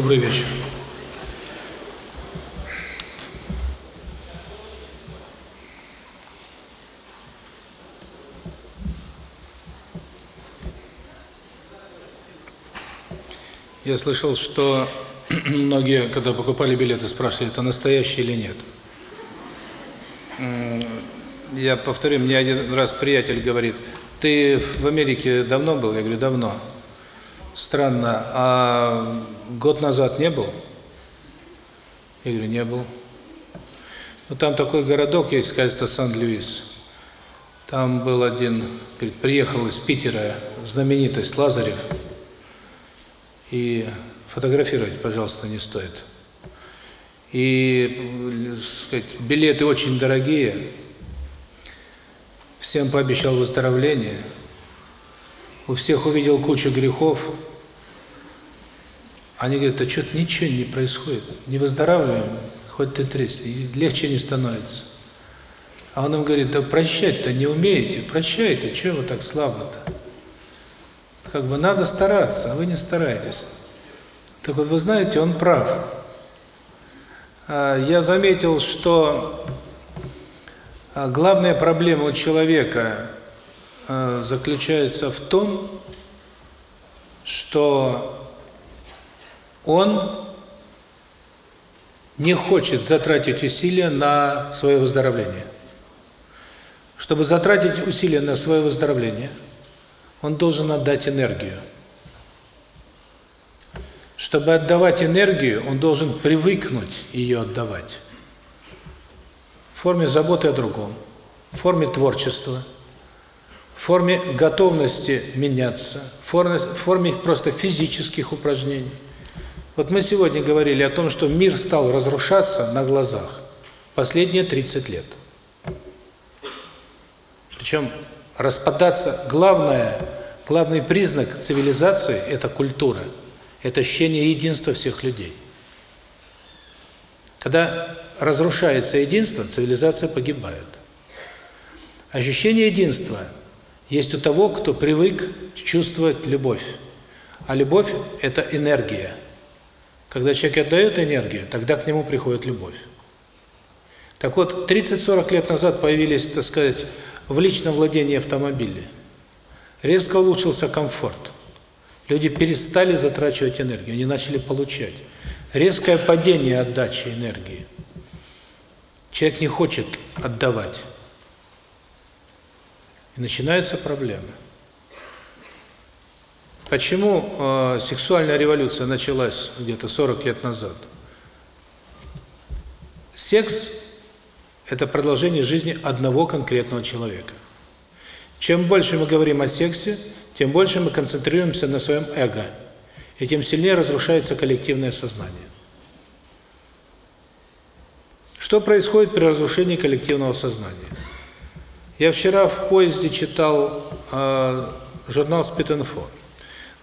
Добрый вечер. Я слышал, что многие, когда покупали билеты, спрашивали, это настоящий или нет. Я повторю, мне один раз приятель говорит, ты в Америке давно был? Я говорю, давно. Странно, а год назад не был? Я говорю, не был. Ну, там такой городок есть, кажется, Сан-Луис. Там был один, говорит, приехал из Питера знаменитость Лазарев. И фотографировать, пожалуйста, не стоит. И, сказать, билеты очень дорогие. Всем пообещал выздоровление. У всех увидел кучу грехов. Они говорят, а что-то ничего не происходит. Не выздоравливаем, хоть ты тресни. Легче не становится. А он им говорит, да прощать-то не умеете, прощайте, чего вы так слабо-то? Как бы надо стараться, а вы не стараетесь. Так вот, вы знаете, он прав. Я заметил, что главная проблема у человека заключается в том, что он не хочет затратить усилия на свое выздоровление. Чтобы затратить усилия на свое выздоровление, он должен отдать энергию. Чтобы отдавать энергию, он должен привыкнуть ее отдавать. В форме заботы о другом, в форме творчества, в форме готовности меняться, в форме, просто физических упражнений. Вот мы сегодня говорили о том, что мир стал разрушаться на глазах последние 30 лет. Причем распадаться, главное, главный признак цивилизации – это культура – это ощущение единства всех людей. Когда разрушается единство, цивилизация погибает. Ощущение единства есть у того, кто привык чувствовать любовь. А любовь – это энергия. Когда человек отдает энергию, тогда к нему приходит любовь. Так вот, 30-40 лет назад появились, так сказать, в личном владении автомобили. Резко улучшился комфорт. Люди перестали затрачивать энергию, они начали получать. Резкое падение отдачи энергии. Человек не хочет отдавать. И начинаются проблемы. Почему э, сексуальная революция началась где-то 40 лет назад? Секс – это продолжение жизни одного конкретного человека. Чем больше мы говорим о сексе, тем больше мы концентрируемся на своем эго, и тем сильнее разрушается коллективное сознание. Что происходит при разрушении коллективного сознания? Я вчера в поезде читал э, журнал «Спит-инфо».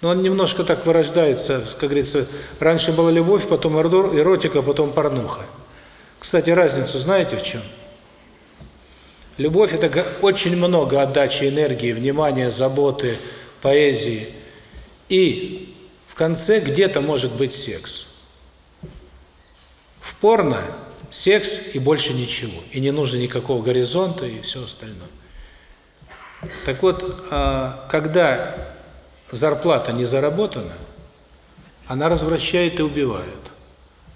Но он немножко так вырождается, как говорится, раньше была любовь, потом эротика, потом порнуха. Кстати, разницу знаете в чем? Любовь – это очень много отдачи энергии, внимания, заботы, поэзии. И в конце где-то может быть секс. В порно секс и больше ничего. И не нужно никакого горизонта и все остальное. Так вот, а, когда зарплата не заработана, она развращает и убивает.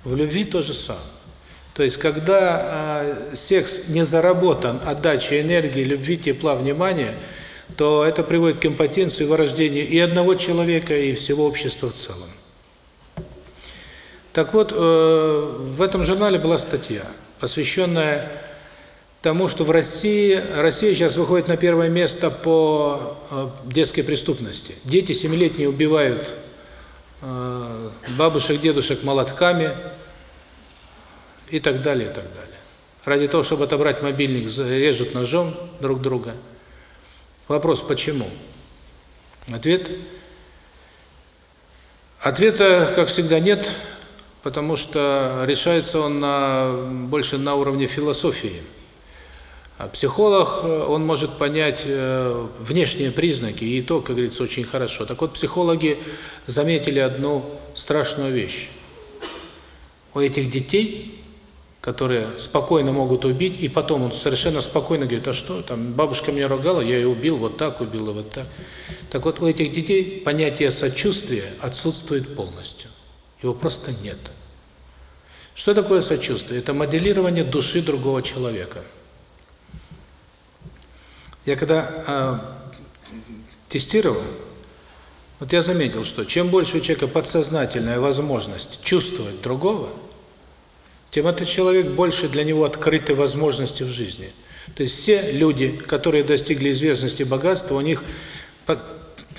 В любви то же самое. То есть, когда э, секс не заработан отдачей энергии, любви, тепла, внимания – то это приводит к импотенции, вырождению и одного человека, и всего общества в целом. Так вот, э, в этом журнале была статья, посвященная тому, что в России, Россия сейчас выходит на первое место по э, детской преступности. Дети семилетние убивают э, бабушек, дедушек молотками и так далее, и так далее. Ради того, чтобы отобрать мобильник, режут ножом друг друга – Вопрос, почему? Ответ? Ответа, как всегда, нет, потому что решается он на, больше на уровне философии. А психолог, он может понять э, внешние признаки, и то, как говорится, очень хорошо. Так вот, психологи заметили одну страшную вещь. у этих детей, которые спокойно могут убить, и потом он совершенно спокойно говорит, а что, там бабушка меня ругала, я ее убил, вот так убил, и вот так. Так вот, у этих детей понятие сочувствия отсутствует полностью. Его просто нет. Что такое сочувствие? Это моделирование души другого человека. Я когда э, тестировал, вот я заметил, что чем больше у человека подсознательная возможность чувствовать другого, тем этот человек больше для него открыты возможности в жизни. То есть все люди, которые достигли известности и богатства, у них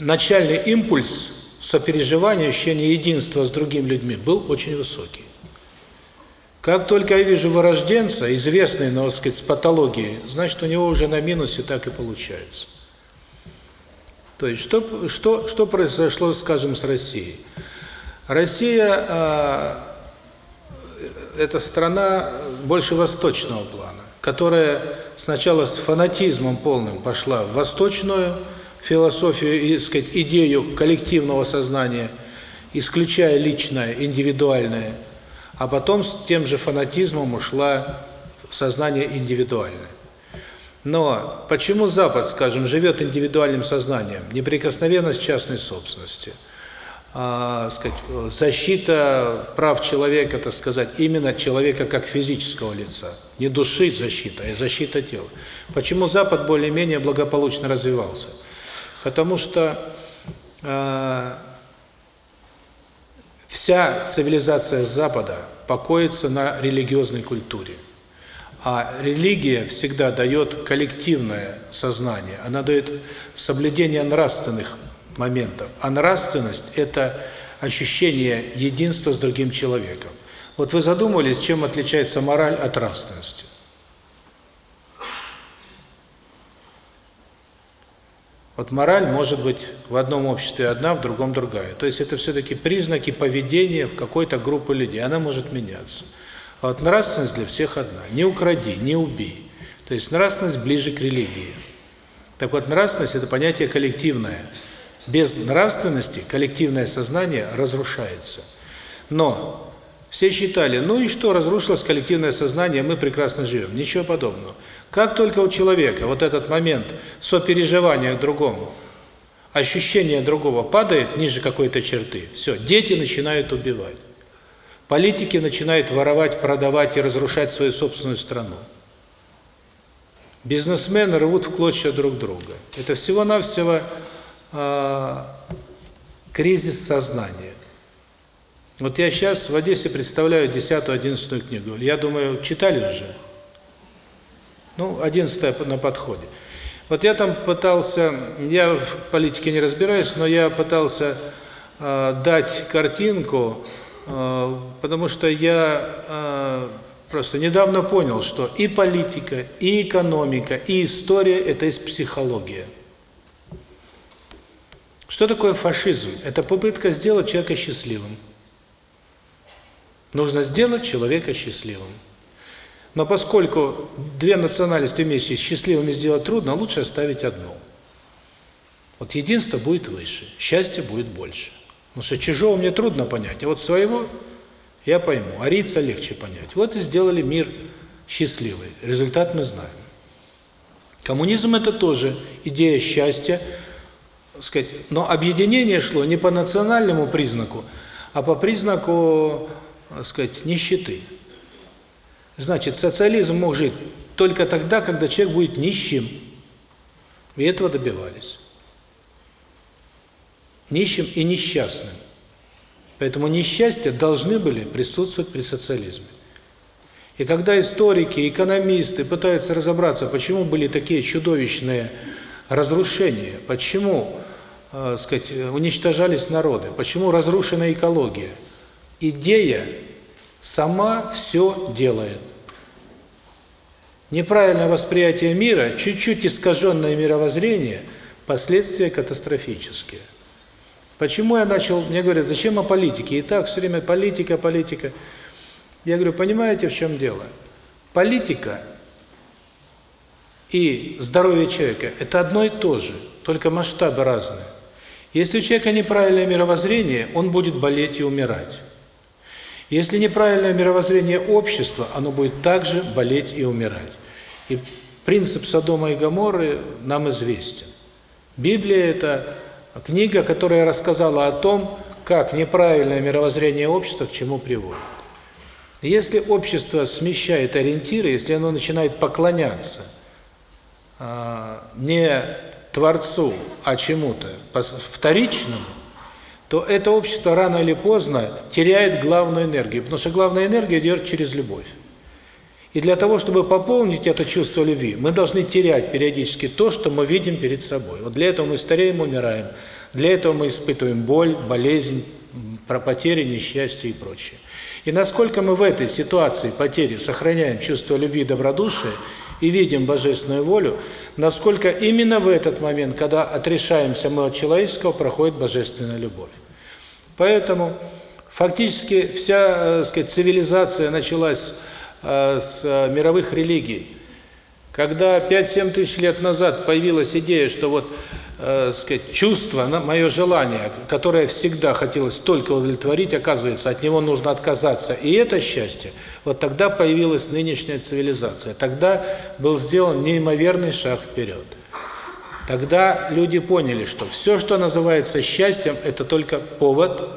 начальный импульс сопереживания, ощущения единства с другими людьми был очень высокий. Как только я вижу вырожденца, известный, но, так сказать, с патологией, значит, у него уже на минусе так и получается. То есть, что, что, что произошло, скажем, с Россией? Россия э, – это страна больше восточного плана, которая сначала с фанатизмом полным пошла в восточную философию и, сказать, идею коллективного сознания, исключая личное, индивидуальное – а потом с тем же фанатизмом ушла сознание индивидуальное. Но почему Запад, скажем, живет индивидуальным сознанием? Неприкосновенность частной собственности, а, сказать, защита прав человека, так сказать, именно человека как физического лица. Не души защита, а защита тела. Почему Запад более-менее благополучно развивался? Потому что э, Вся цивилизация Запада покоится на религиозной культуре. А религия всегда дает коллективное сознание, она дает соблюдение нравственных моментов. А нравственность – это ощущение единства с другим человеком. Вот вы задумывались, чем отличается мораль от нравственности? Вот мораль может быть в одном обществе одна, в другом другая. То есть это все-таки признаки поведения в какой-то группе людей. Она может меняться. А вот нравственность для всех одна. Не укради, не убей. То есть нравственность ближе к религии. Так вот, нравственность – это понятие коллективное. Без нравственности коллективное сознание разрушается. Но все считали, ну и что, разрушилось коллективное сознание, мы прекрасно живем. Ничего подобного. Как только у человека вот этот момент сопереживания другому, ощущение другого падает ниже какой-то черты, все, дети начинают убивать. Политики начинают воровать, продавать и разрушать свою собственную страну. Бизнесмены рвут в клочья друг друга. Это всего-навсего э, кризис сознания. Вот я сейчас в Одессе представляю 10-11 книгу. Я думаю, читали уже? Ну, 11 на подходе. Вот я там пытался, я в политике не разбираюсь, но я пытался э, дать картинку, э, потому что я э, просто недавно понял, что и политика, и экономика, и история – это из психологии. Что такое фашизм? Это попытка сделать человека счастливым. Нужно сделать человека счастливым. Но поскольку две национальности вместе счастливыми сделать трудно, лучше оставить одну. Вот единство будет выше, счастье будет больше. Потому что чужого мне трудно понять, а вот своего я пойму, арийца легче понять. Вот и сделали мир счастливый. Результат мы знаем. Коммунизм – это тоже идея счастья, сказать, но объединение шло не по национальному признаку, а по признаку, сказать, нищеты. Значит, социализм мог жить только тогда, когда человек будет нищим. И этого добивались. Нищим и несчастным. Поэтому несчастья должны были присутствовать при социализме. И когда историки, экономисты пытаются разобраться, почему были такие чудовищные разрушения, почему, э, сказать, уничтожались народы, почему разрушена экология, идея сама все делает. Неправильное восприятие мира, чуть-чуть искаженное мировоззрение, последствия катастрофические. Почему я начал, мне говорят, зачем о политике? И так все время политика, политика. Я говорю, понимаете, в чем дело? Политика и здоровье человека – это одно и то же, только масштабы разные. Если у человека неправильное мировоззрение, он будет болеть и умирать. Если неправильное мировоззрение общества, оно будет также болеть и умирать. И принцип Содома и Гоморры нам известен. Библия – это книга, которая рассказала о том, как неправильное мировоззрение общества к чему приводит. Если общество смещает ориентиры, если оно начинает поклоняться э, не Творцу, а чему-то вторичному, то это общество рано или поздно теряет главную энергию, потому что главная энергия идет через любовь. И для того, чтобы пополнить это чувство любви, мы должны терять периодически то, что мы видим перед собой. Вот для этого мы стареем, умираем. Для этого мы испытываем боль, болезнь, про потери, несчастье и прочее. И насколько мы в этой ситуации потери сохраняем чувство любви и добродушия и видим божественную волю, насколько именно в этот момент, когда отрешаемся мы от человеческого, проходит божественная любовь. Поэтому фактически вся, так сказать, цивилизация началась Э, с э, мировых религий. Когда 5-7 тысяч лет назад появилась идея, что вот, э, сказать, чувство, мое желание, которое всегда хотелось только удовлетворить, оказывается, от него нужно отказаться. И это счастье. Вот тогда появилась нынешняя цивилизация. Тогда был сделан неимоверный шаг вперед. Тогда люди поняли, что все, что называется счастьем, это только повод,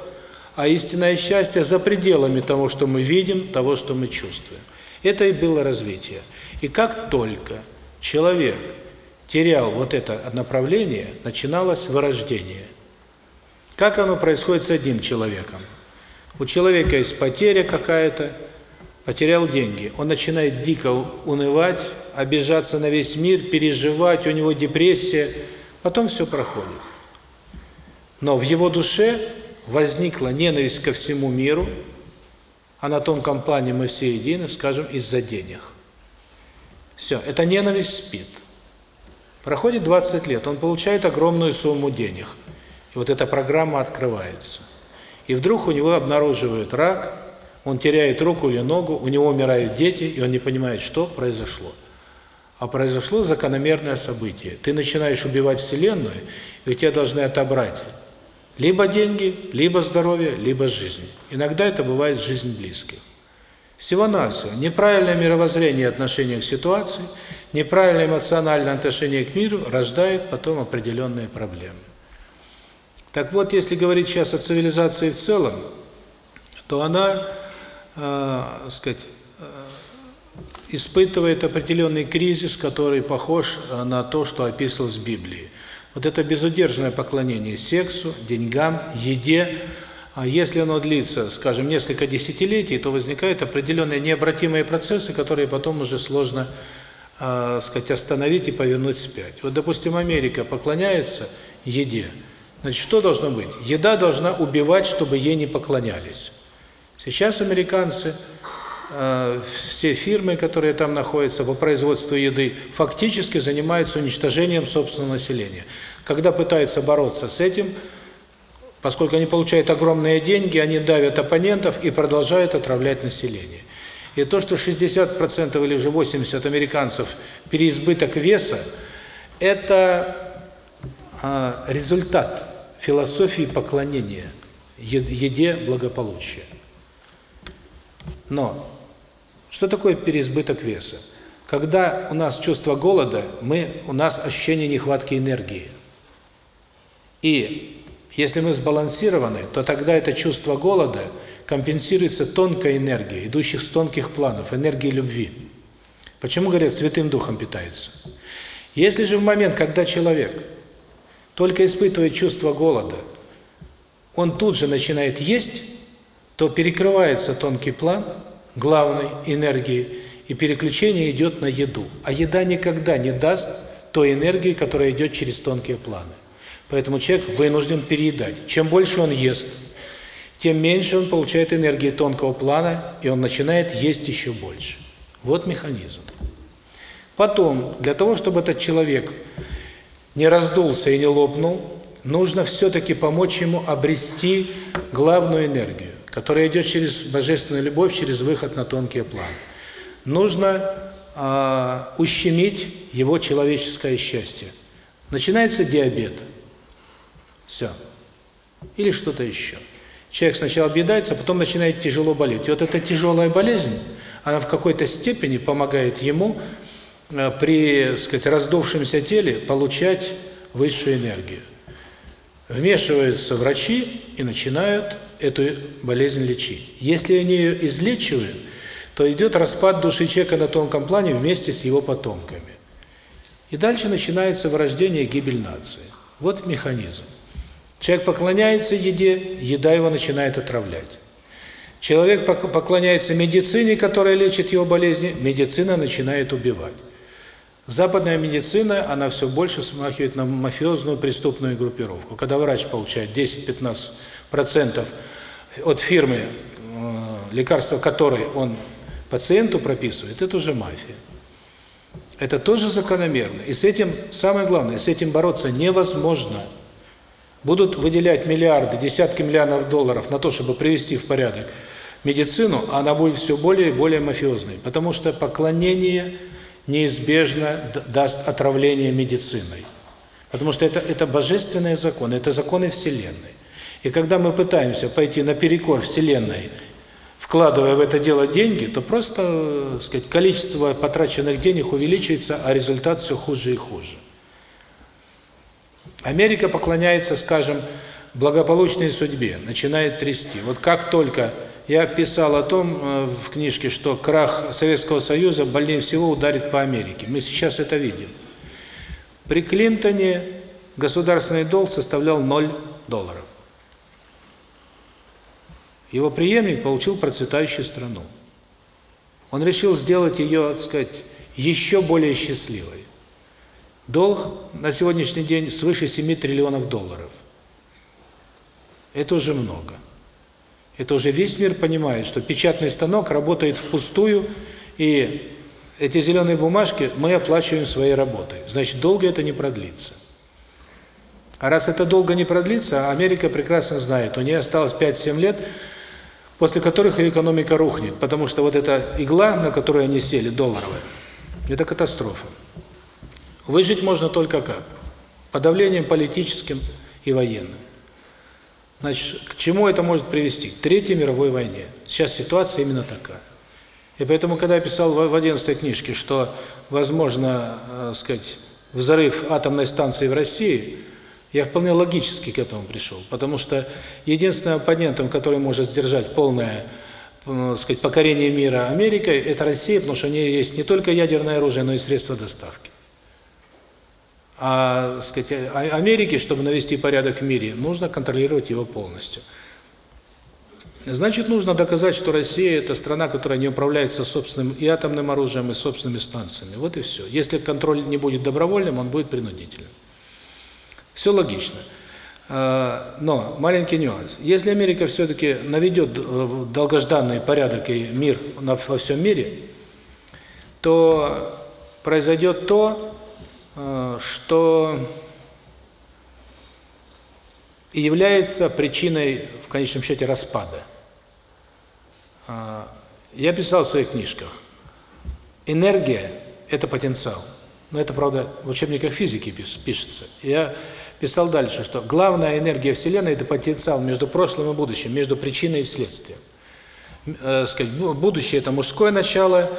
а истинное счастье за пределами того, что мы видим, того, что мы чувствуем. Это и было развитие. И как только человек терял вот это направление, начиналось вырождение. Как оно происходит с одним человеком? У человека есть потеря какая-то, потерял деньги. Он начинает дико унывать, обижаться на весь мир, переживать, у него депрессия. Потом все проходит. Но в его душе возникла ненависть ко всему миру, а на тонком плане мы все едины, скажем, из-за денег. Все, эта ненависть спит. Проходит 20 лет, он получает огромную сумму денег. И вот эта программа открывается. И вдруг у него обнаруживают рак, он теряет руку или ногу, у него умирают дети, и он не понимает, что произошло. А произошло закономерное событие. Ты начинаешь убивать Вселенную, и у тебя должны отобрать либо деньги, либо здоровье, либо жизнь. Иногда это бывает жизнь близких. Всего-навсего неправильное мировоззрение отношения к ситуации, неправильное эмоциональное отношение к миру рождает потом определенные проблемы. Так вот, если говорить сейчас о цивилизации в целом, то она, э, сказать, э, испытывает определенный кризис, который похож на то, что описывалось в Библии. Вот это безудержное поклонение сексу, деньгам, еде, а если оно длится, скажем, несколько десятилетий, то возникают определенные необратимые процессы, которые потом уже сложно, э, сказать, остановить и повернуть вспять. Вот, допустим, Америка поклоняется еде. Значит, что должно быть? Еда должна убивать, чтобы ей не поклонялись. Сейчас американцы все фирмы, которые там находятся по производству еды, фактически занимаются уничтожением собственного населения. Когда пытаются бороться с этим, поскольку они получают огромные деньги, они давят оппонентов и продолжают отравлять население. И то, что 60% или уже 80% американцев переизбыток веса, это а, результат философии поклонения еде благополучия. Но что такое переизбыток веса? Когда у нас чувство голода, мы у нас ощущение нехватки энергии. И если мы сбалансированы, то тогда это чувство голода компенсируется тонкой энергией, идущих с тонких планов, энергией любви. Почему говорят, Святым Духом питается? Если же в момент, когда человек только испытывает чувство голода, он тут же начинает есть, то перекрывается тонкий план – главной энергии, и переключение идет на еду. А еда никогда не даст той энергии, которая идет через тонкие планы. Поэтому человек вынужден переедать. Чем больше он ест, тем меньше он получает энергии тонкого плана, и он начинает есть еще больше. Вот механизм. Потом, для того, чтобы этот человек не раздулся и не лопнул, нужно все-таки помочь ему обрести главную энергию которая идет через божественную любовь, через выход на тонкие планы. Нужно э, ущемить его человеческое счастье. Начинается диабет. Все. Или что-то еще. Человек сначала объедается, а потом начинает тяжело болеть. И вот эта тяжелая болезнь, она в какой-то степени помогает ему э, при, сказать, раздувшемся теле получать высшую энергию. Вмешиваются врачи и начинают эту болезнь лечить. Если они ее излечивают, то идет распад души человека на тонком плане вместе с его потомками. И дальше начинается вырождение гибель нации. Вот механизм. Человек поклоняется еде, еда его начинает отравлять. Человек поклоняется медицине, которая лечит его болезни, медицина начинает убивать. Западная медицина, она все больше смахивает на мафиозную преступную группировку. Когда врач получает 10-15% от фирмы, э, лекарства которой он пациенту прописывает, это уже мафия. Это тоже закономерно. И с этим, самое главное, с этим бороться невозможно. Будут выделять миллиарды, десятки миллионов долларов на то, чтобы привести в порядок медицину, а она будет все более и более мафиозной. Потому что поклонение неизбежно даст отравление медициной. Потому что это, это божественные законы, это законы Вселенной. И когда мы пытаемся пойти наперекор Вселенной вкладывая в это дело деньги, то просто, так сказать, количество потраченных денег увеличивается, а результат все хуже и хуже. Америка поклоняется, скажем, благополучной судьбе, начинает трясти. Вот как только я писал о том э, в книжке, что крах Советского Союза больнее всего ударит по Америке. Мы сейчас это видим. При Клинтоне государственный долг составлял 0 долларов. Его преемник получил процветающую страну. Он решил сделать ее, так сказать, еще более счастливой. Долг на сегодняшний день свыше 7 триллионов долларов. Это уже много. Это уже весь мир понимает, что печатный станок работает впустую, и эти зеленые бумажки мы оплачиваем своей работой. Значит, долго это не продлится. А раз это долго не продлится, Америка прекрасно знает, у нее осталось 5-7 лет, после которых экономика рухнет, потому что вот эта игла, на которую они сели, долларовая, это катастрофа. Выжить можно только как? Подавлением политическим и военным. Значит, к чему это может привести? К Третьей мировой войне. Сейчас ситуация именно такая. И поэтому, когда я писал в 11 книжке, что возможно, э, сказать, взрыв атомной станции в России – я вполне логически к этому пришел, потому что единственным оппонентом, который может сдержать полное ну, сказать, покорение мира Америкой, это Россия, потому что у нее есть не только ядерное оружие, но и средства доставки. А, сказать, а Америке, чтобы навести порядок в мире, нужно контролировать его полностью. Значит, нужно доказать, что Россия – это страна, которая не управляется собственным и атомным оружием, и собственными станциями. Вот и все. Если контроль не будет добровольным, он будет принудительным. Все логично. А, но маленький нюанс. Если Америка все-таки наведет э, долгожданный порядок и мир во всем мире, то произойдет то, э, что и является причиной, в конечном счете, распада. Я писал в своих книжках, энергия – это потенциал. Но это, правда, в учебниках физики пишется. Я писал дальше, что главная энергия Вселенной – это потенциал между прошлым и будущим, между причиной и следствием. Э, сказать, ну, будущее – это мужское начало,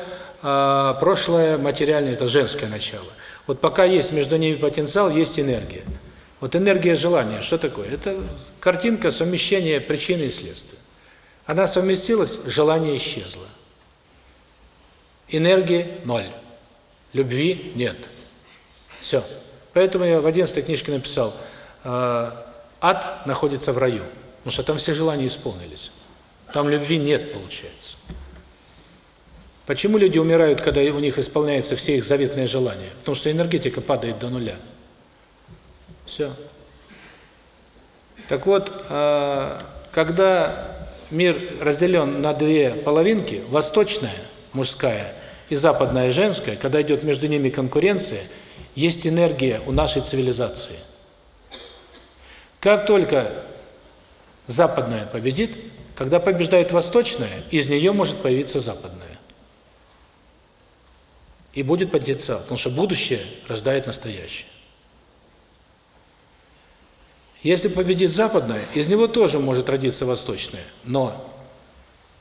а прошлое материальное – это женское начало. Вот пока есть между ними потенциал, есть энергия. Вот энергия желания, что такое? Это картинка совмещения причины и следствия. Она совместилась, желание исчезло. Энергии – ноль. Любви – нет. Все. Поэтому я в 11 книжке написал, э, ад находится в раю, потому что там все желания исполнились. Там любви нет, получается. Почему люди умирают, когда у них исполняются все их заветные желания? Потому что энергетика падает до нуля. Все. Так вот, э, когда мир разделен на две половинки, восточная, мужская, и западная, женская, когда идет между ними конкуренция – есть энергия у нашей цивилизации. Как только западная победит, когда побеждает восточная, из нее может появиться западная. И будет потенциал, потому что будущее рождает настоящее. Если победит западное, из него тоже может родиться восточное, но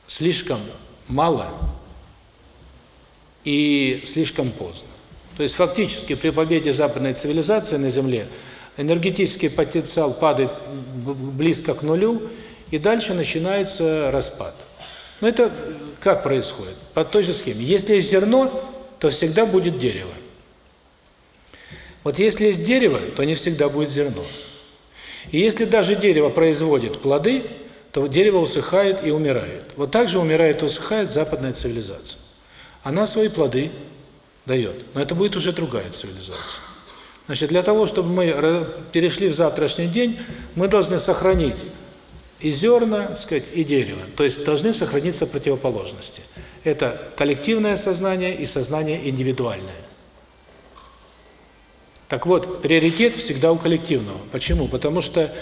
слишком мало и слишком поздно. То есть фактически при победе западной цивилизации на Земле энергетический потенциал падает близко к нулю, и дальше начинается распад. Но это как происходит? По той же схеме. Если есть зерно, то всегда будет дерево. Вот если есть дерево, то не всегда будет зерно. И если даже дерево производит плоды, то дерево усыхает и умирает. Вот так же умирает и усыхает западная цивилизация. Она свои плоды дает, но это будет уже другая цивилизация. Значит, для того, чтобы мы перешли в завтрашний день, мы должны сохранить и зерна, сказать, и дерево. То есть должны сохраниться противоположности. Это коллективное сознание и сознание индивидуальное. Так вот, приоритет всегда у коллективного. Почему? Потому что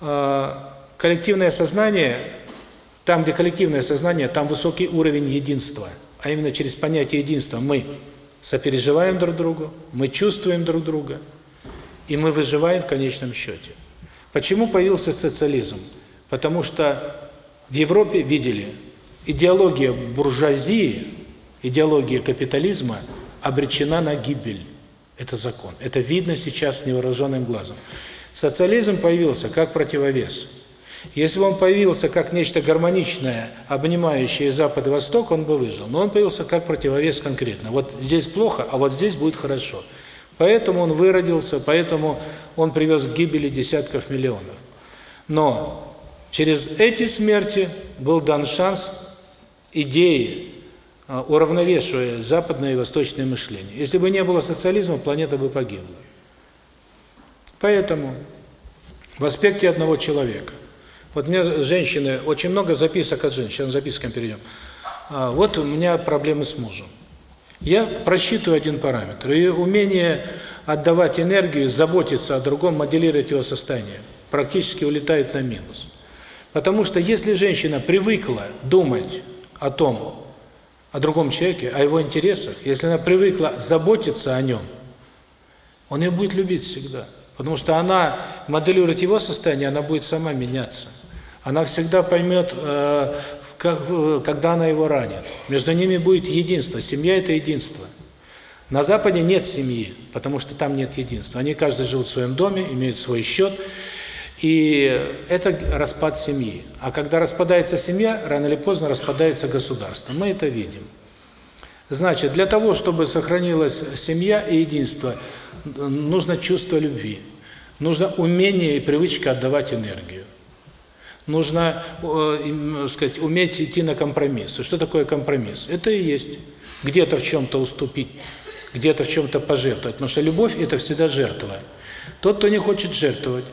э, коллективное сознание, там, где коллективное сознание, там высокий уровень единства. А именно через понятие единства мы сопереживаем друг другу, мы чувствуем друг друга, и мы выживаем в конечном счете. Почему появился социализм? Потому что в Европе видели, идеология буржуазии, идеология капитализма обречена на гибель. Это закон. Это видно сейчас невооруженным глазом. Социализм появился как противовес. Если бы он появился как нечто гармоничное, обнимающее Запад и Восток, он бы выжил. Но он появился как противовес конкретно. Вот здесь плохо, а вот здесь будет хорошо. Поэтому он выродился, поэтому он привез к гибели десятков миллионов. Но через эти смерти был дан шанс идеи, а, уравновешивая западное и восточное мышление. Если бы не было социализма, планета бы погибла. Поэтому в аспекте одного человека. Вот мне женщины, очень много записок от женщин, сейчас запискам перейдем. А, вот у меня проблемы с мужем. Я просчитываю один параметр. И умение отдавать энергию, заботиться о другом, моделировать его состояние, практически улетает на минус. Потому что если женщина привыкла думать о том, о другом человеке, о его интересах, если она привыкла заботиться о нем, он ее будет любить всегда. Потому что она моделирует его состояние, она будет сама меняться. Она всегда поймет, э, когда она его ранит. Между ними будет единство. Семья – это единство. На Западе нет семьи, потому что там нет единства. Они каждый живут в своем доме, имеют свой счет, и это распад семьи. А когда распадается семья, рано или поздно распадается государство. Мы это видим. Значит, для того, чтобы сохранилась семья и единство, нужно чувство любви. Нужно умение и привычка отдавать энергию. Нужно, э, сказать, уметь идти на компромиссы. Что такое компромисс? Это и есть где-то в чем-то уступить, где-то в чем-то пожертвовать. Потому что любовь – это всегда жертва. Тот, кто не хочет жертвовать,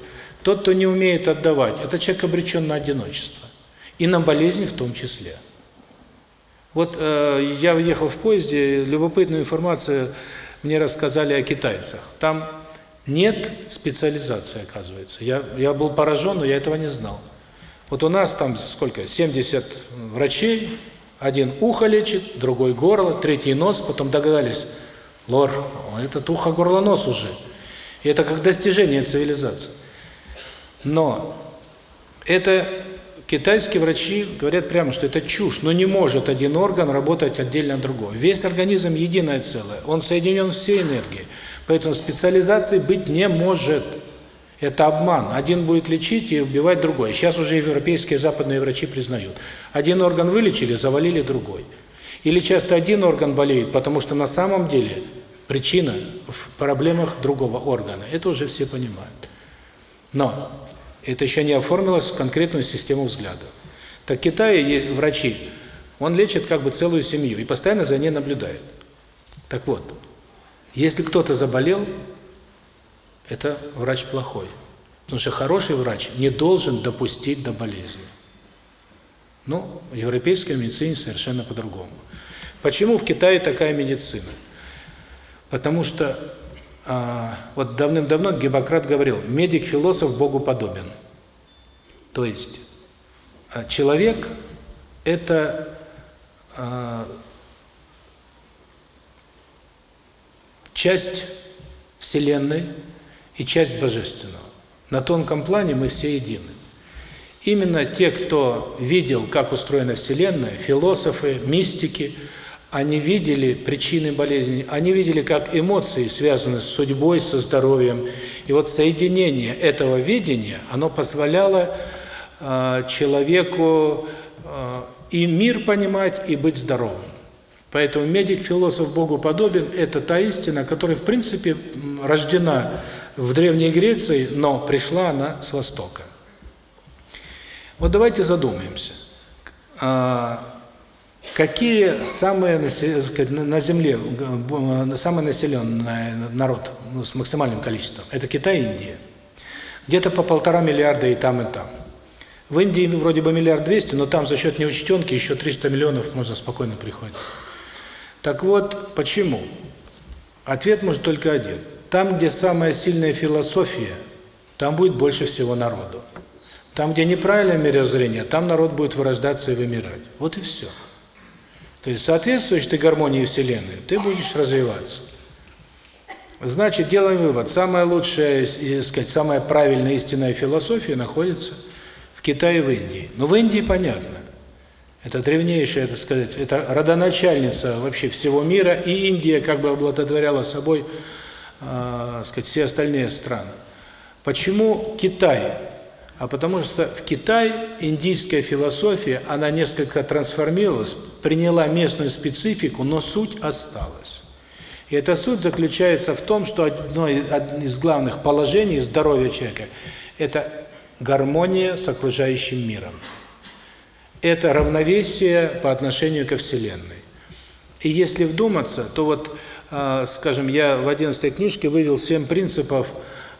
тот, кто не умеет отдавать, это человек обречен на одиночество. И на болезнь в том числе. Вот э, я ехал в поезде, любопытную информацию мне рассказали о китайцах. Там нет специализации, оказывается. Я, я был поражен, но я этого не знал. Вот у нас там сколько, 70 врачей, один ухо лечит, другой горло, третий нос, потом догадались, лор, этот ухо, горло, нос уже. И это как достижение цивилизации. Но это китайские врачи говорят прямо, что это чушь, но не может один орган работать отдельно от другого. Весь организм единое целое, он соединен всей энергией. Поэтому специализации быть не может. Это обман. Один будет лечить и убивать другой. Сейчас уже европейские западные врачи признают. Один орган вылечили, завалили другой. Или часто один орган болеет, потому что на самом деле причина в проблемах другого органа. Это уже все понимают. Но это еще не оформилось в конкретную систему взгляда. Так в Китае есть врачи, он лечит как бы целую семью и постоянно за ней наблюдает. Так вот, если кто-то заболел, это врач плохой. Потому что хороший врач не должен допустить до болезни. Ну, в европейской медицине совершенно по-другому. Почему в Китае такая медицина? Потому что а, вот давным-давно Гиппократ говорил, медик-философ Богу подобен. То есть а, человек – это а, часть Вселенной, и часть Божественного. На тонком плане мы все едины. Именно те, кто видел, как устроена Вселенная, философы, мистики, они видели причины болезни, они видели, как эмоции связаны с судьбой, со здоровьем. И вот соединение этого видения, оно позволяло э, человеку э, и мир понимать, и быть здоровым. Поэтому медик, философ Богу подобен – это та истина, которая, в принципе, рождена в Древней Греции, но пришла она с Востока. Вот давайте задумаемся. А, какие самые на Земле, самый населенный народ ну, с максимальным количеством? Это Китай и Индия. Где-то по полтора миллиарда и там, и там. В Индии вроде бы миллиард двести, но там за счет неучтенки еще 300 миллионов можно спокойно приходить. Так вот, почему? Ответ может только один. Там, где самая сильная философия, там будет больше всего народу. Там, где неправильное мирозрение, там народ будет вырождаться и вымирать. Вот и все. То есть, соответствуешь ты гармонии Вселенной, ты будешь развиваться. Значит, делаем вывод. Самая лучшая, сказать, самая правильная истинная философия находится в Китае и в Индии. Но в Индии понятно. Это древнейшая, так сказать, это родоначальница вообще всего мира, и Индия как бы обладотворяла собой, э, сказать, все остальные страны. Почему Китай? А потому что в Китае индийская философия, она несколько трансформировалась, приняла местную специфику, но суть осталась. И эта суть заключается в том, что одно из главных положений здоровья человека – это гармония с окружающим миром. Это равновесие по отношению ко Вселенной. И если вдуматься, то вот, скажем, я в 11 книжке вывел семь принципов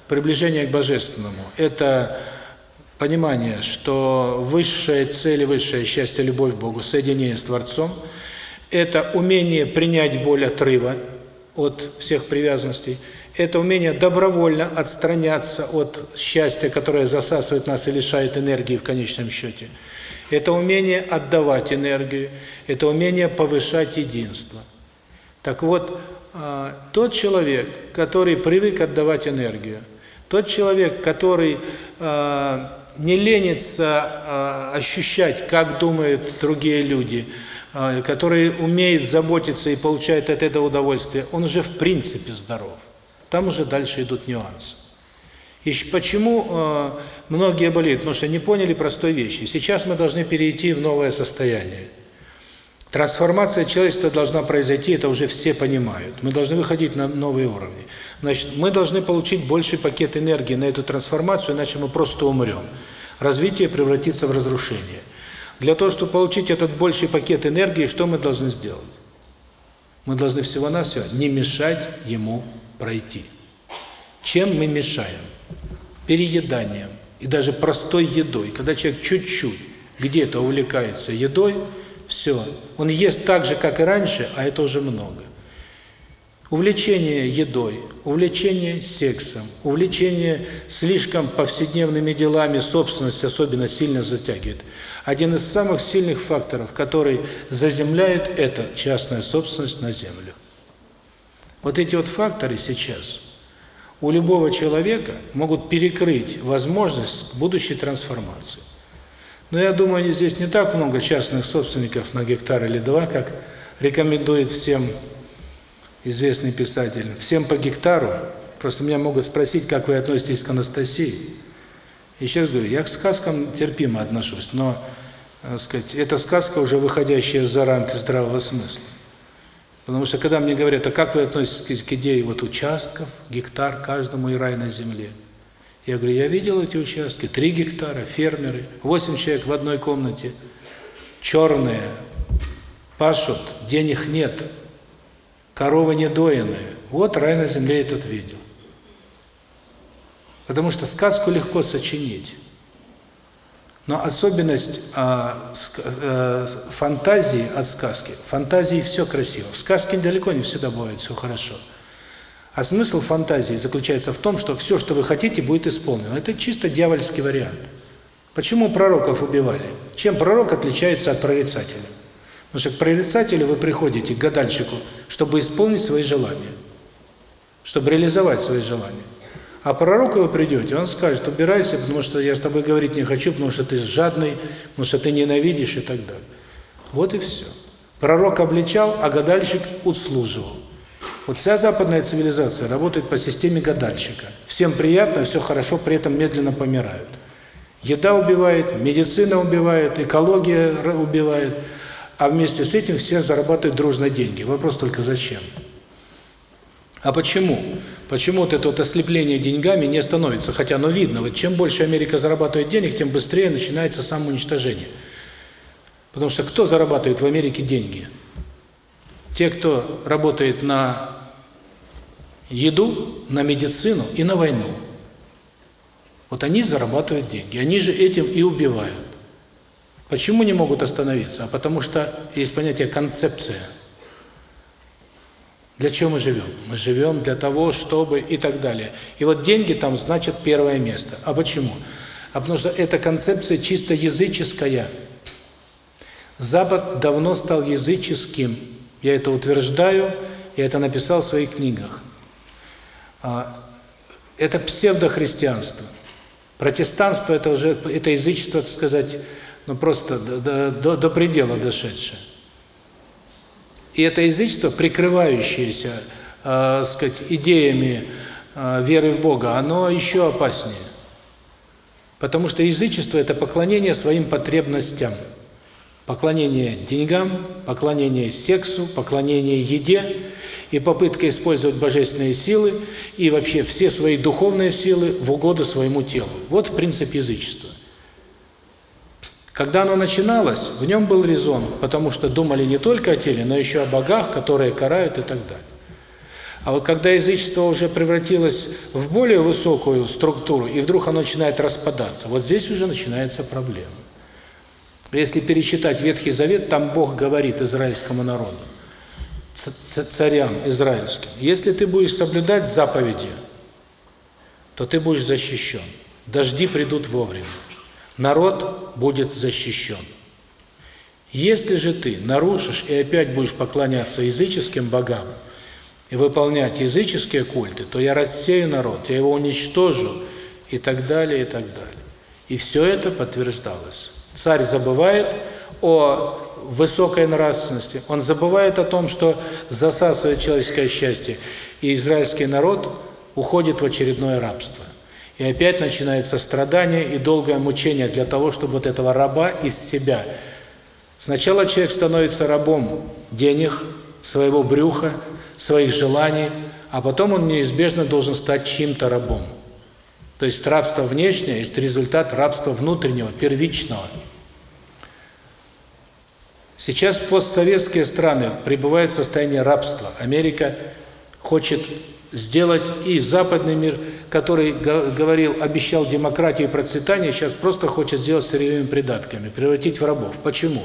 приближения к Божественному. Это понимание, что высшая цель и высшее счастье – любовь к Богу, соединение с Творцом. Это умение принять боль отрыва от всех привязанностей. Это умение добровольно отстраняться от счастья, которое засасывает нас и лишает энергии в конечном счете. Это умение отдавать энергию, это умение повышать единство. Так вот, а, тот человек, который привык отдавать энергию, тот человек, который а, не ленится э, ощущать, как думают другие люди, который умеет заботиться и получает от этого удовольствие, он уже в принципе здоров. Там уже дальше идут нюансы. И почему многие болеют? Потому что не поняли простой вещи. Сейчас мы должны перейти в новое состояние. Трансформация человечества должна произойти, это уже все понимают. Мы должны выходить на новые уровни. Значит, мы должны получить больший пакет энергии на эту трансформацию, иначе мы просто умрем. Развитие превратится в разрушение. Для того, чтобы получить этот больший пакет энергии, что мы должны сделать? Мы должны всего-навсего не мешать ему пройти. Чем мы мешаем? Перееданием и даже простой едой. Когда человек чуть-чуть где-то увлекается едой, все. Он ест так же, как и раньше, а это уже много. Увлечение едой, увлечение сексом, увлечение слишком повседневными делами, собственность особенно сильно затягивает. Один из самых сильных факторов, который заземляет это частная собственность на землю. Вот эти вот факторы сейчас у любого человека могут перекрыть возможность будущей трансформации. Но я думаю, здесь не так много частных собственников на гектар или два, как рекомендует всем известный писатель. Всем по гектару. Просто меня могут спросить, как вы относитесь к Анастасии. Еще раз говорю, я к сказкам терпимо отношусь, но, так сказать, эта сказка уже выходящая за рамки здравого смысла. Потому что когда мне говорят, а как вы относитесь к идее вот участков, гектар каждому и рай на земле? Я говорю, я видел эти участки, три гектара, фермеры, восемь человек в одной комнате, черные, пашут, денег нет, корова недоенная. Вот рай на земле этот видел. Потому что сказку легко сочинить. Но особенность э, э, фантазии от сказки, фантазии все красиво. В сказке далеко не всегда бывает все хорошо. А смысл фантазии заключается в том, что все, что вы хотите, будет исполнено. Это чисто дьявольский вариант. Почему пророков убивали? Чем пророк отличается от прорицателя? Потому что к прорицателю вы приходите, к гадальщику, чтобы исполнить свои желания, чтобы реализовать свои желания. А пророку вы придете, он скажет, убирайся, потому что я с тобой говорить не хочу, потому что ты жадный, потому что ты ненавидишь и так далее. Вот и все. Пророк обличал, а гадальщик услуживал. Вот вся западная цивилизация работает по системе гадальщика. Всем приятно, все хорошо, при этом медленно помирают. Еда убивает, медицина убивает, экология убивает, а вместе с этим все зарабатывают дружно деньги. Вопрос только зачем? А почему? Почему вот это вот ослепление деньгами не становится? Хотя оно видно, вот чем больше Америка зарабатывает денег, тем быстрее начинается самоуничтожение. Потому что кто зарабатывает в Америке деньги? Те, кто работает на еду, на медицину и на войну. Вот они зарабатывают деньги. Они же этим и убивают. Почему не могут остановиться? А потому что есть понятие концепция – для чего мы живем? Мы живем для того, чтобы и так далее. И вот деньги там значат первое место. А почему? А потому что эта концепция чисто языческая. Запад давно стал языческим. Я это утверждаю, я это написал в своих книгах. А, это псевдохристианство. Протестанство – это уже это язычество, так сказать, ну просто до, до, до предела дошедшее. И это язычество, прикрывающееся, э, сказать, идеями э, веры в Бога, оно еще опаснее. Потому что язычество – это поклонение своим потребностям. Поклонение деньгам, поклонение сексу, поклонение еде и попытка использовать божественные силы и вообще все свои духовные силы в угоду своему телу. Вот принцип язычества. Когда оно начиналось, в нем был резон, потому что думали не только о теле, но еще о богах, которые карают и так далее. А вот когда язычество уже превратилось в более высокую структуру, и вдруг оно начинает распадаться, вот здесь уже начинается проблема. Если перечитать Ветхий Завет, там Бог говорит израильскому народу, царям израильским, если ты будешь соблюдать заповеди, то ты будешь защищен. Дожди придут вовремя народ будет защищен. Если же ты нарушишь и опять будешь поклоняться языческим богам и выполнять языческие культы, то я рассею народ, я его уничтожу и так далее, и так далее. И все это подтверждалось. Царь забывает о высокой нравственности, он забывает о том, что засасывает человеческое счастье, и израильский народ уходит в очередное рабство. И опять начинается страдание и долгое мучение для того, чтобы вот этого раба из себя. Сначала человек становится рабом денег, своего брюха, своих желаний, а потом он неизбежно должен стать чьим-то рабом. То есть рабство внешнее есть результат рабства внутреннего, первичного. Сейчас постсоветские страны пребывают в состоянии рабства. Америка хочет сделать и западный мир, который говорил, обещал демократию и процветание, сейчас просто хочет сделать сырьевыми придатками, превратить в рабов. Почему?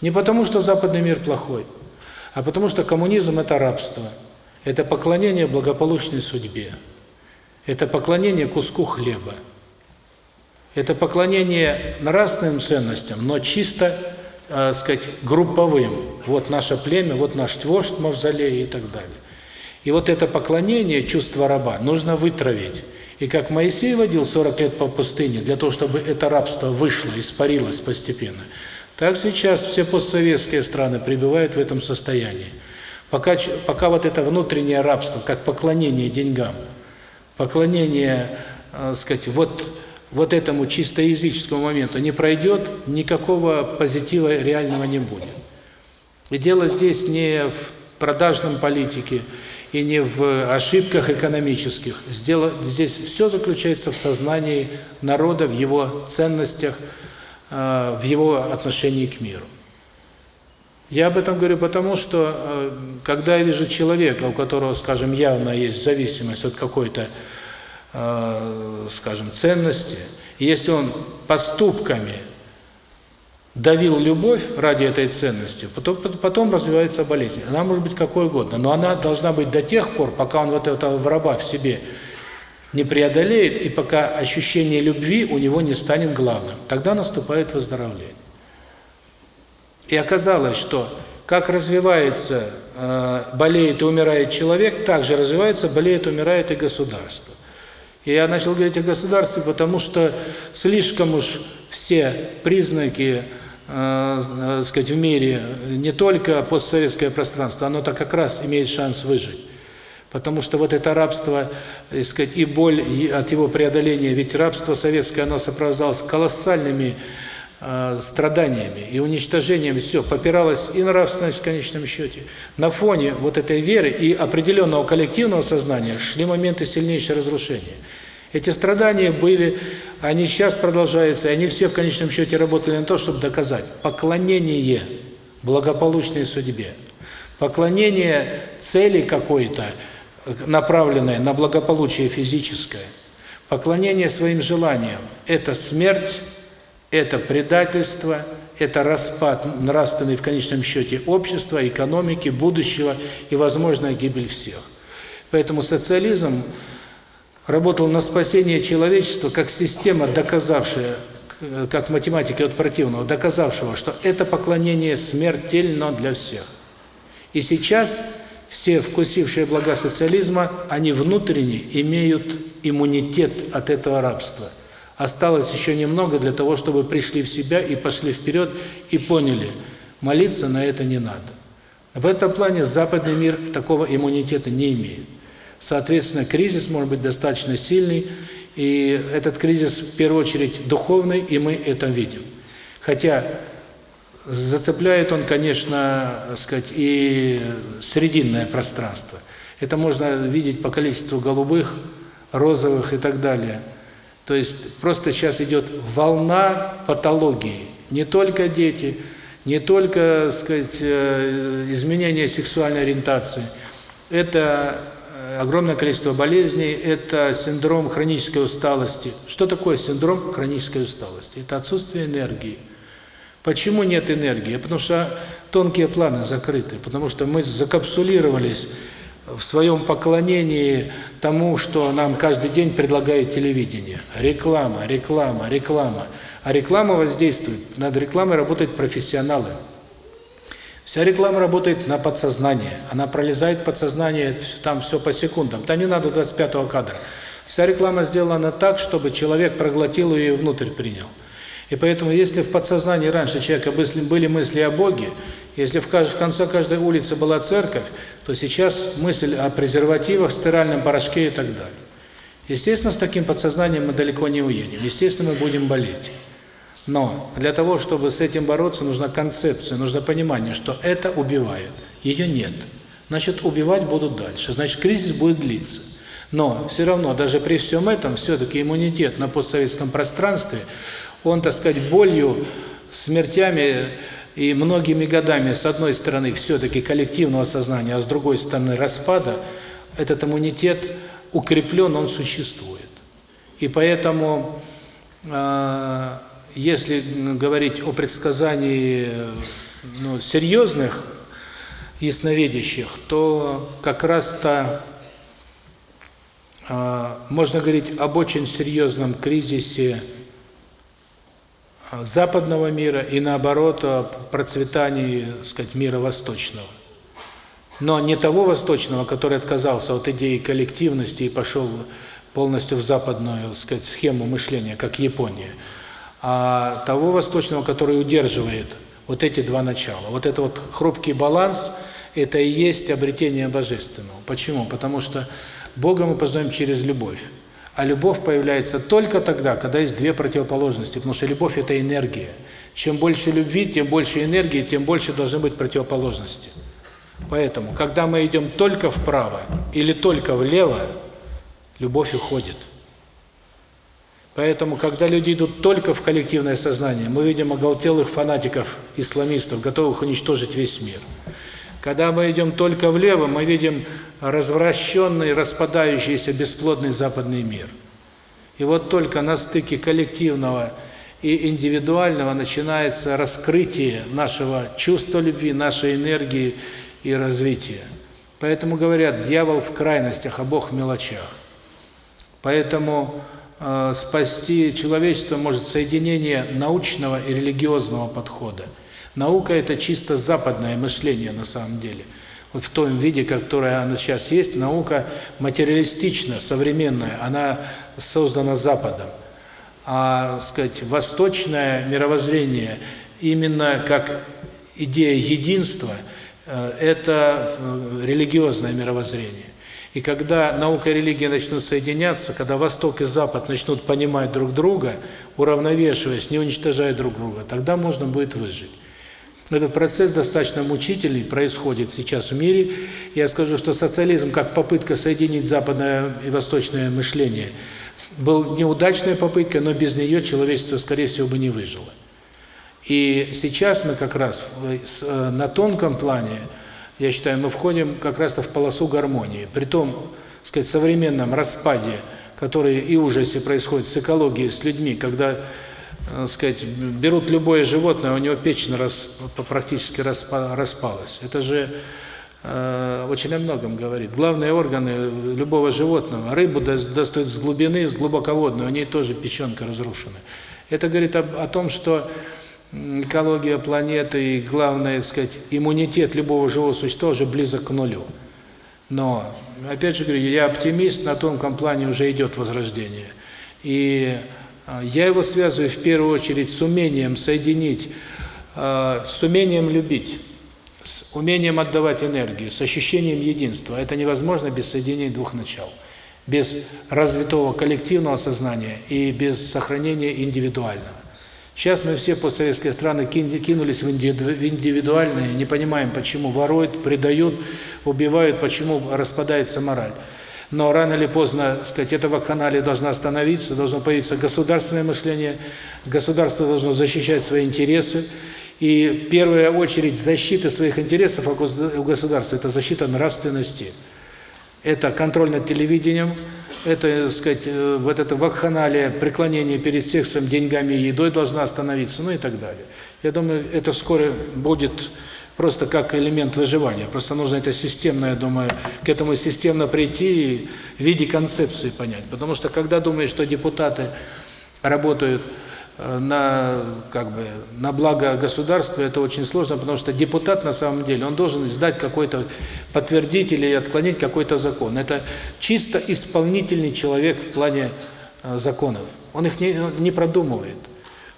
Не потому, что западный мир плохой, а потому что коммунизм – это рабство. Это поклонение благополучной судьбе. Это поклонение куску хлеба. Это поклонение нравственным ценностям, но чисто, э, сказать, групповым. Вот наше племя, вот наш вождь мавзолей и так далее. И вот это поклонение, чувство раба, нужно вытравить. И как Моисей водил 40 лет по пустыне, для того, чтобы это рабство вышло, испарилось постепенно, так сейчас все постсоветские страны пребывают в этом состоянии. Пока, пока вот это внутреннее рабство, как поклонение деньгам, поклонение, э, сказать, вот, вот этому чисто языческому моменту не пройдет, никакого позитива реального не будет. И дело здесь не в продажном политике, и не в ошибках экономических. Здесь все заключается в сознании народа, в его ценностях, э, в его отношении к миру. Я об этом говорю потому, что э, когда я вижу человека, у которого, скажем, явно есть зависимость от какой-то, э, скажем, ценности, если он поступками давил любовь ради этой ценности, потом, потом развивается болезнь. Она может быть какой угодно, но она должна быть до тех пор, пока он вот этого враба в себе не преодолеет, и пока ощущение любви у него не станет главным. Тогда наступает выздоровление. И оказалось, что как развивается, э, болеет и умирает человек, так же развивается, болеет умирает и государство. И я начал говорить о государстве, потому что слишком уж все признаки, э, э, сказать, в мире, не только постсоветское пространство, оно так как раз имеет шанс выжить. Потому что вот это рабство, так сказать, и боль от его преодоления, ведь рабство советское, оно сопровождалось колоссальными э, страданиями и уничтожением, все, попиралась и нравственность в конечном счете. На фоне вот этой веры и определенного коллективного сознания шли моменты сильнейшего разрушения. Эти страдания были, они сейчас продолжаются, и они все в конечном счете работали на то, чтобы доказать поклонение благополучной судьбе, поклонение цели какой-то, направленное на благополучие физическое, поклонение своим желаниям – это смерть, это предательство, это распад нравственный в конечном счете общества, экономики, будущего и возможная гибель всех. Поэтому социализм работал на спасение человечества как система, доказавшая, как математики от противного, доказавшего, что это поклонение смертельно для всех. И сейчас все вкусившие блага социализма, они внутренне имеют иммунитет от этого рабства. Осталось еще немного для того, чтобы пришли в себя и пошли вперед и поняли, молиться на это не надо. В этом плане западный мир такого иммунитета не имеет. Соответственно, кризис может быть достаточно сильный, и этот кризис в первую очередь духовный, и мы это видим. Хотя зацепляет он, конечно, сказать, и срединное пространство. Это можно видеть по количеству голубых, розовых и так далее. То есть просто сейчас идет волна патологии. Не только дети, не только, сказать, э, изменение сексуальной ориентации. Это огромное количество болезней, это синдром хронической усталости. Что такое синдром хронической усталости? Это отсутствие энергии. Почему нет энергии? Потому что тонкие планы закрыты, потому что мы закапсулировались в своем поклонении тому, что нам каждый день предлагает телевидение. Реклама, реклама, реклама. А реклама воздействует. Над рекламой работают профессионалы. Вся реклама работает на подсознание. Она пролезает подсознание, там все по секундам. Там не надо 25-го кадра. Вся реклама сделана так, чтобы человек проглотил ее и внутрь принял. И поэтому, если в подсознании раньше человека были мысли о Боге, если в конце каждой улицы была церковь, то сейчас мысль о презервативах, стиральном порошке и так далее. Естественно, с таким подсознанием мы далеко не уедем. Естественно, мы будем болеть. Но для того, чтобы с этим бороться, нужна концепция, нужно понимание, что это убивает. Ее нет. Значит, убивать будут дальше. Значит, кризис будет длиться. Но все равно, даже при всем этом, все-таки иммунитет на постсоветском пространстве, он, так сказать, болью, смертями и многими годами, с одной стороны, все-таки коллективного сознания, а с другой стороны, распада, этот иммунитет укреплен, он существует. И поэтому... Э если говорить о предсказании ну, серьезных ясновидящих, то как раз-то э, можно говорить об очень серьезном кризисе западного мира и наоборот о сказать, мира восточного. Но не того восточного, который отказался от идеи коллективности и пошел полностью в западную, сказать, схему мышления, как Япония, а того восточного, который удерживает вот эти два начала. Вот это вот хрупкий баланс – это и есть обретение Божественного. Почему? Потому что Бога мы познаем через любовь. А любовь появляется только тогда, когда есть две противоположности, потому что любовь – это энергия. Чем больше любви, тем больше энергии, тем больше должны быть противоположности. Поэтому, когда мы идем только вправо или только влево, любовь уходит. Поэтому, когда люди идут только в коллективное сознание, мы видим оголтелых фанатиков, исламистов, готовых уничтожить весь мир. Когда мы идем только влево, мы видим развращенный, распадающийся, бесплодный западный мир. И вот только на стыке коллективного и индивидуального начинается раскрытие нашего чувства любви, нашей энергии и развития. Поэтому говорят, дьявол в крайностях, а Бог в мелочах. Поэтому Э, спасти человечество может соединение научного и религиозного подхода. Наука – это чисто западное мышление на самом деле. вот в том виде, которое она сейчас есть, наука материалистична, современная, она создана Западом. А, сказать, восточное мировоззрение именно как идея единства э, это э, религиозное мировоззрение. И когда наука и религия начнут соединяться, когда Восток и Запад начнут понимать друг друга, уравновешиваясь, не уничтожая друг друга, тогда можно будет выжить. Этот процесс достаточно мучительный, происходит сейчас в мире. Я скажу, что социализм, как попытка соединить западное и восточное мышление, был неудачной попыткой, но без нее человечество, скорее всего, бы не выжило. И сейчас мы как раз э, на тонком плане, я считаю, мы входим как раз в полосу гармонии. При том, сказать, современном распаде, который и ужасе происходит с экологией, с людьми, когда сказать, берут любое животное, у него печень рас, практически распалась. Это же э, очень о многом говорит. Главные органы любого животного, рыбу достают с глубины, с глубоководной, у нее тоже печенка разрушена. Это говорит об, о том, что экология планеты и, главное, сказать, иммунитет любого живого существа уже близок к нулю. Но, опять же говорю, я оптимист, на тонком плане уже идет возрождение. И я его связываю в первую очередь с умением соединить, а, с умением любить, с умением отдавать энергию, с ощущением единства. Это невозможно без соединения двух начал, без развитого коллективного сознания и без сохранения индивидуального. Сейчас мы все постсоветские страны кинулись в индивидуальное, не понимаем, почему воруют, предают, убивают, почему распадается мораль. Но рано или поздно, сказать, этого канале должна остановиться, должно появиться государственное мышление, государство должно защищать свои интересы. И первая очередь защиты своих интересов у государства – это защита нравственности. Это контроль над телевидением, это, так сказать, э, вот это вакханалия, преклонение перед сексом, деньгами и едой должна остановиться, ну и так далее. Я думаю, это вскоре будет просто как элемент выживания. Просто нужно это системно, я думаю, к этому системно прийти и в виде концепции понять. Потому что когда думаешь, что депутаты работают э, на как бы на благо государства, это очень сложно, потому что депутат на самом деле, он должен издать какой-то подтвердить или отклонить какой-то закон. Это чисто исполнительный человек в плане э, законов. Он их не не продумывает.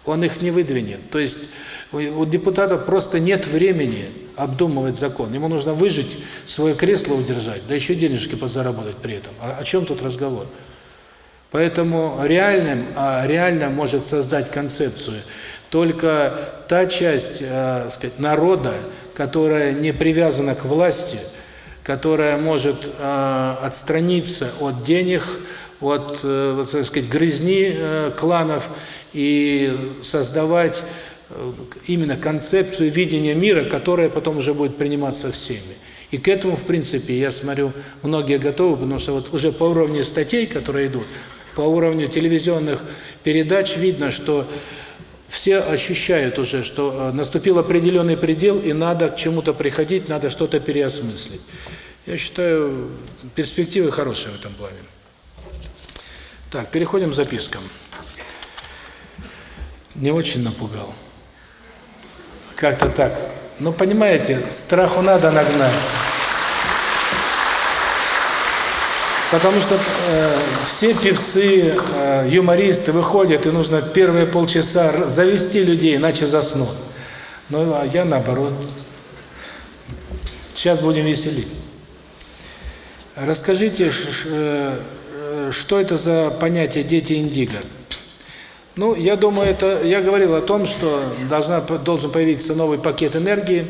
Он их не выдвинет. То есть у депутата просто нет времени обдумывать закон. Ему нужно выжить, свое кресло удержать, да еще денежки подзаработать при этом. А о чем тут разговор? Поэтому реальным, а реально может создать концепцию только та часть, э, сказать, народа, которая не привязана к власти, которая может э, отстраниться от денег, от, э, так сказать, грызни э, кланов и создавать именно концепцию видения мира, которая потом уже будет приниматься всеми. И к этому, в принципе, я смотрю, многие готовы, потому что вот уже по уровню статей, которые идут, по уровню телевизионных передач видно, что все ощущают уже, что э, наступил определенный предел, и надо к чему-то приходить, надо что-то переосмыслить. Я считаю, перспективы хорошие в этом плане. Так, переходим к запискам. Не очень напугал. Как-то так. Ну, понимаете, страху надо нагнать. Потому что э, все певцы, э, юмористы выходят, и нужно первые полчаса завести людей, иначе заснут. Ну, а я наоборот. Сейчас будем веселить. Расскажите, э, что это за понятие «дети индиго»? Ну, я думаю, это я говорил о том, что должна должен появиться новый пакет энергии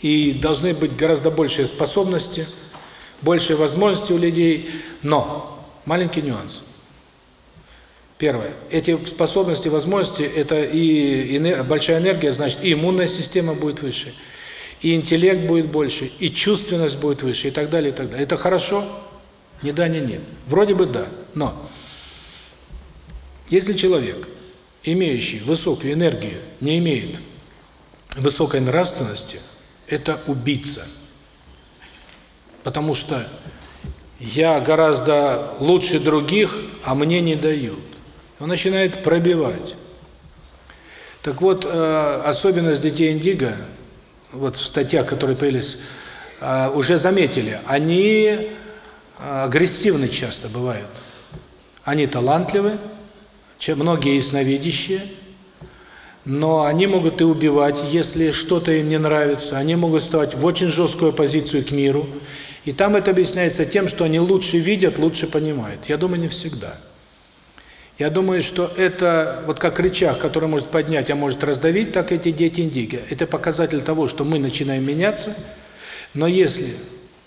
и должны быть гораздо большие способности, больше возможностей у людей, но маленький нюанс. Первое. Эти способности, возможности это и большая энергия, значит, и иммунная система будет выше, и интеллект будет больше, и чувственность будет выше, и так далее, и так далее. Это хорошо? Ни да, ни нет. Вроде бы да, но если человек, имеющий высокую энергию, не имеет высокой нравственности, это убийца. Потому что я гораздо лучше других, а мне не дают. Он начинает пробивать. Так вот, э, особенность детей Индиго, вот в статьях, которые появились, э, уже заметили, они агрессивны часто бывают. Они талантливы, многие ясновидящие, но они могут и убивать, если что-то им не нравится. Они могут вставать в очень жесткую позицию к миру. И там это объясняется тем, что они лучше видят, лучше понимают. Я думаю, не всегда. Я думаю, что это вот как рычаг, который может поднять, а может раздавить, так эти дети индиго. Это показатель того, что мы начинаем меняться. Но если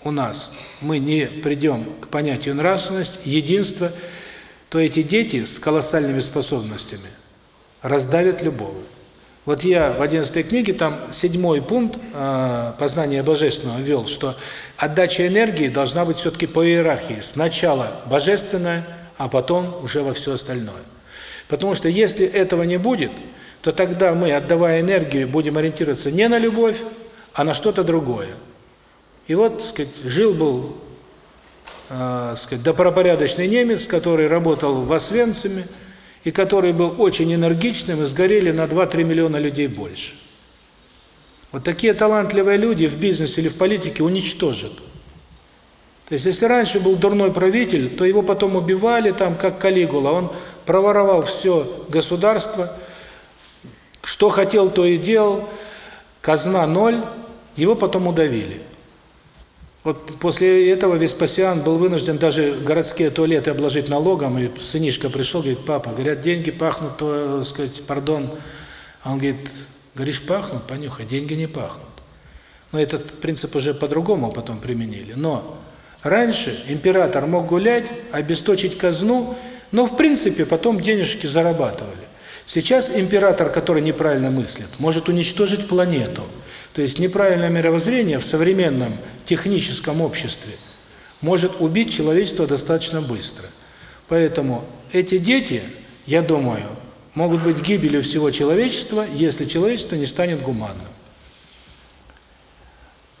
у нас мы не придем к понятию нравственность, единства, то эти дети с колоссальными способностями раздавят любого. Вот я в 11 книге, там седьмой пункт э, познания Божественного ввел, что отдача энергии должна быть все-таки по иерархии. Сначала божественная, а потом уже во все остальное. Потому что если этого не будет, то тогда мы, отдавая энергию, будем ориентироваться не на любовь, а на что-то другое. И вот, сказать, жил-был, э, сказать, добропорядочный немец, который работал в Освенциме, и который был очень энергичным, и сгорели на 2-3 миллиона людей больше. Вот такие талантливые люди в бизнесе или в политике уничтожат. То есть, если раньше был дурной правитель, то его потом убивали, там, как Калигула. Он проворовал все государство, что хотел, то и делал, казна ноль, его потом удавили. Вот после этого Веспасиан был вынужден даже городские туалеты обложить налогом, и сынишка пришел, говорит, папа, говорят, деньги пахнут, то, сказать, пардон. А он говорит, говоришь, пахнут, понюхай, деньги не пахнут. Но этот принцип уже по-другому потом применили. Но раньше император мог гулять, обесточить казну, но в принципе потом денежки зарабатывали. Сейчас император, который неправильно мыслит, может уничтожить планету. То есть неправильное мировоззрение в современном техническом обществе может убить человечество достаточно быстро. Поэтому эти дети, я думаю, могут быть гибелью всего человечества, если человечество не станет гуманным.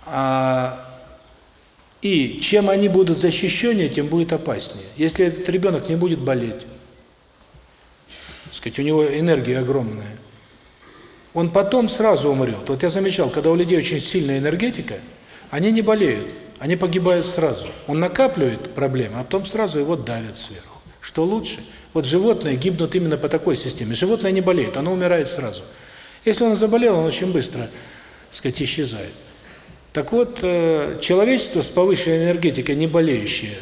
А, и чем они будут защищеннее, тем будет опаснее. Если этот ребенок не будет болеть, сказать, у него энергия огромная, он потом сразу умрет. Вот я замечал, когда у людей очень сильная энергетика, они не болеют, они погибают сразу. Он накапливает проблемы, а потом сразу его давят сверху. Что лучше? Вот животные гибнут именно по такой системе. Животное не болеет, оно умирает сразу. Если он заболел, он очень быстро, так сказать, исчезает. Так вот, э, человечество с повышенной энергетикой, не болеющее,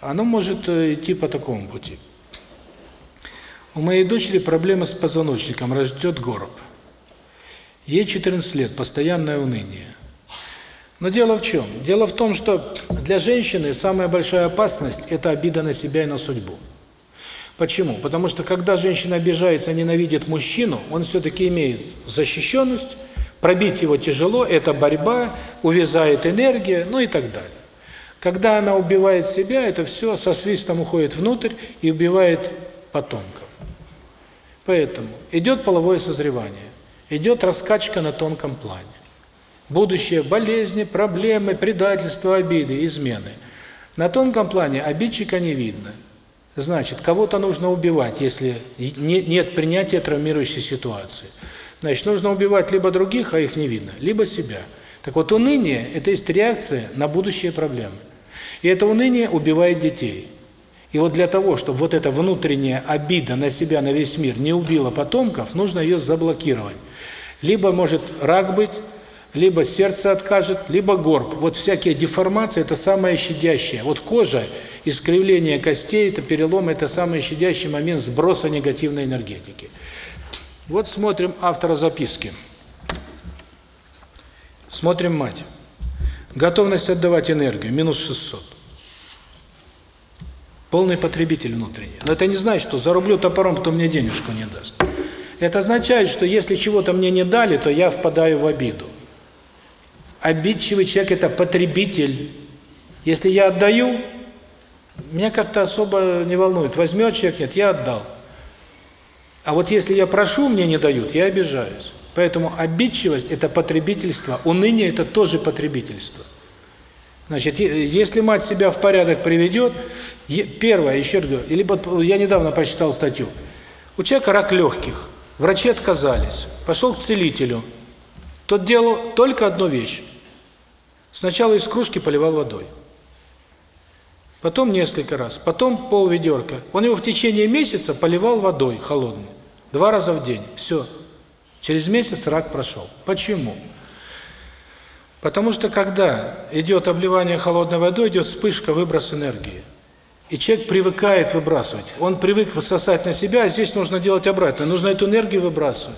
оно может э, идти по такому пути. У моей дочери проблема с позвоночником, растет горб. Ей 14 лет, постоянное уныние. Но дело в чем? Дело в том, что для женщины самая большая опасность – это обида на себя и на судьбу. Почему? Потому что когда женщина обижается, ненавидит мужчину, он все-таки имеет защищенность, пробить его тяжело, это борьба, увязает энергия, ну и так далее. Когда она убивает себя, это все со свистом уходит внутрь и убивает потомков. Поэтому идет половое созревание, идет раскачка на тонком плане. Будущее болезни, проблемы, предательства, обиды, измены. На тонком плане обидчика не видно. Значит, кого-то нужно убивать, если нет принятия травмирующей ситуации. Значит, нужно убивать либо других, а их не видно, либо себя. Так вот, уныние – это есть реакция на будущие проблемы. И это уныние убивает детей. И вот для того, чтобы вот эта внутренняя обида на себя, на весь мир не убила потомков, нужно ее заблокировать. Либо может рак быть, либо сердце откажет, либо горб. Вот всякие деформации – это самое щадящее. Вот кожа, искривление костей, это перелом, это самый щадящий момент сброса негативной энергетики. Вот смотрим автора записки. Смотрим мать. Готовность отдавать энергию – минус 600. Полный потребитель внутренний. Но это не значит, что зарублю топором, кто мне денежку не даст. Это означает, что если чего-то мне не дали, то я впадаю в обиду. Обидчивый человек – это потребитель. Если я отдаю, меня как-то особо не волнует. Возьмет человек, нет, я отдал. А вот если я прошу, мне не дают, я обижаюсь. Поэтому обидчивость – это потребительство, уныние – это тоже потребительство. Значит, если мать себя в порядок приведет, первое, еще раз говорю, или я недавно прочитал статью, у человека рак легких, врачи отказались, пошел к целителю, тот делал только одну вещь. Сначала из кружки поливал водой. Потом несколько раз, потом пол ведерка. Он его в течение месяца поливал водой холодной. Два раза в день. Все. Через месяц рак прошел. Почему? Потому что когда идет обливание холодной водой, идет вспышка, выброс энергии. И человек привыкает выбрасывать. Он привык высосать на себя, а здесь нужно делать обратно. Нужно эту энергию выбрасывать.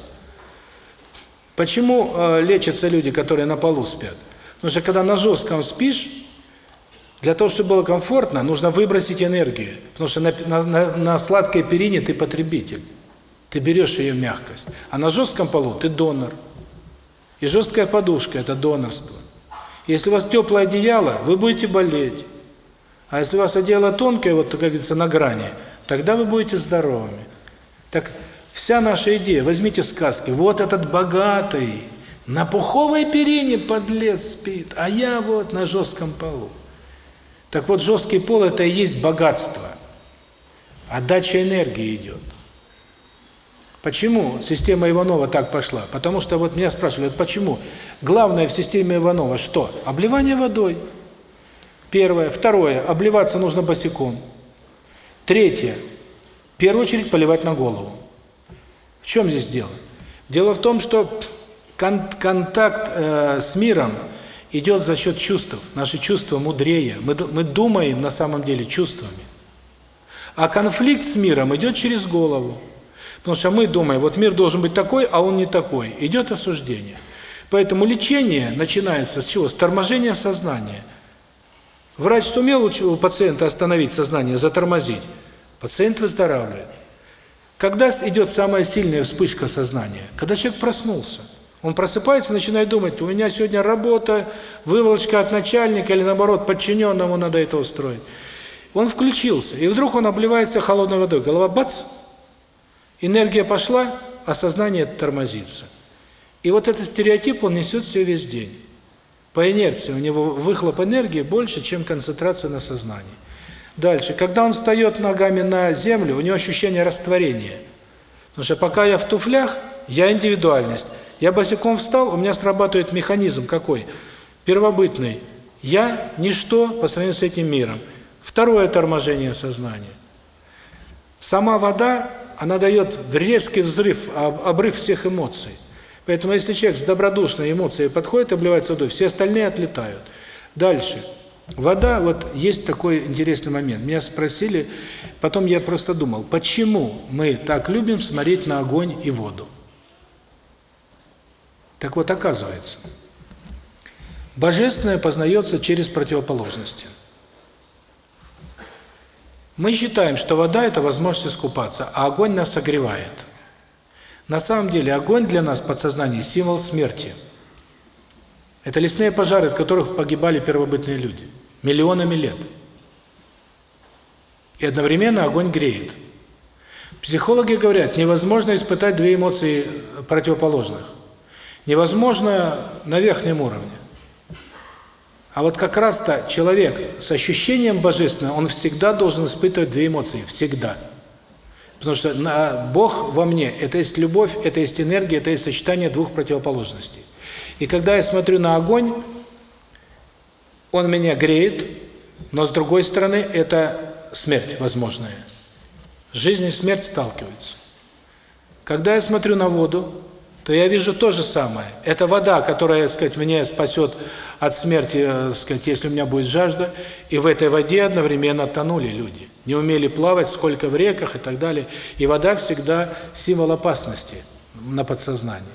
Почему э, лечатся люди, которые на полу спят? Потому что когда на жестком спишь, для того, чтобы было комфортно, нужно выбросить энергию. Потому что на, на, на сладкой перине ты потребитель. Ты берешь ее мягкость. А на жестком полу ты донор. И жесткая подушка – это донорство. Если у вас теплое одеяло, вы будете болеть. А если у вас одеяло тонкое, вот, как говорится, на грани, тогда вы будете здоровыми. Так вся наша идея, возьмите сказки, вот этот богатый, на пуховой перине подлец спит, а я вот на жестком полу. Так вот, жесткий пол – это и есть богатство. Отдача энергии идет. Почему система Иванова так пошла? Потому что вот меня спрашивали, почему? Главное в системе Иванова что? Обливание водой. Первое. Второе. Обливаться нужно босиком. Третье. В первую очередь поливать на голову. В чем здесь дело? Дело в том, что кон контакт э, с миром идет за счет чувств. Наши чувства мудрее. Мы, мы думаем на самом деле чувствами. А конфликт с миром идет через голову. Потому что мы думаем, вот мир должен быть такой, а он не такой. Идет осуждение. Поэтому лечение начинается с чего? С торможения сознания. Врач сумел у пациента остановить сознание, затормозить. Пациент выздоравливает. Когда идет самая сильная вспышка сознания? Когда человек проснулся. Он просыпается начинает думать, у меня сегодня работа, выволочка от начальника или наоборот подчиненному надо это устроить. Он включился, и вдруг он обливается холодной водой. Голова бац, Энергия пошла, а сознание тормозится. И вот этот стереотип он несет все весь день. По инерции у него выхлоп энергии больше, чем концентрация на сознании. Дальше, когда он встает ногами на землю, у него ощущение растворения. Потому что пока я в туфлях, я индивидуальность. Я босиком встал, у меня срабатывает механизм какой? Первобытный. Я – ничто по сравнению с этим миром. Второе торможение сознания. Сама вода она дает резкий взрыв, обрыв всех эмоций. Поэтому если человек с добродушной эмоцией подходит, обливается водой, все остальные отлетают. Дальше. Вода, вот есть такой интересный момент. Меня спросили, потом я просто думал, почему мы так любим смотреть на огонь и воду? Так вот, оказывается, божественное познается через противоположности. Мы считаем, что вода – это возможность искупаться, а огонь нас согревает. На самом деле огонь для нас в подсознании – символ смерти. Это лесные пожары, от которых погибали первобытные люди. Миллионами лет. И одновременно огонь греет. Психологи говорят, невозможно испытать две эмоции противоположных. Невозможно на верхнем уровне. А вот как раз-то человек с ощущением божественного, он всегда должен испытывать две эмоции, всегда. Потому что Бог во мне – это есть любовь, это есть энергия, это есть сочетание двух противоположностей. И когда я смотрю на огонь, он меня греет, но с другой стороны это смерть возможная. Жизнь и смерть сталкиваются. Когда я смотрю на воду, то я вижу то же самое. Это вода, которая, так сказать, меня спасет от смерти, э, сказать, если у меня будет жажда. И в этой воде одновременно тонули люди. Не умели плавать, сколько в реках и так далее. И вода всегда символ опасности на подсознании.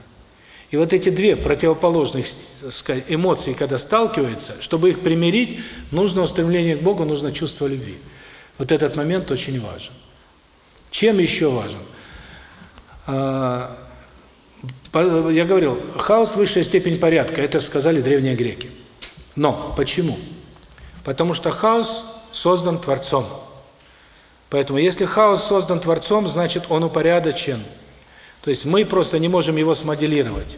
И вот эти две противоположных сказать, эмоции, когда сталкиваются, чтобы их примирить, нужно устремление к Богу, нужно чувство любви. Вот этот момент очень важен. Чем еще важен? А, я говорил, хаос – высшая степень порядка, это сказали древние греки. Но почему? Потому что хаос создан Творцом. Поэтому если хаос создан Творцом, значит он упорядочен. То есть мы просто не можем его смоделировать.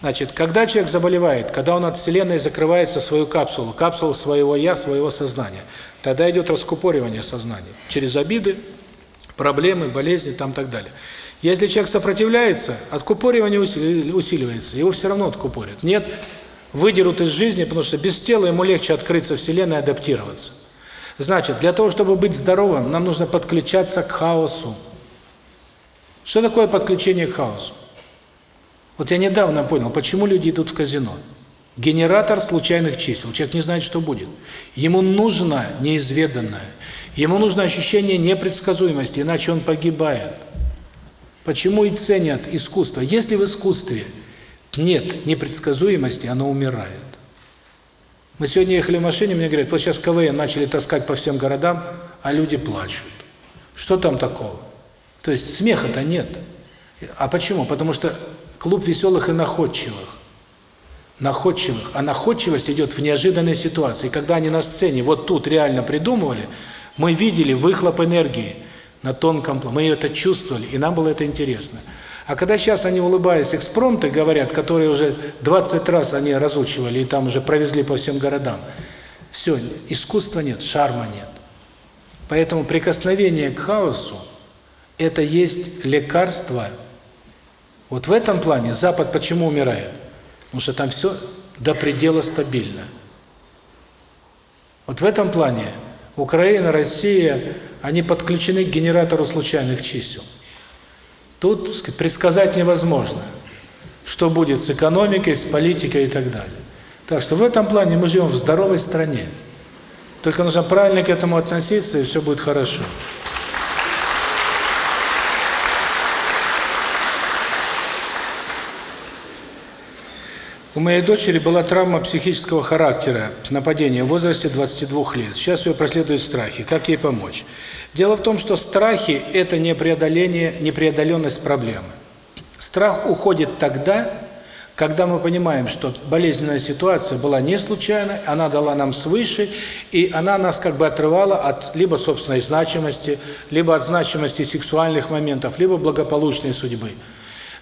Значит, когда человек заболевает, когда он от Вселенной закрывается в свою капсулу, капсулу своего «я», своего сознания, тогда идет раскупоривание сознания через обиды, проблемы, болезни там так далее. Если человек сопротивляется, откупоривание усиливается, его все равно откупорят. Нет, выдерут из жизни, потому что без тела ему легче открыться Вселенной и адаптироваться. Значит, для того, чтобы быть здоровым, нам нужно подключаться к хаосу. Что такое подключение к хаосу? Вот я недавно понял, почему люди идут в казино. Генератор случайных чисел. Человек не знает, что будет. Ему нужно неизведанное. Ему нужно ощущение непредсказуемости, иначе он погибает. Почему и ценят искусство? Если в искусстве нет непредсказуемости, оно умирает. Мы сегодня ехали в машине, мне говорят, вот сейчас КВН начали таскать по всем городам, а люди плачут. Что там такого? То есть смеха-то нет. А почему? Потому что клуб веселых и находчивых. Находчивых. А находчивость идет в неожиданной ситуации. Когда они на сцене вот тут реально придумывали, мы видели выхлоп энергии на тонком плане. Мы это чувствовали, и нам было это интересно. А когда сейчас они, улыбаясь, экспромты говорят, которые уже 20 раз они разучивали и там уже провезли по всем городам, все, искусства нет, шарма нет. Поэтому прикосновение к хаосу – это есть лекарство. Вот в этом плане Запад почему умирает? Потому что там все до предела стабильно. Вот в этом плане Украина, Россия, они подключены к генератору случайных чисел. Тут, сказать, предсказать невозможно, что будет с экономикой, с политикой и так далее. Так что в этом плане мы живем в здоровой стране. Только нужно правильно к этому относиться, и все будет хорошо. У моей дочери была травма психического характера, нападение в возрасте 22 лет. Сейчас ее преследуют страхи. Как ей помочь? Дело в том, что страхи – это не преодоление, непреодоленность проблемы. Страх уходит тогда, когда мы понимаем, что болезненная ситуация была не случайной, она дала нам свыше, и она нас как бы отрывала от либо собственной значимости, либо от значимости сексуальных моментов, либо благополучной судьбы.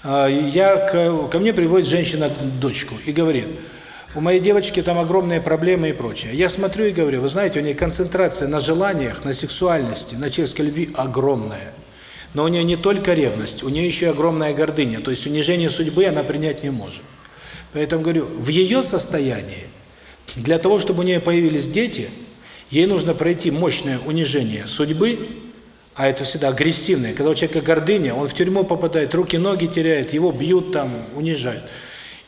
А, я ко мне приводит женщина дочку и говорит: "У моей девочки там огромные проблемы и прочее". Я смотрю и говорю: "Вы знаете, у нее концентрация на желаниях, на сексуальности, на человеческой любви огромная. Но у нее не только ревность, у нее еще и огромная гордыня, то есть унижение судьбы она принять не может". Поэтому говорю, в ее состоянии для того, чтобы у нее появились дети, ей нужно пройти мощное унижение судьбы, а это всегда агрессивное. Когда у человека гордыня, он в тюрьму попадает, руки-ноги теряет, его бьют там, унижают.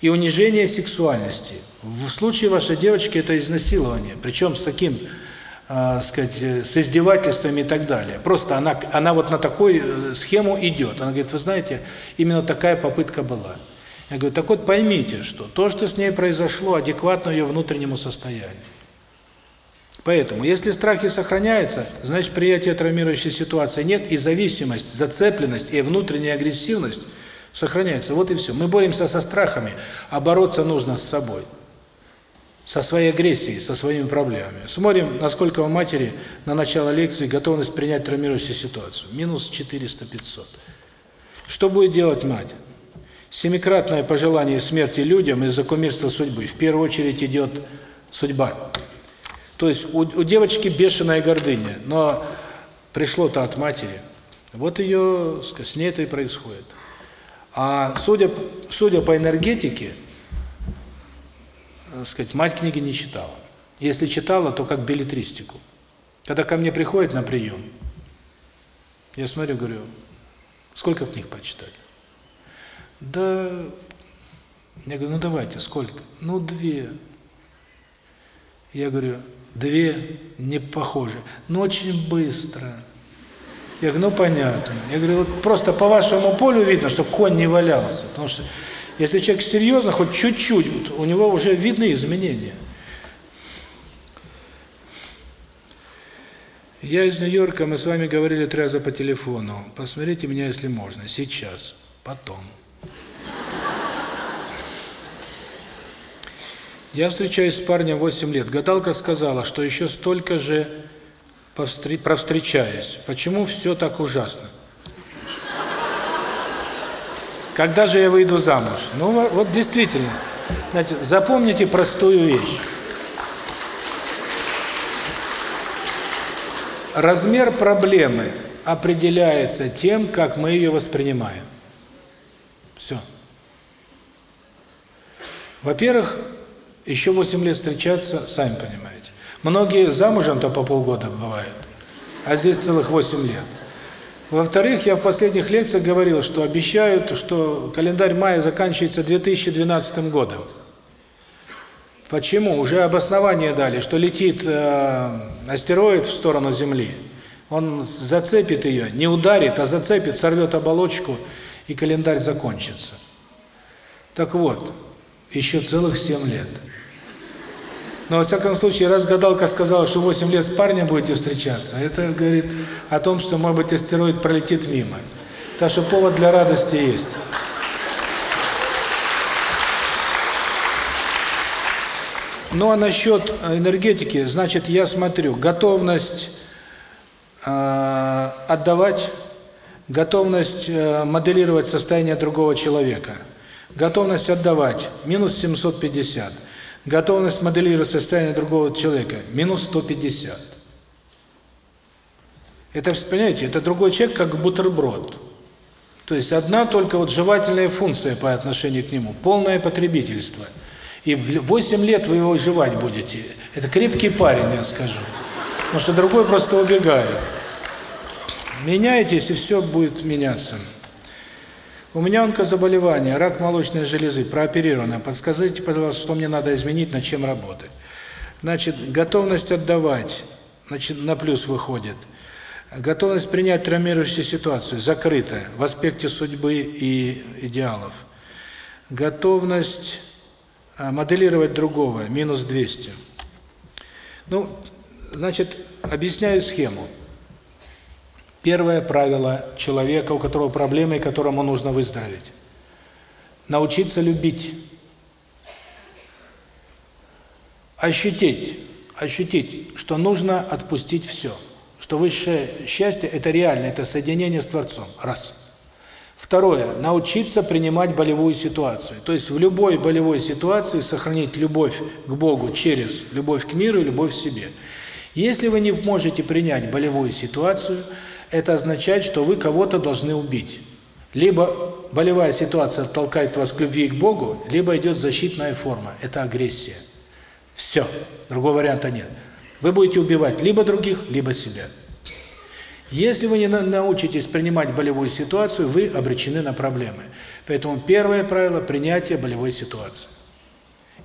И унижение сексуальности. В случае вашей девочки это изнасилование, причем с таким, э, сказать, с издевательствами и так далее. Просто она она вот на такую схему идет. Она говорит: "Вы знаете, именно такая попытка была". Я говорю: "Так вот поймите, что то, что с ней произошло, адекватно ее внутреннему состоянию". Поэтому, если страхи сохраняются, значит приятия травмирующей ситуации нет, и зависимость, зацепленность и внутренняя агрессивность сохраняется. Вот и все. Мы боремся со страхами, а бороться нужно с собой. Со своей агрессией, со своими проблемами. Смотрим, насколько у матери на начало лекции готовность принять травмирующую ситуацию. Минус 400-500. Что будет делать мать? Семикратное пожелание смерти людям из-за кумирства судьбы. В первую очередь идет судьба. То есть у, у девочки бешеная гордыня, но пришло-то от матери. Вот ее, с ней это и происходит. А судя, судя по энергетике, сказать, мать книги не читала. Если читала, то как билетристику. Когда ко мне приходит на прием, я смотрю, говорю, сколько книг прочитали? Да, я говорю, ну давайте, сколько? Ну, две. Я говорю, две не похожи, но очень быстро. Я говорю, ну понятно. Я говорю, вот просто по вашему полю видно, что конь не валялся. Потому что если человек серьезно, хоть чуть-чуть, у него уже видны изменения. Я из Нью-Йорка, мы с вами говорили три раза по телефону. Посмотрите меня, если можно, сейчас, потом. Я встречаюсь с парнем 8 лет. Гадалка сказала, что еще столько же провстречаюсь. Почему все так ужасно? Когда же я выйду замуж? Ну, вот действительно. Знаете, запомните простую вещь. Размер проблемы определяется тем, как мы ее воспринимаем. Все. Во-первых, Еще 8 лет встречаться, сами понимаете. Многие замужем-то по полгода бывают, а здесь целых 8 лет. Во-вторых, я в последних лекциях говорил, что обещают, что календарь мая заканчивается 2012 годом. Почему? Уже обоснование дали, что летит э, астероид в сторону Земли. Он зацепит ее, не ударит, а зацепит, сорвет оболочку, и календарь закончится. Так вот, еще целых 7 лет. Но, во всяком случае, раз гадалка сказала, что 8 лет с парнем будете встречаться, это говорит о том, что, может быть, астероид пролетит мимо. Так что повод для радости есть. Ну, а насчет энергетики, значит, я смотрю, готовность э, отдавать, готовность э, моделировать состояние другого человека, готовность отдавать, минус 750, готовность моделировать состояние другого человека, минус 150. Это, понимаете, это другой человек, как бутерброд. То есть одна только вот жевательная функция по отношению к нему, полное потребительство – и в 8 лет вы его жевать будете. Это крепкий парень, я скажу. Потому что другой просто убегает. Меняйтесь, и все будет меняться. У меня онкозаболевание, рак молочной железы, прооперировано. Подскажите, пожалуйста, что мне надо изменить, над чем работать. Значит, готовность отдавать, значит, на плюс выходит. Готовность принять травмирующую ситуацию, закрытая, в аспекте судьбы и идеалов. Готовность а, моделировать другого, минус 200. Ну, значит, объясняю схему. Первое правило человека, у которого проблемы, и которому нужно выздороветь. Научиться любить. Ощутить, ощутить, что нужно отпустить все. Что высшее счастье – это реально, это соединение с Творцом. Раз. Второе – научиться принимать болевую ситуацию. То есть в любой болевой ситуации сохранить любовь к Богу через любовь к миру и любовь к себе. Если вы не можете принять болевую ситуацию, это означает, что вы кого-то должны убить. Либо болевая ситуация толкает вас к любви к Богу, либо идет защитная форма – это агрессия. Все, другого варианта нет. Вы будете убивать либо других, либо себя. Если вы не научитесь принимать болевую ситуацию, вы обречены на проблемы. Поэтому первое правило – принятие болевой ситуации.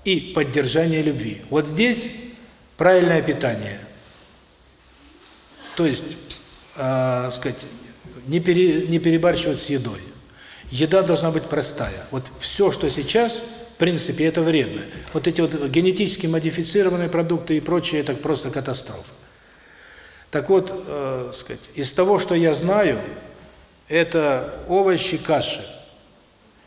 И поддержание любви. Вот здесь правильное питание. То есть, э, сказать, не, пере, не перебарщивать с едой. Еда должна быть простая. Вот все, что сейчас, в принципе, это вредно. Вот эти вот генетически модифицированные продукты и прочее – это просто катастрофа. Так вот, э, сказать, из того, что я знаю, это овощи, каши.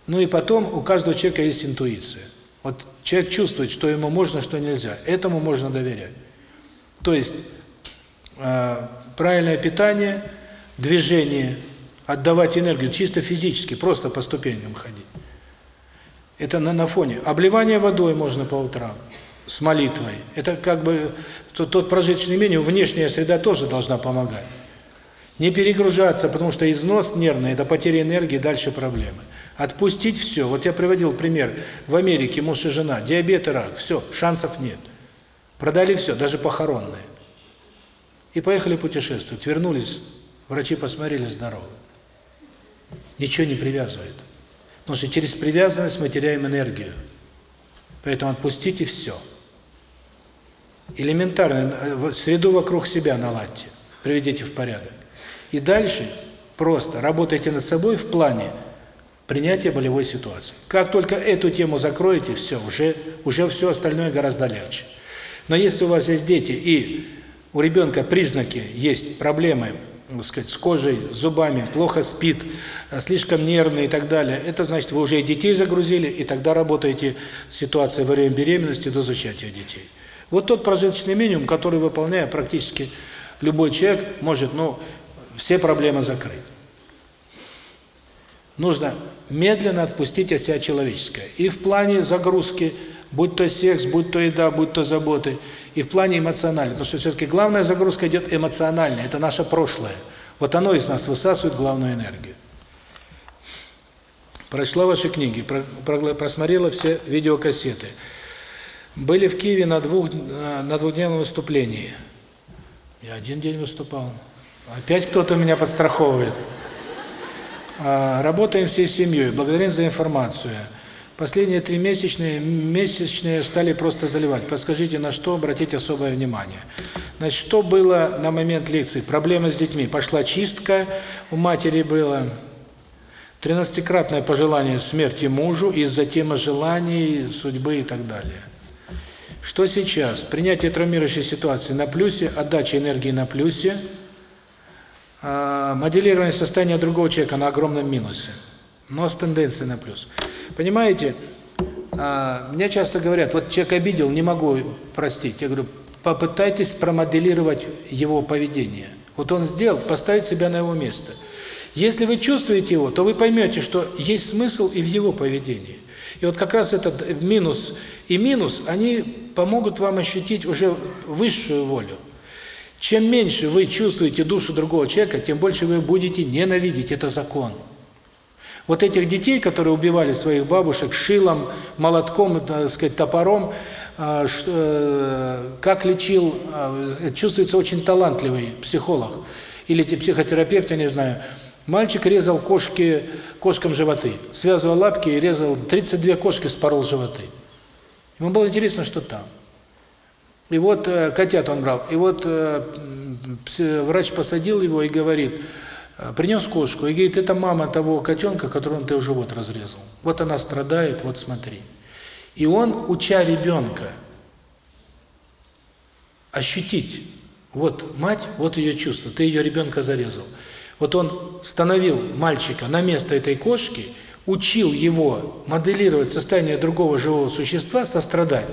Ну и потом у каждого человека есть интуиция. Вот человек чувствует, что ему можно, что нельзя. Этому можно доверять. То есть э, правильное питание, движение, отдавать энергию чисто физически, просто по ступенькам ходить. Это на, на фоне. Обливание водой можно по утрам с молитвой. Это как бы тот, тот прожиточный минимум, внешняя среда тоже должна помогать. Не перегружаться, потому что износ нервный – это потеря энергии, дальше проблемы. Отпустить все. Вот я приводил пример. В Америке муж и жена, диабет и рак, все, шансов нет. Продали все, даже похоронные. И поехали путешествовать. Вернулись, врачи посмотрели, здоровы. Ничего не привязывает. Потому что через привязанность мы теряем энергию. Поэтому отпустите все. Элементарно, э, среду вокруг себя наладьте, приведите в порядок. И дальше просто работайте над собой в плане принятия болевой ситуации. Как только эту тему закроете, все, уже, уже все остальное гораздо легче. Но если у вас есть дети, и у ребенка признаки, есть проблемы, так сказать, с кожей, с зубами, плохо спит, э, слишком нервный и так далее, это значит, вы уже и детей загрузили, и тогда работаете с ситуацией во время беременности до зачатия детей. Вот тот прожиточный минимум, который, выполняя практически любой человек, может, ну, все проблемы закрыть. Нужно медленно отпустить от себя человеческое. И в плане загрузки, будь то секс, будь то еда, будь то заботы, и в плане эмоциональной. Потому что все-таки главная загрузка идет эмоциональная, это наше прошлое. Вот оно из нас высасывает главную энергию. Прочла ваши книги, просмотрела все видеокассеты. Были в Киеве на двух на двухдневном выступлении. Я один день выступал. Опять кто-то меня подстраховывает. А, работаем всей семьей. Благодарим за информацию. Последние три месячные, месячные стали просто заливать. Подскажите, на что обратить особое внимание. Значит, что было на момент лекции? Проблемы с детьми. Пошла чистка, у матери было тринадцатикратное пожелание смерти мужу из-за темы желаний, судьбы и так далее. Что сейчас? Принятие травмирующей ситуации на плюсе, отдача энергии на плюсе, а, моделирование состояния другого человека на огромном минусе, но с тенденцией на плюс. Понимаете, а, мне часто говорят, вот человек обидел, не могу простить. Я говорю, попытайтесь промоделировать его поведение. Вот он сделал, поставить себя на его место. Если вы чувствуете его, то вы поймете, что есть смысл и в его поведении. И вот как раз этот минус и минус, они помогут вам ощутить уже высшую волю. Чем меньше вы чувствуете душу другого человека, тем больше вы будете ненавидеть. Это закон. Вот этих детей, которые убивали своих бабушек шилом, молотком, так сказать, топором, а, э, как лечил, чувствуется очень талантливый психолог или психотерапевт, я не знаю. Мальчик резал кошки, кошкам животы, связывал лапки и резал 32 кошки спорол животы. Ему было интересно, что там. И вот э, котят он брал. И вот э, врач посадил его и говорит: Э, принес кошку и говорит, это мама того котенка, которого ты уже вот разрезал. Вот она страдает, вот смотри. И он, уча ребенка, ощутить, вот мать, вот ее чувство, ты ее ребенка зарезал. Вот он становил мальчика на место этой кошки, учил его моделировать состояние другого живого существа, сострадать.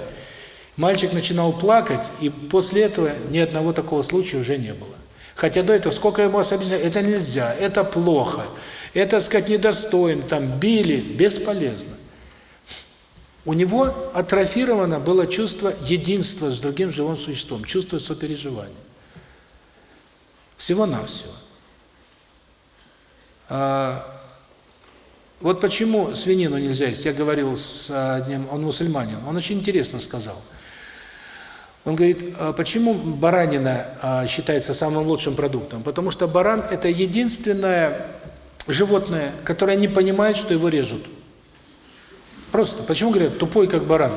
Мальчик начинал плакать, и после этого ни одного такого случая уже не было. Хотя до этого сколько ему объясняли, это нельзя, это плохо, это, сказать, недостойно, там, били, бесполезно. У него атрофировано было чувство единства с другим живым существом, чувство сопереживания. Всего-навсего. А, вот почему свинину нельзя есть. Я говорил с одним, он мусульманин, он очень интересно сказал – он говорит, а почему баранина а, считается самым лучшим продуктом? Потому что баран – это единственное животное, которое не понимает, что его режут. Просто. Почему говорят, тупой как баран?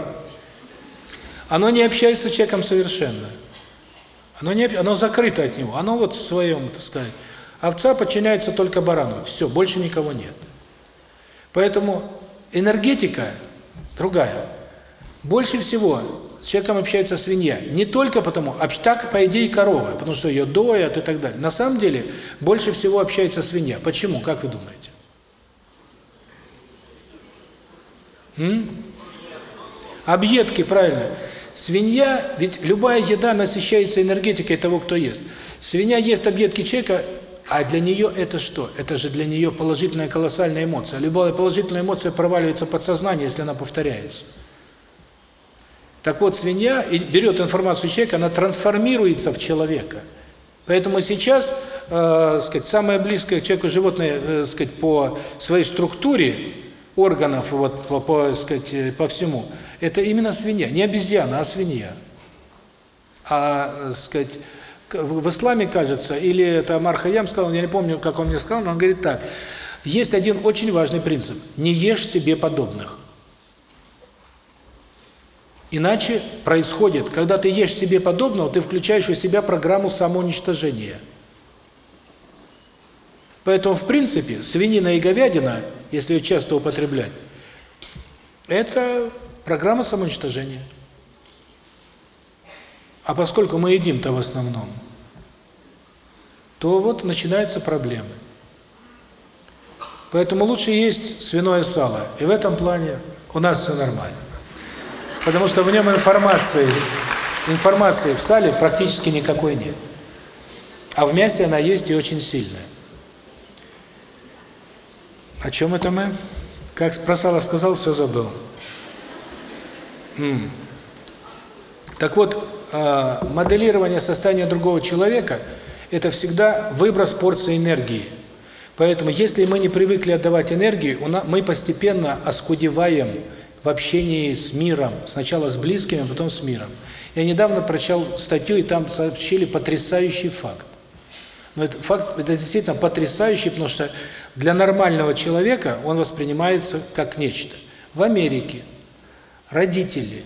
Оно не общается с человеком совершенно. Оно, не, оно закрыто от него. Оно вот в своем, так сказать. Овца подчиняется только барану. Все, больше никого нет. Поэтому энергетика другая. Больше всего с человеком общается свинья. Не только потому, а так, по идее, корова, потому что ее доят и так далее. На самом деле, больше всего общается свинья. Почему? Как вы думаете? М? Объедки, правильно. Свинья, ведь любая еда насыщается энергетикой того, кто ест. Свинья ест объедки человека, а для нее это что? Это же для нее положительная колоссальная эмоция. Любая положительная эмоция проваливается подсознание, если она повторяется. Так вот, свинья берет информацию человека, она трансформируется в человека. Поэтому сейчас, э, сказать, самое близкое к человеку животное, э, сказать, по своей структуре органов, вот по, по, сказать, э, по всему, это именно свинья, не обезьяна, а свинья. А, э, сказать, в исламе, кажется, или это Амар Хаям сказал, я не помню, как он мне сказал, но он говорит так: есть один очень важный принцип: не ешь себе подобных. Иначе происходит, когда ты ешь себе подобного, ты включаешь у себя программу самоуничтожения. Поэтому, в принципе, свинина и говядина, если ее часто употреблять, это программа самоуничтожения. А поскольку мы едим-то в основном, то вот начинаются проблемы. Поэтому лучше есть свиное сало. И в этом плане у нас все нормально потому что в нем информации, информации в сале практически никакой нет. А в мясе она есть и очень сильная. О чем это мы? Как про сказал, все забыл. М так вот, э, моделирование состояния другого человека – это всегда выброс порции энергии. Поэтому, если мы не привыкли отдавать энергию, мы постепенно оскудеваем в общении с миром, сначала с близкими, а потом с миром. Я недавно прочел статью, и там сообщили потрясающий факт. Но это факт, это действительно потрясающий, потому что для нормального человека он воспринимается как нечто. В Америке родители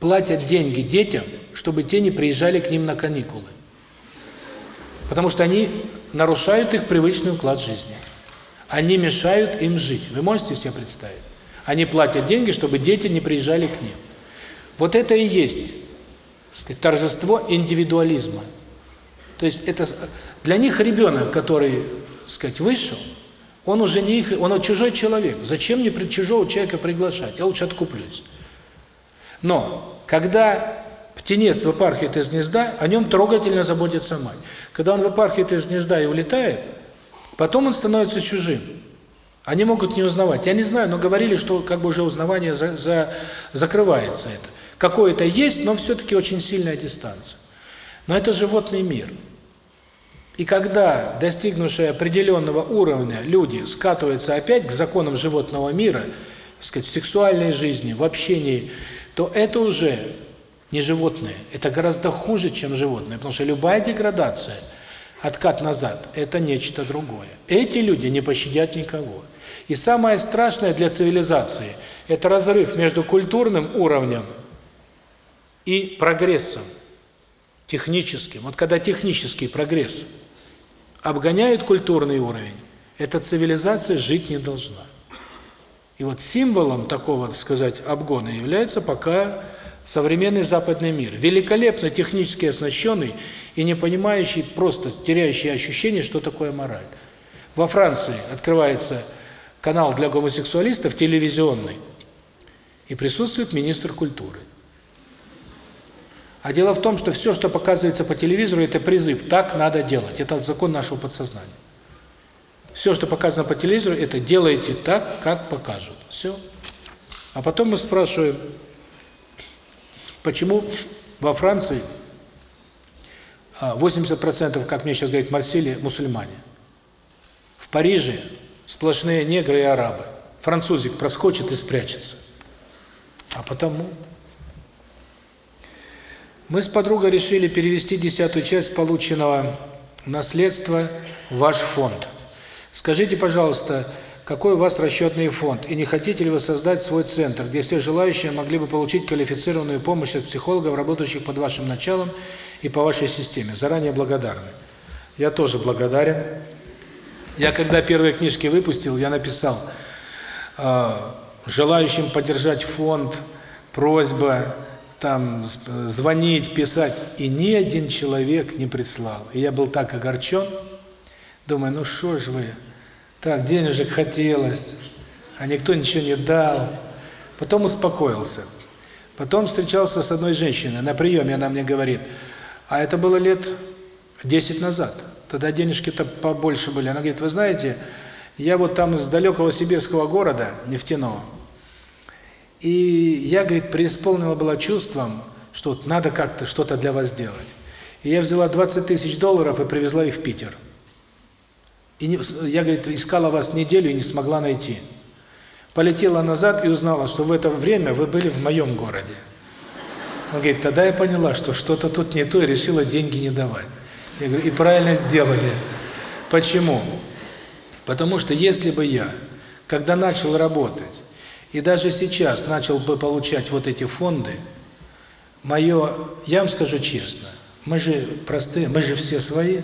платят деньги детям, чтобы те не приезжали к ним на каникулы. Потому что они нарушают их привычный уклад жизни. Они мешают им жить. Вы можете себе представить? Они платят деньги, чтобы дети не приезжали к ним. Вот это и есть сказать, торжество индивидуализма. То есть это для них ребенок, который, сказать, вышел, он уже не их, он чужой человек. Зачем мне чужого человека приглашать? Я лучше откуплюсь. Но когда птенец выпархивает из гнезда, о нем трогательно заботится мать. Когда он выпархивает из гнезда и улетает, потом он становится чужим. Они могут не узнавать. Я не знаю, но говорили, что как бы уже узнавание за, за, закрывается это. Какое-то есть, но все-таки очень сильная дистанция. Но это животный мир. И когда достигнувшие определенного уровня люди скатываются опять к законам животного мира, сказать, в сексуальной жизни, в общении, то это уже не животное. Это гораздо хуже, чем животное, потому что любая деградация, откат назад это нечто другое. Эти люди не пощадят никого. И самое страшное для цивилизации это разрыв между культурным уровнем и прогрессом техническим. Вот когда технический прогресс обгоняет культурный уровень, эта цивилизация жить не должна. И вот символом такого, так сказать, обгона является пока современный западный мир. Великолепно технически оснащенный и не понимающий, просто теряющий ощущение, что такое мораль. Во Франции открывается канал для гомосексуалистов телевизионный, и присутствует министр культуры. А дело в том, что все, что показывается по телевизору, это призыв, так надо делать. Это закон нашего подсознания. Все, что показано по телевизору, это делайте так, как покажут. Все. А потом мы спрашиваем, почему во Франции 80%, а, как мне сейчас говорит Марсели, мусульмане. В Париже сплошные негры и арабы. Французик проскочит и спрячется. А потому мы с подругой решили перевести десятую часть полученного наследства в ваш фонд. Скажите, пожалуйста, какой у вас расчетный фонд, и не хотите ли вы создать свой центр, где все желающие могли бы получить квалифицированную помощь от психологов, работающих под вашим началом и по вашей системе? Заранее благодарны. Я тоже благодарен. Я когда первые книжки выпустил, я написал э, желающим поддержать фонд, просьба там звонить, писать, и ни один человек не прислал. И я был так огорчен, Думаю, ну что ж вы, так, денежек хотелось, а никто ничего не дал. Потом успокоился. Потом встречался с одной женщиной на приеме, она мне говорит, а это было лет 10 назад, тогда денежки-то побольше были. Она говорит, вы знаете, я вот там из далекого сибирского города, нефтяного, и я, говорит, преисполнила была чувством, что вот надо как-то что-то для вас сделать. И я взяла 20 тысяч долларов и привезла их в Питер. И не, я, говорит, искала вас неделю и не смогла найти. Полетела назад и узнала, что в это время вы были в моем городе. Он говорит, тогда я поняла, что что-то тут не то, и решила деньги не давать. Я говорю, и правильно сделали. Почему? Потому что если бы я, когда начал работать, и даже сейчас начал бы получать вот эти фонды, мое, я вам скажу честно, мы же простые, мы же все свои,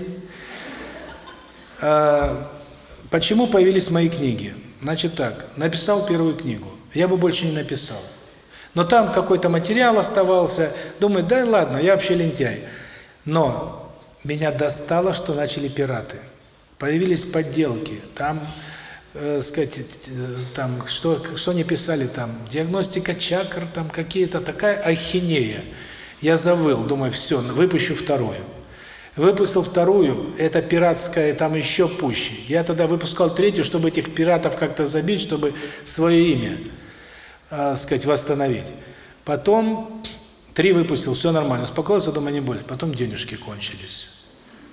почему появились мои книги? Значит так, написал первую книгу, я бы больше не написал. Но там какой-то материал оставался, думаю, да ладно, я вообще лентяй. Но меня достало, что начали пираты. Появились подделки, там, э, сказать, э, там, что, что не писали там, диагностика чакр, там какие-то, такая ахинея. Я завыл, думаю, все, выпущу вторую. Выпустил вторую, это пиратская, там еще пуще. Я тогда выпускал третью, чтобы этих пиратов как-то забить, чтобы свое имя, э, сказать, восстановить. Потом три выпустил, все нормально, успокоился, думаю, не будет. Потом денежки кончились.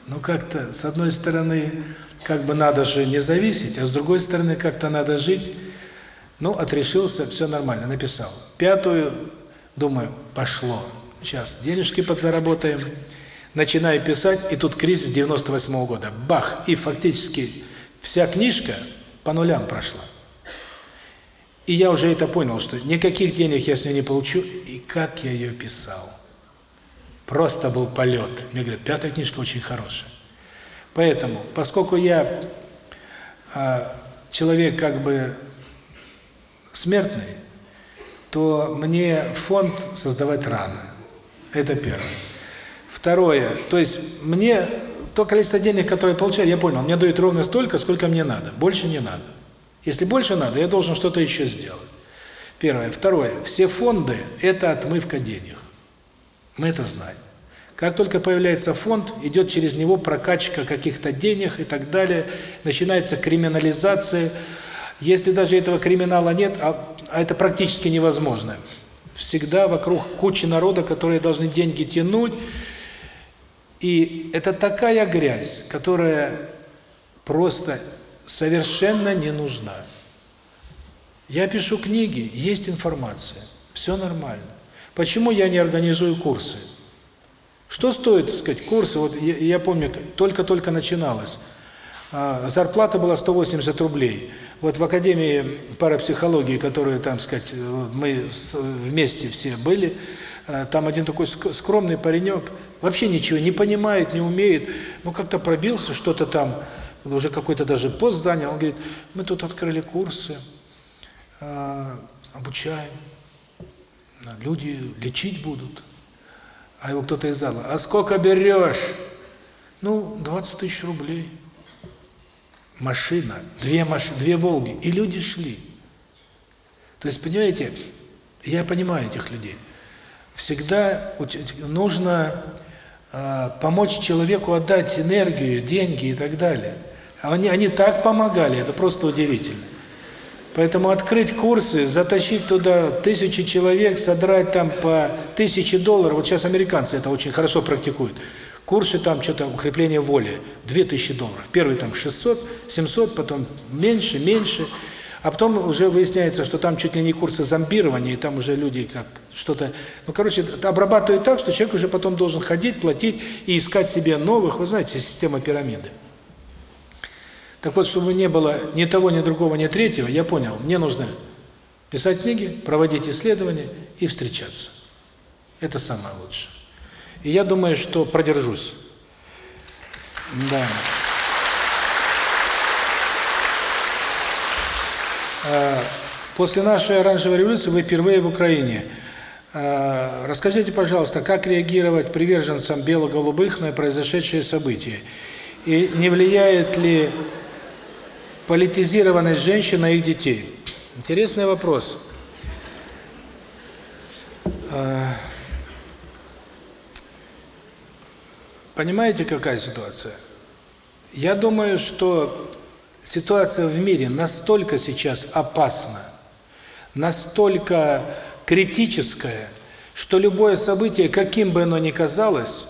Ну как-то, с одной стороны, как бы надо же не зависеть, а с другой стороны, как-то надо жить. Ну, отрешился, все нормально, написал. Пятую, думаю, пошло. Сейчас денежки подзаработаем. Начинаю писать, и тут кризис 98 -го года. Бах! И фактически вся книжка по нулям прошла. И я уже это понял, что никаких денег я с нее не получу. И как я ее писал. Просто был полет. Мне говорят, пятая книжка очень хорошая. Поэтому, поскольку я э, человек как бы смертный, то мне фонд создавать рано. Это первое. Второе, то есть мне то количество денег, которое я получаю, я понял, мне дают ровно столько, сколько мне надо, больше не надо. Если больше надо, я должен что-то еще сделать. Первое. Второе, все фонды – это отмывка денег. Мы это знаем. Как только появляется фонд, идет через него прокачка каких-то денег и так далее, начинается криминализация. Если даже этого криминала нет, а, а это практически невозможно, всегда вокруг куча народа, которые должны деньги тянуть, и это такая грязь, которая просто совершенно не нужна. Я пишу книги, есть информация, все нормально. Почему я не организую курсы? Что стоит, так сказать, курсы? Вот я, я помню, только-только начиналось. А, зарплата была 180 рублей. Вот в Академии парапсихологии, которую, там, сказать, мы вместе все были, там один такой скромный паренек, вообще ничего не понимает, не умеет, ну как-то пробился, что-то там, уже какой-то даже пост занял. Он говорит, мы тут открыли курсы, а, обучаем, люди лечить будут. А его кто-то из зала, а сколько берешь? Ну, 20 тысяч рублей. Машина, две машины, две Волги, и люди шли. То есть, понимаете, я понимаю этих людей. Всегда нужно э, помочь человеку отдать энергию, деньги и так далее. Они, они так помогали, это просто удивительно. Поэтому открыть курсы, затащить туда тысячи человек, содрать там по тысяче долларов, вот сейчас американцы это очень хорошо практикуют. Курсы там что-то укрепление воли, 2000 долларов. Первый там 600, 700, потом меньше, меньше. А потом уже выясняется, что там чуть ли не курсы зомбирования, и там уже люди как что-то... Ну, короче, обрабатывают так, что человек уже потом должен ходить, платить и искать себе новых, вы знаете, система пирамиды. Так вот, чтобы не было ни того, ни другого, ни третьего, я понял, мне нужно писать книги, проводить исследования и встречаться. Это самое лучшее. И я думаю, что продержусь. Да. После нашей оранжевой революции вы впервые в Украине. А, расскажите, пожалуйста, как реагировать приверженцам бело-голубых на произошедшие события? И не влияет ли политизированность женщин и их детей? Интересный вопрос. А, понимаете, какая ситуация? Я думаю, что ситуация в мире настолько сейчас опасна, настолько критическая, что любое событие, каким бы оно ни казалось,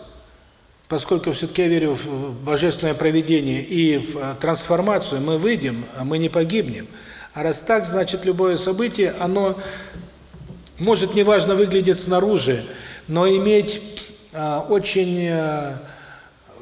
Поскольку все-таки я верю в божественное проведение и в э, трансформацию, мы выйдем, а мы не погибнем. А раз так, значит, любое событие, оно может неважно выглядеть снаружи, но иметь а, очень, а,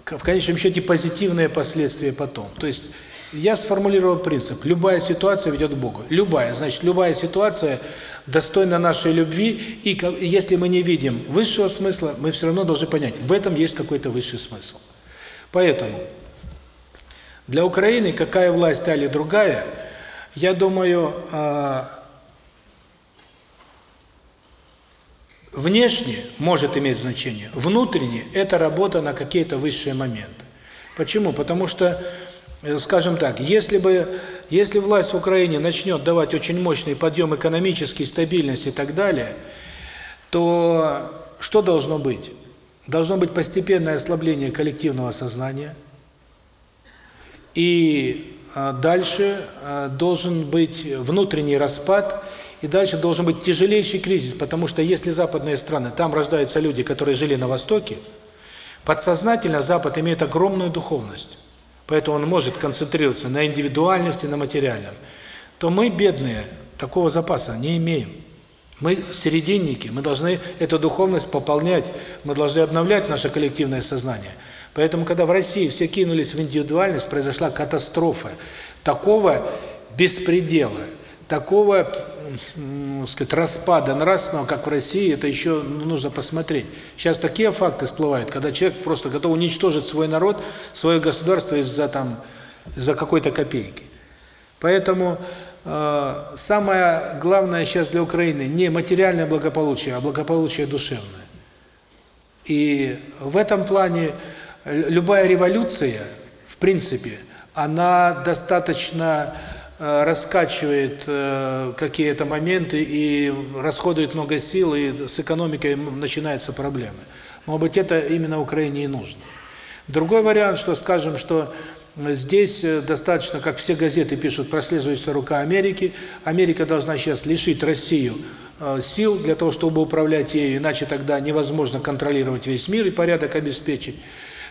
в конечном счете, позитивные последствия потом. То есть я сформулировал принцип: любая ситуация ведет к Богу. Любая, значит, любая ситуация достойна нашей любви, и если мы не видим высшего смысла, мы все равно должны понять, в этом есть какой-то высший смысл. Поэтому для Украины какая власть, та или другая, я думаю, а, внешне может иметь значение, внутренне это работа на какие-то высшие моменты. Почему? Потому что скажем так, если бы если власть в Украине начнет давать очень мощный подъем экономический, стабильность и так далее, то что должно быть? Должно быть постепенное ослабление коллективного сознания. И а, дальше а, должен быть внутренний распад, и дальше должен быть тяжелейший кризис, потому что если западные страны, там рождаются люди, которые жили на Востоке, подсознательно Запад имеет огромную духовность поэтому он может концентрироваться на индивидуальности, на материальном, то мы, бедные, такого запаса не имеем. Мы серединники, мы должны эту духовность пополнять, мы должны обновлять наше коллективное сознание. Поэтому, когда в России все кинулись в индивидуальность, произошла катастрофа такого беспредела, такого, сказать, распада нравственного, как в России, это еще нужно посмотреть. Сейчас такие факты всплывают, когда человек просто готов уничтожить свой народ, свое государство из-за там за какой-то копейки. Поэтому э, самое главное сейчас для Украины не материальное благополучие, а благополучие душевное. И в этом плане любая революция, в принципе, она достаточно э, раскачивает э, какие-то моменты и расходует много сил, и с экономикой начинаются проблемы. Может быть, это именно Украине и нужно. Другой вариант, что скажем, что здесь э, достаточно, как все газеты пишут, прослеживается рука Америки. Америка должна сейчас лишить Россию сил для того, чтобы управлять ею, иначе тогда невозможно контролировать весь мир и порядок обеспечить.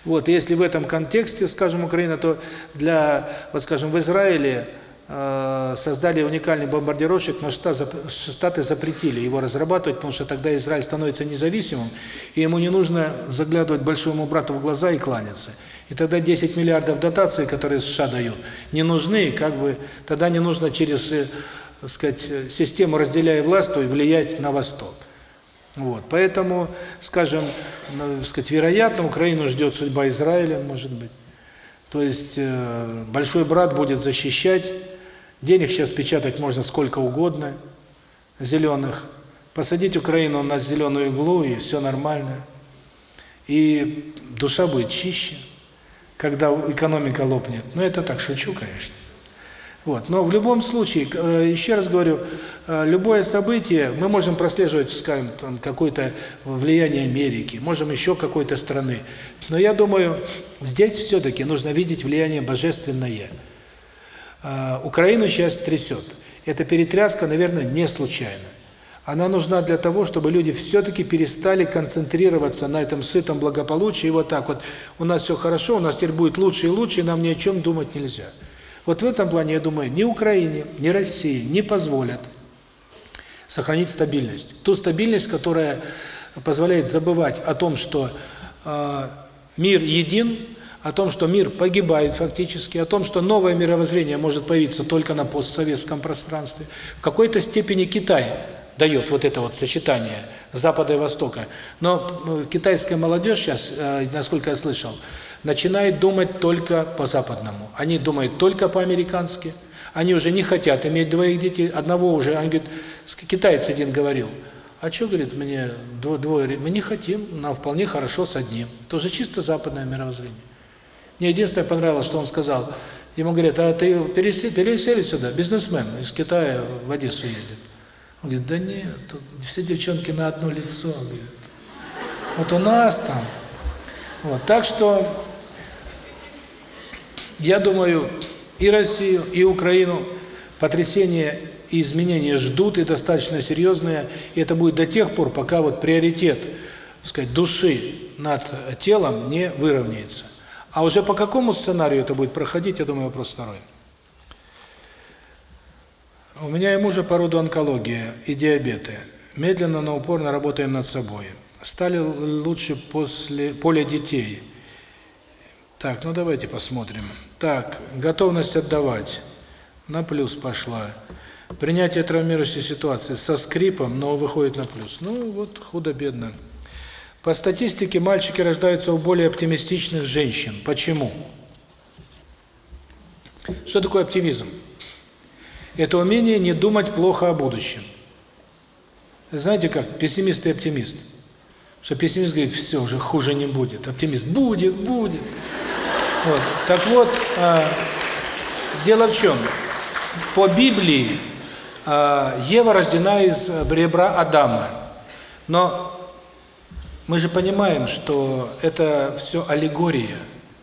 Вот, если в этом контексте, скажем, Украина, то для, вот скажем, в Израиле э, создали уникальный бомбардировщик, но Штаты запретили его разрабатывать, потому что тогда Израиль становится независимым, и ему не нужно заглядывать большому брату в глаза и кланяться. И тогда 10 миллиардов дотаций, которые США дают, не нужны, как бы тогда не нужно через, э, так сказать, систему разделяя властвуй влиять на Восток. Вот, поэтому, скажем, ну, сказать, вероятно, Украину ждет судьба Израиля, может быть. То есть э, большой брат будет защищать. Денег сейчас печатать можно сколько угодно, зеленых. Посадить Украину на зеленую иглу, и все нормально. И душа будет чище, когда экономика лопнет. Но это так, шучу, конечно. Вот. Но в любом случае, э, еще раз говорю, э, любое событие, мы можем прослеживать, скажем, какое-то влияние Америки, можем еще какой-то страны. Но я думаю, здесь все-таки нужно видеть влияние божественное. Э, Украину сейчас трясет. Эта перетряска, наверное, не случайна. Она нужна для того, чтобы люди все-таки перестали концентрироваться на этом сытом благополучии. И вот так вот, у нас все хорошо, у нас теперь будет лучше и лучше, и нам ни о чем думать нельзя. Вот в этом плане, я думаю, ни Украине, ни России не позволят сохранить стабильность. Ту стабильность, которая позволяет забывать о том, что э, мир един, о том, что мир погибает фактически, о том, что новое мировоззрение может появиться только на постсоветском пространстве. В какой-то степени Китай дает вот это вот сочетание Запада и Востока. Но ну, китайская молодежь сейчас, э, насколько я слышал, начинают думать только по-западному. Они думают только по-американски. Они уже не хотят иметь двоих детей. Одного уже, он говорит, китаец один говорил, а что, говорит, мне двое, мы не хотим, нам вполне хорошо с одним. Тоже чисто западное мировоззрение. Мне единственное понравилось, что он сказал, ему говорят, а ты пересели, пересели сюда, бизнесмен из Китая в Одессу ездит. Он говорит, да нет, тут все девчонки на одно лицо. Говорит. Вот у нас там. Вот, так что я думаю, и Россию, и Украину потрясения и изменения ждут, и достаточно серьезные. И это будет до тех пор, пока вот приоритет, сказать, души над телом не выровняется. А уже по какому сценарию это будет проходить, я думаю, вопрос второй. У меня и мужа по роду онкология и диабеты. Медленно, но упорно работаем над собой. Стали лучше после поля детей – так, ну давайте посмотрим. Так, готовность отдавать. На плюс пошла. Принятие травмирующей ситуации со скрипом, но выходит на плюс. Ну вот, худо-бедно. По статистике, мальчики рождаются у более оптимистичных женщин. Почему? Что такое оптимизм? Это умение не думать плохо о будущем. Знаете как? Пессимист и оптимист. Что пессимист говорит, все, уже хуже не будет. Оптимист, будет, будет. Вот. Так вот, э, дело в чем? По Библии э, Ева рождена из ребра Адама. Но мы же понимаем, что это все аллегория.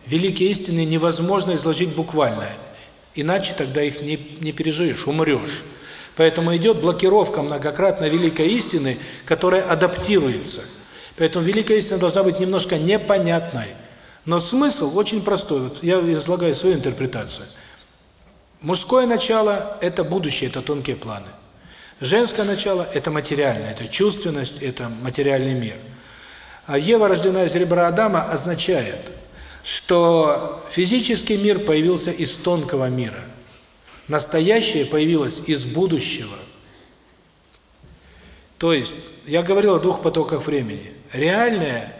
Великие истины невозможно изложить буквально. Иначе тогда их не, не переживешь, умрешь. Поэтому идет блокировка многократно великой истины, которая адаптируется. Поэтому великая истина должна быть немножко непонятной. Но смысл очень простой. Вот я излагаю свою интерпретацию. Мужское начало – это будущее, это тонкие планы. Женское начало – это материальное, это чувственность, это материальный мир. А Ева, рожденная из ребра Адама, означает, что физический мир появился из тонкого мира. Настоящее появилось из будущего. То есть, я говорил о двух потоках времени. Реальная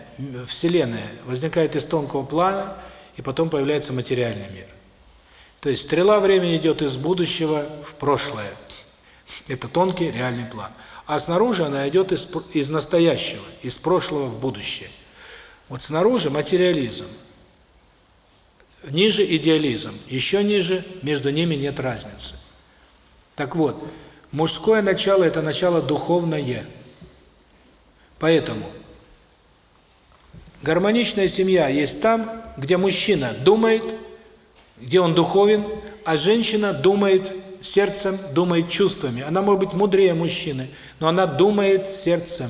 Вселенная возникает из тонкого плана, и потом появляется материальный мир. То есть стрела времени идет из будущего в прошлое. Это тонкий реальный план. А снаружи она идет из, из настоящего, из прошлого в будущее. Вот снаружи материализм, ниже идеализм, еще ниже, между ними нет разницы. Так вот, мужское начало – это начало духовное. Поэтому гармоничная семья есть там, где мужчина думает, где он духовен, а женщина думает сердцем, думает чувствами. Она может быть мудрее мужчины, но она думает сердцем.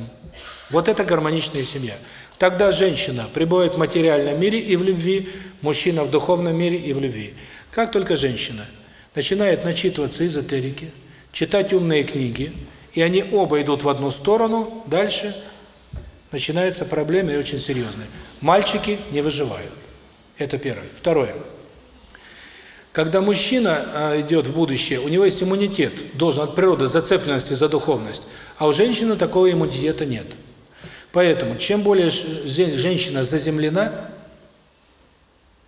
Вот это гармоничная семья. Тогда женщина пребывает в материальном мире и в любви, мужчина в духовном мире и в любви. Как только женщина начинает начитываться эзотерики, читать умные книги, и они оба идут в одну сторону, дальше начинаются проблемы очень серьезные. Мальчики не выживают. Это первое. Второе. Когда мужчина э, идет в будущее, у него есть иммунитет, должен от природы, зацепленности за духовность, а у женщины такого иммунитета нет. Поэтому, чем более женщина заземлена,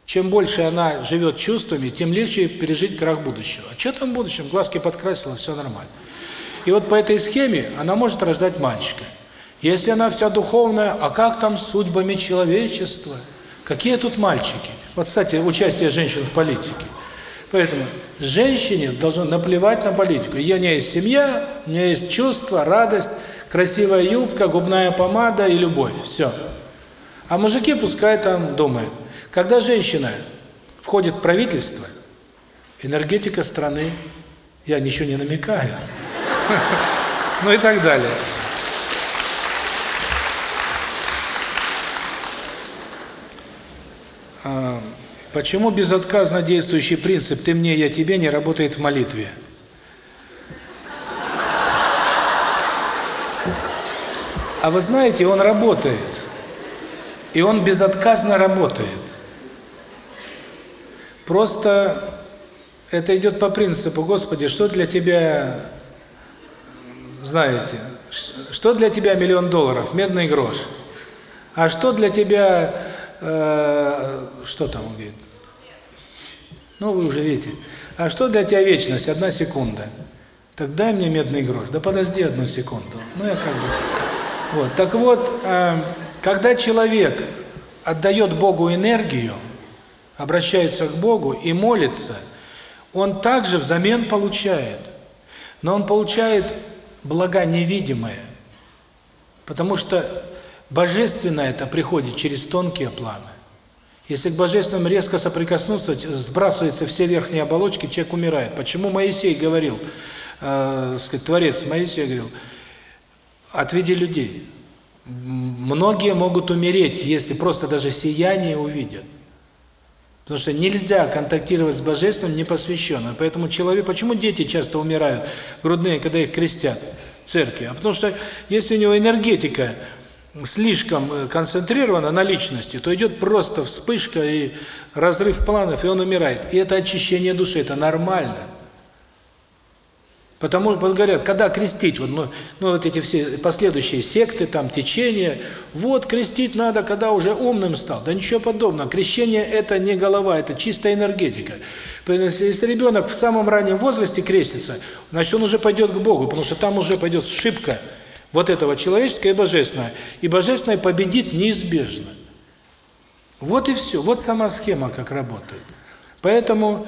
чем больше она живет чувствами, тем легче пережить крах будущего. А что там в будущем? Глазки подкрасила, все нормально. И вот по этой схеме она может рождать мальчика. Если она вся духовная, а как там с судьбами человечества? Какие тут мальчики? Вот, кстати, участие женщин в политике. Поэтому женщине должно наплевать на политику. У нее есть семья, у нее есть чувство, радость, красивая юбка, губная помада и любовь. Все. А мужики пускай там думают. Когда женщина входит в правительство, энергетика страны, я ничего не намекаю, ну и так далее. А, Почему безотказно действующий принцип «ты мне, я тебе» не работает в молитве? А вы знаете, он работает. И он безотказно работает. Просто это идет по принципу, Господи, что для тебя, знаете, что для тебя миллион долларов, медный грош? А что для тебя, э, что там он говорит, ну, вы уже видите. А что для тебя вечность? Одна секунда. Так дай мне медный грош. Да подожди одну секунду. Ну, я как бы... Вот. Так вот, э, когда человек отдает Богу энергию, обращается к Богу и молится, он также взамен получает. Но он получает блага невидимые. Потому что божественное это приходит через тонкие планы. Если к Божественному резко соприкоснуться, сбрасываются все верхние оболочки, человек умирает. Почему Моисей говорил, э, сказать, Творец Моисей говорил, отведи людей. Многие могут умереть, если просто даже сияние увидят. Потому что нельзя контактировать с Божественным непосвященным. Поэтому человек, почему дети часто умирают, грудные, когда их крестят в церкви? А потому что если у него энергетика слишком э, концентрировано на личности, то идет просто вспышка и разрыв планов, и он умирает. И это очищение души, это нормально. Потому что говорят, когда крестить, вот, ну, ну вот эти все последующие секты, там, течения, вот крестить надо, когда уже умным стал. Да ничего подобного. Крещение – это не голова, это чистая энергетика. Если ребенок в самом раннем возрасте крестится, значит, он уже пойдет к Богу, потому что там уже пойдет шибко вот этого человеческое и божественное. И божественное победит неизбежно. Вот и все. Вот сама схема, как работает. Поэтому,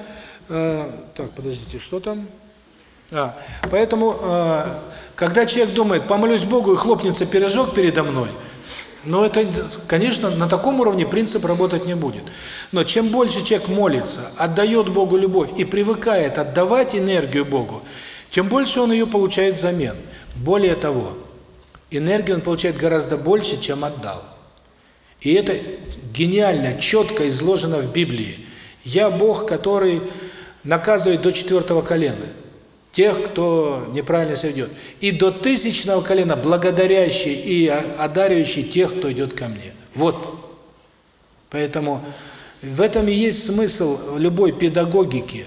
э, так, подождите, что там? А, поэтому, э, когда человек думает, помолюсь Богу и хлопнется пирожок передо мной, но это, конечно, на таком уровне принцип работать не будет. Но чем больше человек молится, отдает Богу любовь и привыкает отдавать энергию Богу, тем больше он ее получает взамен. Более того, энергию он получает гораздо больше, чем отдал. И это гениально, четко изложено в Библии. «Я Бог, который наказывает до четвертого колена». тех, кто неправильно себя ведет. И до тысячного колена благодарящий и одаривающий тех, кто идет ко мне. Вот. Поэтому в этом и есть смысл любой педагогики.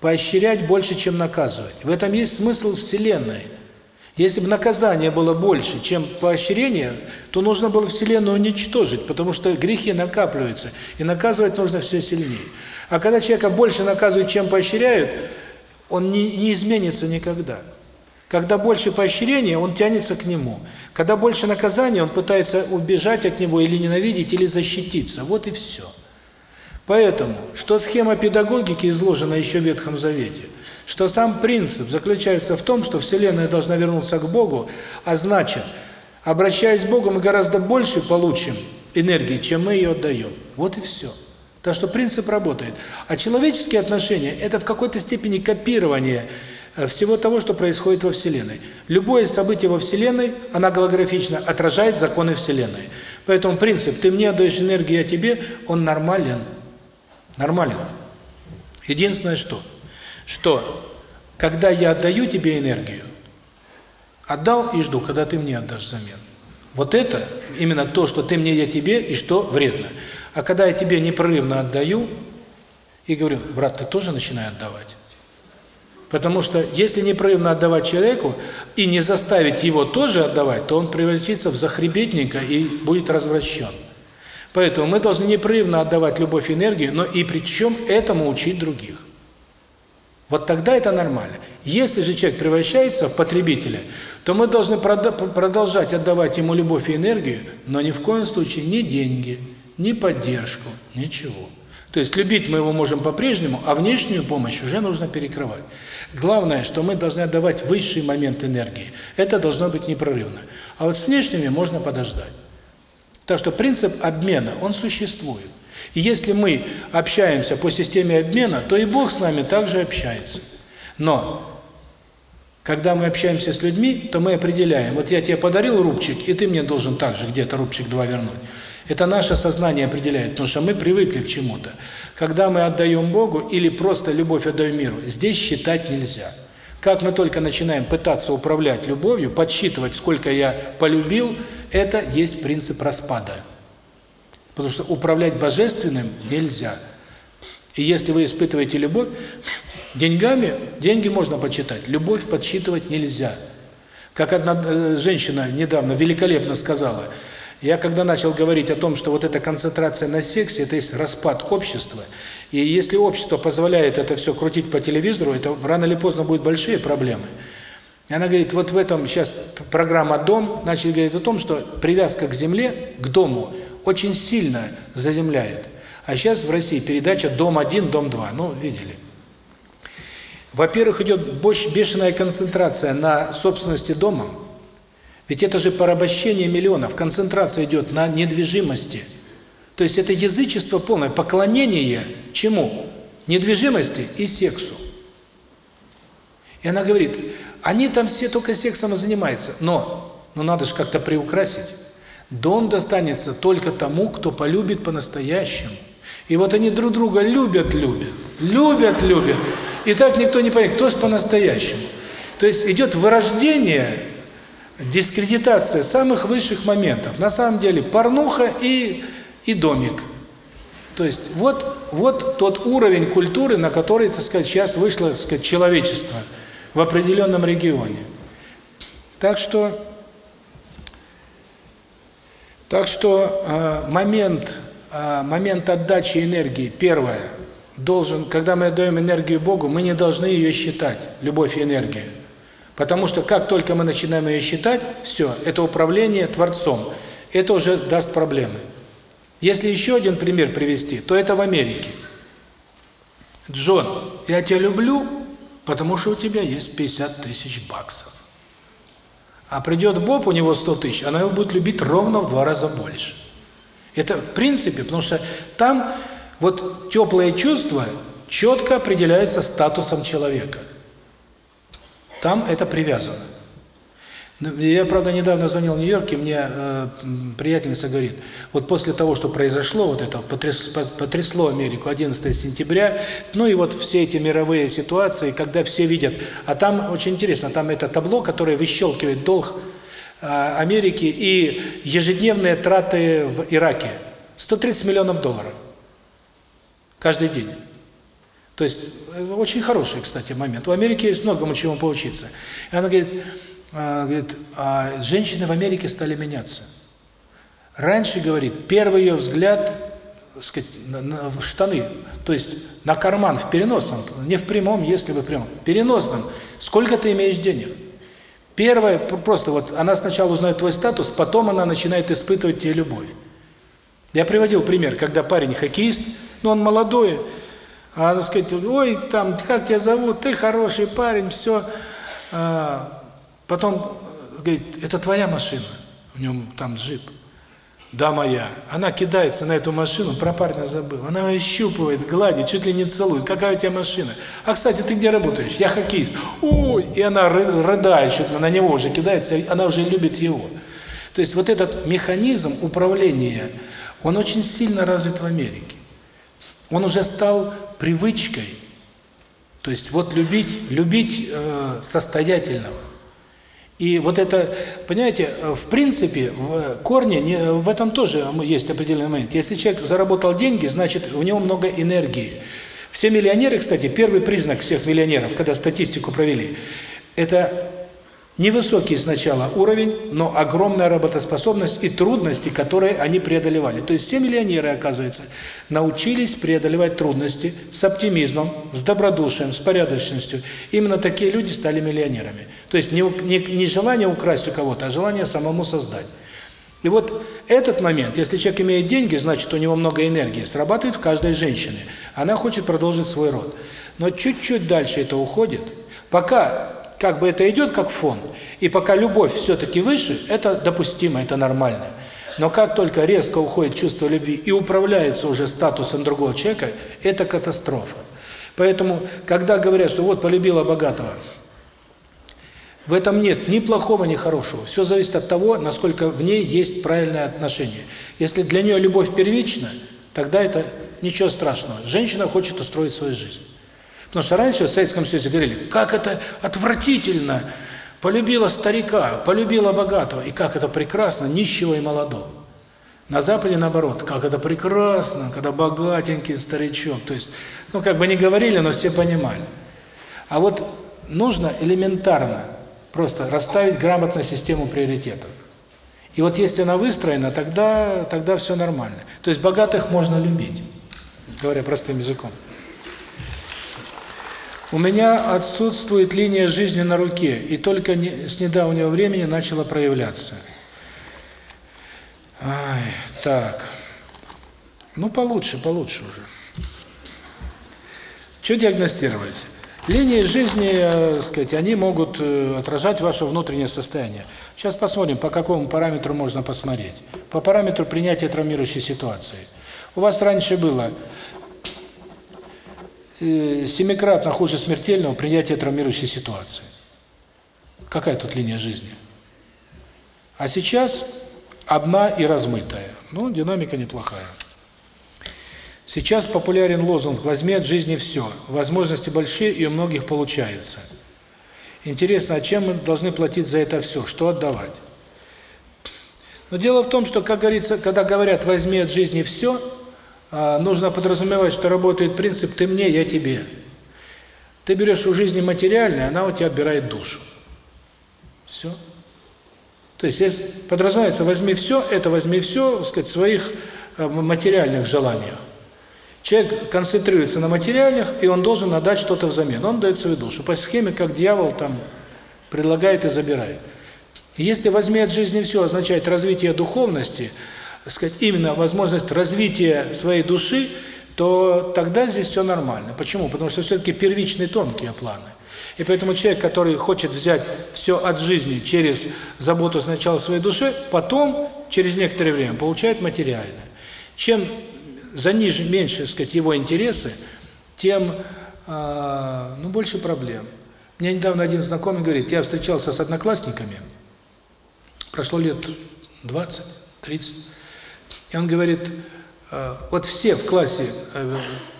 Поощрять больше, чем наказывать. В этом есть смысл Вселенной. Если бы наказание было больше, чем поощрение, то нужно было Вселенную уничтожить, потому что грехи накапливаются, и наказывать нужно все сильнее. А когда человека больше наказывают, чем поощряют, он не, не изменится никогда. Когда больше поощрения, он тянется к нему. Когда больше наказания, он пытается убежать от него или ненавидеть, или защититься. Вот и все. Поэтому, что схема педагогики изложена еще в Ветхом Завете, что сам принцип заключается в том, что Вселенная должна вернуться к Богу, а значит, обращаясь к Богу, мы гораздо больше получим энергии, чем мы ее отдаем. Вот и все. Так что принцип работает. А человеческие отношения – это в какой-то степени копирование э, всего того, что происходит во Вселенной. Любое событие во Вселенной, она голографично отражает законы Вселенной. Поэтому принцип «ты мне отдаешь энергию, я тебе» он нормален. Нормален. Единственное что? Что, когда я отдаю тебе энергию, отдал и жду, когда ты мне отдашь взамен. Вот это именно то, что ты мне, я тебе, и что вредно. А когда я тебе непрерывно отдаю, и говорю, брат, ты тоже начинай отдавать. Потому что если непрерывно отдавать человеку и не заставить его тоже отдавать, то он превратится в захребетника и будет развращен. Поэтому мы должны непрерывно отдавать любовь и энергию, но и причем этому учить других. Вот тогда это нормально. Если же человек превращается в потребителя, то мы должны продолжать отдавать ему любовь и энергию, но ни в коем случае не деньги, ни поддержку, ничего. То есть любить мы его можем по-прежнему, а внешнюю помощь уже нужно перекрывать. Главное, что мы должны отдавать высший момент энергии. Это должно быть непрерывно. А вот с внешними можно подождать. Так что принцип обмена, он существует. И если мы общаемся по системе обмена, то и Бог с нами также общается. Но когда мы общаемся с людьми, то мы определяем, вот я тебе подарил рубчик, и ты мне должен также где-то рубчик два вернуть. Это наше сознание определяет, потому что мы привыкли к чему-то. Когда мы отдаем Богу или просто любовь отдаем миру, здесь считать нельзя. Как мы только начинаем пытаться управлять любовью, подсчитывать, сколько я полюбил, это есть принцип распада. Потому что управлять божественным нельзя. И если вы испытываете любовь, деньгами, деньги можно подсчитать, любовь подсчитывать нельзя. Как одна э, женщина недавно великолепно сказала, я когда начал говорить о том, что вот эта концентрация на сексе, это есть распад общества, и если общество позволяет это все крутить по телевизору, это рано или поздно будут большие проблемы. И она говорит, вот в этом сейчас программа «Дом» начали говорить о том, что привязка к земле, к дому, очень сильно заземляет. А сейчас в России передача «Дом-1», «Дом-2». Ну, видели. Во-первых, идет бешеная концентрация на собственности домом. Ведь это же порабощение миллионов. Концентрация идет на недвижимости. То есть это язычество полное, поклонение чему? Недвижимости и сексу. И она говорит, они там все только сексом занимаются, но, ну надо же как-то приукрасить. Дом достанется только тому, кто полюбит по-настоящему. И вот они друг друга любят, любят, любят, любят. И так никто не понимает, кто же по-настоящему. То есть идет вырождение, дискредитация самых высших моментов. На самом деле порнуха и, и домик. То есть вот, вот тот уровень культуры, на который, так сказать, сейчас вышло, так сказать, человечество в определенном регионе. Так что так что э, момент, э, момент отдачи энергии, первое, должен, когда мы отдаем энергию Богу, мы не должны ее считать, любовь и энергию. Потому что как только мы начинаем ее считать, все, это управление Творцом. Это уже даст проблемы. Если еще один пример привести, то это в Америке. Джон, я тебя люблю, потому что у тебя есть 50 тысяч баксов. А придет Боб, у него 100 тысяч, она его будет любить ровно в два раза больше. Это в принципе, потому что там вот теплые чувства четко определяются статусом человека. Там это привязано. Ну, я, правда, недавно звонил в Нью-Йорке, мне э, приятельница говорит, вот после того, что произошло, вот это потряс, потрясло Америку 11 сентября, ну и вот все эти мировые ситуации, когда все видят, а там очень интересно, там это табло, которое выщелкивает долг э, Америки и ежедневные траты в Ираке. 130 миллионов долларов. Каждый день. То есть, э, очень хороший, кстати, момент. У Америки есть многому чему поучиться. И она говорит, говорит, а женщины в Америке стали меняться. Раньше, говорит, первый ее взгляд, сказать, на, на, в штаны, то есть на карман в переносном, не в прямом, если бы прямом, переносном. Сколько ты имеешь денег? Первое, просто вот она сначала узнает твой статус, потом она начинает испытывать тебе любовь. Я приводил пример, когда парень хоккеист, ну он молодой, а она сказать, ой, там, как тебя зовут, ты хороший парень, все. А, Потом говорит, это твоя машина, в нем там джип. Да, моя. Она кидается на эту машину, про парня забыл. Она ее щупывает, гладит, чуть ли не целует. Какая у тебя машина? А, кстати, ты где работаешь? Я хоккеист. Ой! И она рыдает, чуть ли на него уже кидается, она уже любит его. То есть вот этот механизм управления, он очень сильно развит в Америке. Он уже стал привычкой. То есть вот любить, любить э, состоятельного. И вот это, понимаете, в принципе, в корне, не, в этом тоже есть определенный момент. Если человек заработал деньги, значит, у него много энергии. Все миллионеры, кстати, первый признак всех миллионеров, когда статистику провели, это Невысокий сначала уровень, но огромная работоспособность и трудности, которые они преодолевали. То есть все миллионеры, оказывается, научились преодолевать трудности с оптимизмом, с добродушием, с порядочностью. Именно такие люди стали миллионерами. То есть не, не, не желание украсть у кого-то, а желание самому создать. И вот этот момент, если человек имеет деньги, значит у него много энергии, срабатывает в каждой женщине. Она хочет продолжить свой род. Но чуть-чуть дальше это уходит. Пока как бы это идет как фон, и пока любовь все-таки выше, это допустимо, это нормально. Но как только резко уходит чувство любви и управляется уже статусом другого человека, это катастрофа. Поэтому, когда говорят, что вот полюбила богатого, в этом нет ни плохого, ни хорошего. Все зависит от того, насколько в ней есть правильное отношение. Если для нее любовь первична, тогда это ничего страшного. Женщина хочет устроить свою жизнь. Потому что раньше в Советском Союзе говорили, как это отвратительно, полюбила старика, полюбила богатого, и как это прекрасно, нищего и молодого. На Западе наоборот, как это прекрасно, когда богатенький старичок. То есть, ну как бы не говорили, но все понимали. А вот нужно элементарно просто расставить грамотно систему приоритетов. И вот если она выстроена, тогда тогда все нормально. То есть богатых можно любить, говоря простым языком. У меня отсутствует линия жизни на руке, и только не, с недавнего времени начала проявляться. Ай, так. Ну, получше, получше уже. Что диагностировать? Линии жизни, э, сказать, они могут э, отражать ваше внутреннее состояние. Сейчас посмотрим, по какому параметру можно посмотреть. По параметру принятия травмирующей ситуации. У вас раньше было семикратно хуже смертельного принятия травмирующей ситуации. Какая тут линия жизни? А сейчас одна и размытая. Ну, динамика неплохая. Сейчас популярен лозунг «возьми от жизни все». Возможности большие, и у многих получается. Интересно, а чем мы должны платить за это все? Что отдавать? Но дело в том, что, как говорится, когда говорят «возьми от жизни все», нужно подразумевать, что работает принцип «ты мне, я тебе». Ты берешь у жизни материальное, она у тебя отбирает душу. Все. То есть, если подразумевается «возьми все», это «возьми все», сказать, в своих э, материальных желаниях. Человек концентрируется на материальных, и он должен отдать что-то взамен. Он дает свою душу. По схеме, как дьявол там предлагает и забирает. Если «возьми от жизни все» означает развитие духовности – сказать, именно возможность развития своей души, то тогда здесь все нормально. Почему? Потому что все-таки первичные тонкие планы. И поэтому человек, который хочет взять все от жизни через заботу сначала своей души, потом, через некоторое время, получает материальное. Чем заниже, меньше, так сказать, его интересы, тем э, ну, больше проблем. Мне недавно один знакомый говорит, я встречался с одноклассниками, прошло лет 20, 30. И он говорит, э, вот все в классе э,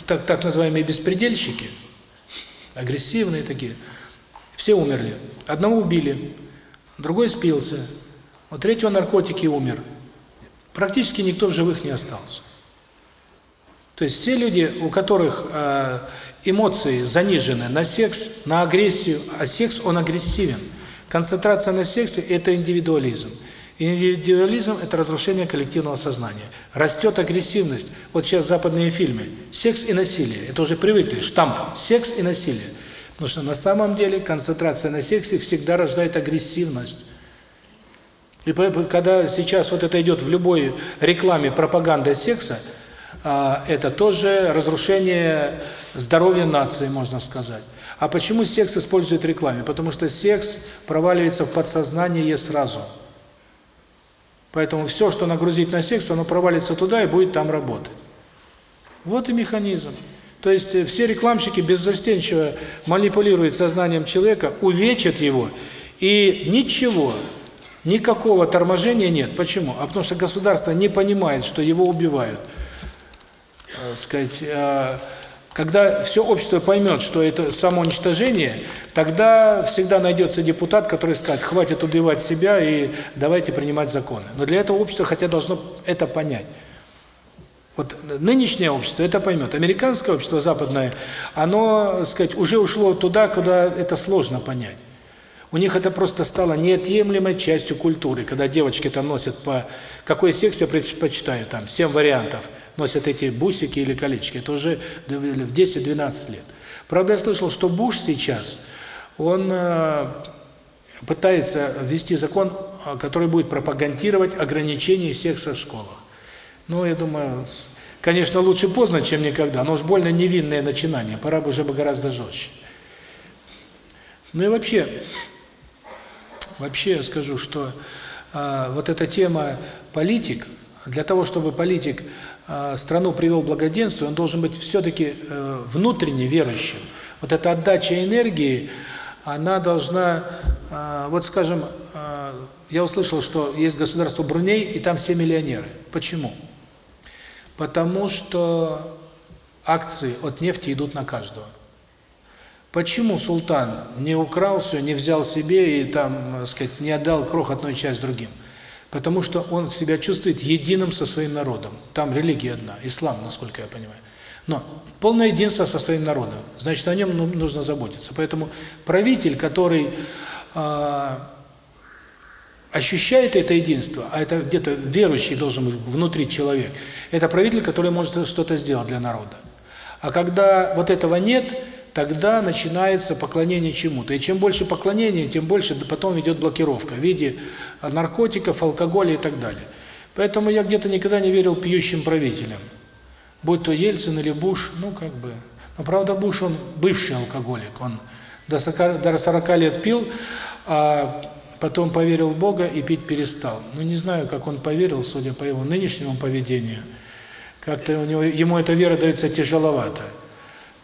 так, так называемые беспредельщики, агрессивные такие, все умерли. Одного убили, другой спился, у третьего наркотики умер. Практически никто в живых не остался. То есть все люди, у которых э, эмоции занижены на секс, на агрессию, а секс, он агрессивен. Концентрация на сексе – это индивидуализм. Индивидуализм – это разрушение коллективного сознания. Растет агрессивность. Вот сейчас западные фильмы. Секс и насилие. Это уже привыкли. Штамп. Секс и насилие. Потому что на самом деле концентрация на сексе всегда рождает агрессивность. И когда сейчас вот это идет в любой рекламе пропаганда секса, а, это тоже разрушение здоровья нации, можно сказать. А почему секс используют в рекламе? Потому что секс проваливается в подсознание сразу. Поэтому все, что нагрузить на секс, оно провалится туда и будет там работать. Вот и механизм. То есть э, все рекламщики беззастенчиво манипулируют сознанием человека, увечат его, и ничего, никакого торможения нет. Почему? А потому что государство не понимает, что его убивают. Э, сказать, э, когда все общество поймет, что это самоуничтожение, тогда всегда найдется депутат, который скажет, хватит убивать себя и давайте принимать законы. Но для этого общество хотя должно это понять. Вот нынешнее общество это поймет. Американское общество западное, оно, сказать, уже ушло туда, куда это сложно понять. У них это просто стало неотъемлемой частью культуры, когда девочки там носят по... Какой секс я предпочитаю там? Семь вариантов – носят эти бусики или колечки. Это уже в 10-12 лет. Правда, я слышал, что Буш сейчас, он э, пытается ввести закон, э, который будет пропагандировать ограничение секса в школах. Ну, я думаю, конечно, лучше поздно, чем никогда, но уж больно невинное начинание, пора бы уже бы гораздо жестче. Ну и вообще, вообще я скажу, что э, вот эта тема политик, для того, чтобы политик э, страну привел к благоденствию, он должен быть все-таки э, внутренне верующим. Вот эта отдача энергии, она должна, э, вот скажем, я услышал, что есть государство Бруней, и там все миллионеры. Почему? Потому что акции от нефти идут на каждого. Почему султан не украл все, не взял себе и там, так сказать, не отдал крохотную часть другим? Потому что он себя чувствует единым со своим народом. Там религия одна, ислам, насколько я понимаю. Но полное единство со своим народом, значит, о нем ну, нужно заботиться. Поэтому правитель, который э, ощущает это единство, а это где-то верующий должен быть внутри человек, это правитель, который может что-то сделать для народа. А когда вот этого нет, тогда начинается поклонение чему-то. И чем больше поклонения, тем больше потом идет блокировка в виде наркотиков, алкоголя и так далее. Поэтому я где-то никогда не верил пьющим правителям. Будь то Ельцин или Буш, ну как бы. Но правда Буш, он бывший алкоголик, он до 40, до 40 лет пил, а потом поверил в Бога и пить перестал. Ну не знаю, как он поверил, судя по его нынешнему поведению. Как-то у него ему эта вера дается тяжеловато.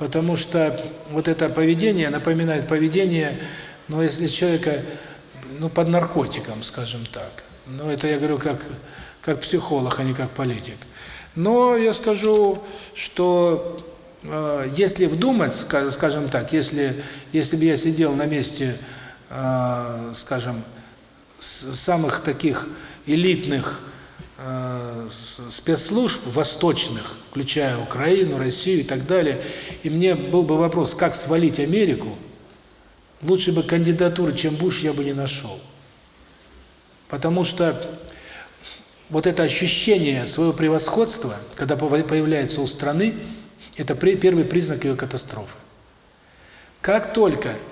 Потому что вот это поведение напоминает поведение, ну, если человека, ну, под наркотиком, скажем так. Ну, это я говорю как, как психолог, а не как политик. Но я скажу, что э, если вдумать, скажем так, если, если бы я сидел на месте, э, скажем, самых таких элитных спецслужб восточных, включая Украину, Россию и так далее, и мне был бы вопрос, как свалить Америку, лучше бы кандидатуры, чем Буш, я бы не нашел. Потому что вот это ощущение своего превосходства, когда появляется у страны, это первый признак ее катастрофы. Как только Э,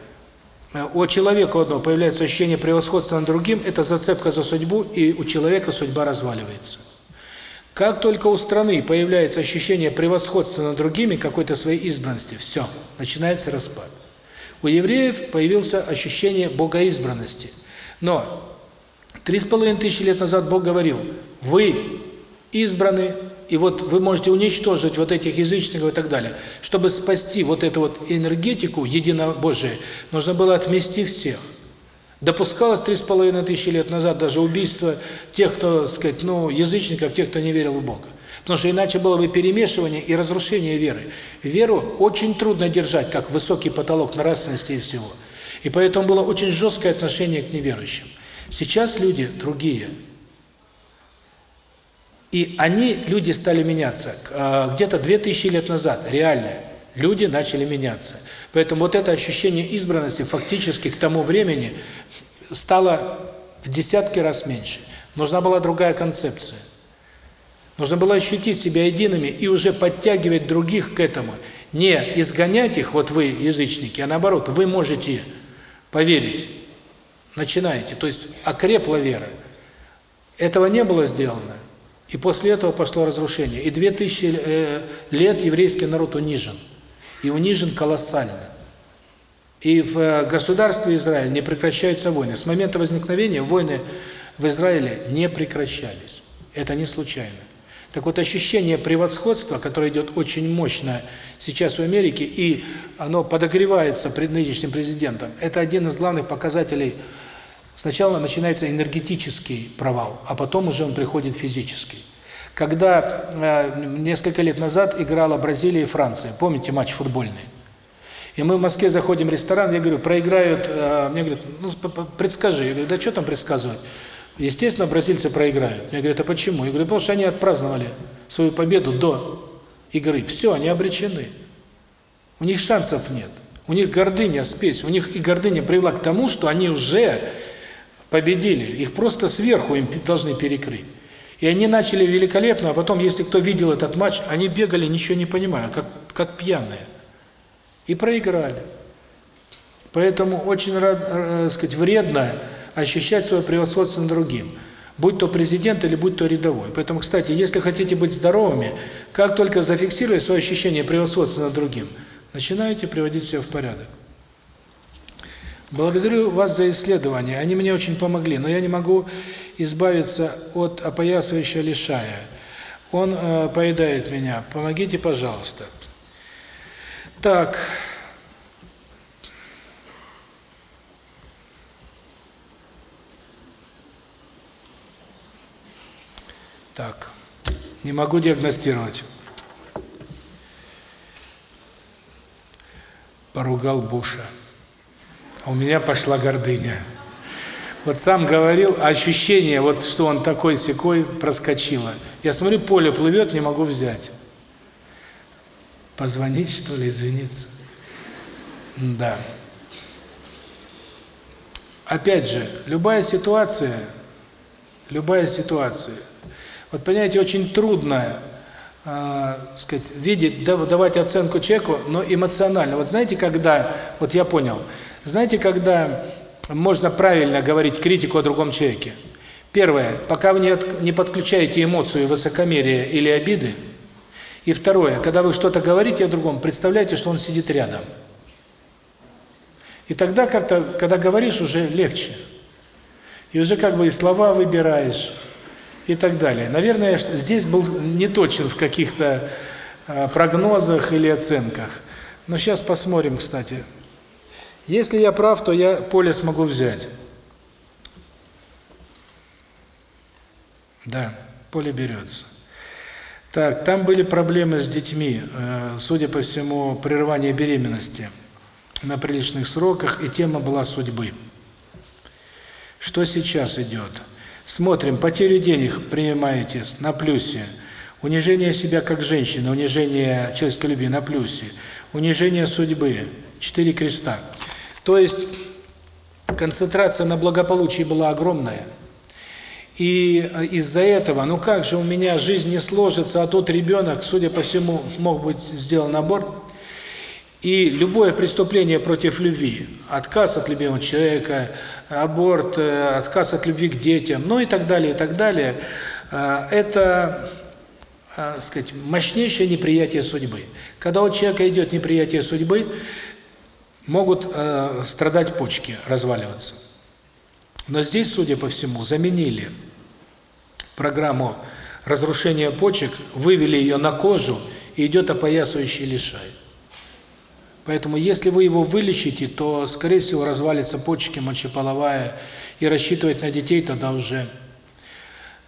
у человека одного появляется ощущение превосходства над другим, это зацепка за судьбу, и у человека судьба разваливается. Как только у страны появляется ощущение превосходства над другими, какой-то своей избранности, все, начинается распад. У евреев появилось ощущение богоизбранности. Но три с половиной тысячи лет назад Бог говорил, вы избраны и вот вы можете уничтожить вот этих язычников и так далее. Чтобы спасти вот эту вот энергетику единобожие, нужно было отмести всех. Допускалось три с половиной тысячи лет назад даже убийство тех, кто, сказать, ну, язычников, тех, кто не верил в Бога. Потому что иначе было бы перемешивание и разрушение веры. Веру очень трудно держать, как высокий потолок нравственности и всего. И поэтому было очень жесткое отношение к неверующим. Сейчас люди другие. И они, люди стали меняться. А, где-то 2000 лет назад, реально, люди начали меняться. Поэтому вот это ощущение избранности фактически к тому времени стало в десятки раз меньше. Нужна была другая концепция. Нужно было ощутить себя едиными и уже подтягивать других к этому. Не изгонять их, вот вы, язычники, а наоборот, вы можете поверить. Начинаете. То есть окрепла вера. Этого не было сделано. И после этого пошло разрушение. И две тысячи э, лет еврейский народ унижен. И унижен колоссально. И в э, государстве Израиль не прекращаются войны. С момента возникновения войны в Израиле не прекращались. Это не случайно. Так вот, ощущение превосходства, которое идет очень мощно сейчас в Америке, и оно подогревается нынешним президентом, это один из главных показателей. Сначала начинается энергетический провал, а потом уже он приходит физический. Когда э, несколько лет назад играла Бразилия и Франция, помните матч футбольный? И мы в Москве заходим в ресторан, я говорю, проиграют, э, мне говорят, ну предскажи. Я говорю, да что там предсказывать? Естественно, бразильцы проиграют. Мне говорят, а почему? Я говорю, потому что они отпраздновали свою победу до игры. Все, они обречены. У них шансов нет. У них гордыня, спесь, у них и гордыня привела к тому, что они уже победили. Их просто сверху им должны перекрыть. И они начали великолепно, а потом, если кто видел этот матч, они бегали, ничего не понимая, как, как пьяные. И проиграли. Поэтому очень, э, сказать, вредно ощущать свое превосходство над другим, будь то президент или будь то рядовой. Поэтому, кстати, если хотите быть здоровыми, как только зафиксируете свое ощущение превосходства над другим, начинаете приводить себя в порядок. Благодарю вас за исследования, они мне очень помогли, но я не могу избавиться от опоясывающего лишая. Он э, поедает меня. Помогите, пожалуйста. Так. Так, не могу диагностировать. Поругал Буша. У меня пошла гордыня. Вот сам говорил, ощущение, вот что он такой секой проскочило. Я смотрю, поле плывет, не могу взять. Позвонить, что ли, извиниться? Да. Опять же, любая ситуация, любая ситуация, вот понимаете, очень трудно, э, сказать, видеть, давать оценку человеку, но эмоционально. Вот знаете, когда, вот я понял, знаете, когда можно правильно говорить критику о другом человеке? Первое, пока вы не, подключаете эмоцию высокомерия или обиды. И второе, когда вы что-то говорите о другом, представляете, что он сидит рядом. И тогда как-то, когда говоришь, уже легче. И уже как бы и слова выбираешь, и так далее. Наверное, здесь был не точен в каких-то а, прогнозах или оценках. Но сейчас посмотрим, кстати. Если я прав, то я поле смогу взять. Да, поле берется. Так, там были проблемы с детьми, э, судя по всему, прерывание беременности на приличных сроках, и тема была судьбы. Что сейчас идет? Смотрим, потерю денег принимаете на плюсе, унижение себя как женщины, унижение человеческой любви на плюсе, унижение судьбы, четыре креста. То есть концентрация на благополучии была огромная. И из-за этого, ну как же у меня жизнь не сложится, а тот ребенок, судя по всему, мог быть сделан аборт, и любое преступление против любви, отказ от любимого человека, аборт, э, отказ от любви к детям, ну и так далее, и так далее, э, это, э, сказать, мощнейшее неприятие судьбы. Когда у человека идет неприятие судьбы, могут страдать почки, разваливаться. Но здесь, судя по всему, заменили программу разрушения почек, вывели ее на кожу, и идет опоясывающий лишай. Поэтому если вы его вылечите, то, скорее всего, развалится почки, мочеполовая, и рассчитывать на детей тогда уже...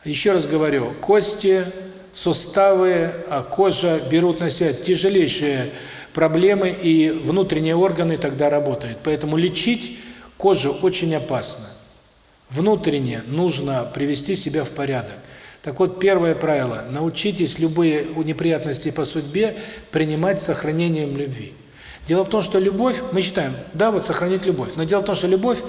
Еще раз говорю, кости, суставы, а кожа берут на себя тяжелейшие проблемы, и внутренние органы тогда работают. Поэтому лечить кожу очень опасно. Внутренне нужно привести себя в порядок. Так вот, первое правило – научитесь любые неприятности по судьбе принимать с сохранением любви. Дело в том, что любовь, мы считаем, да, вот сохранить любовь, но дело в том, что любовь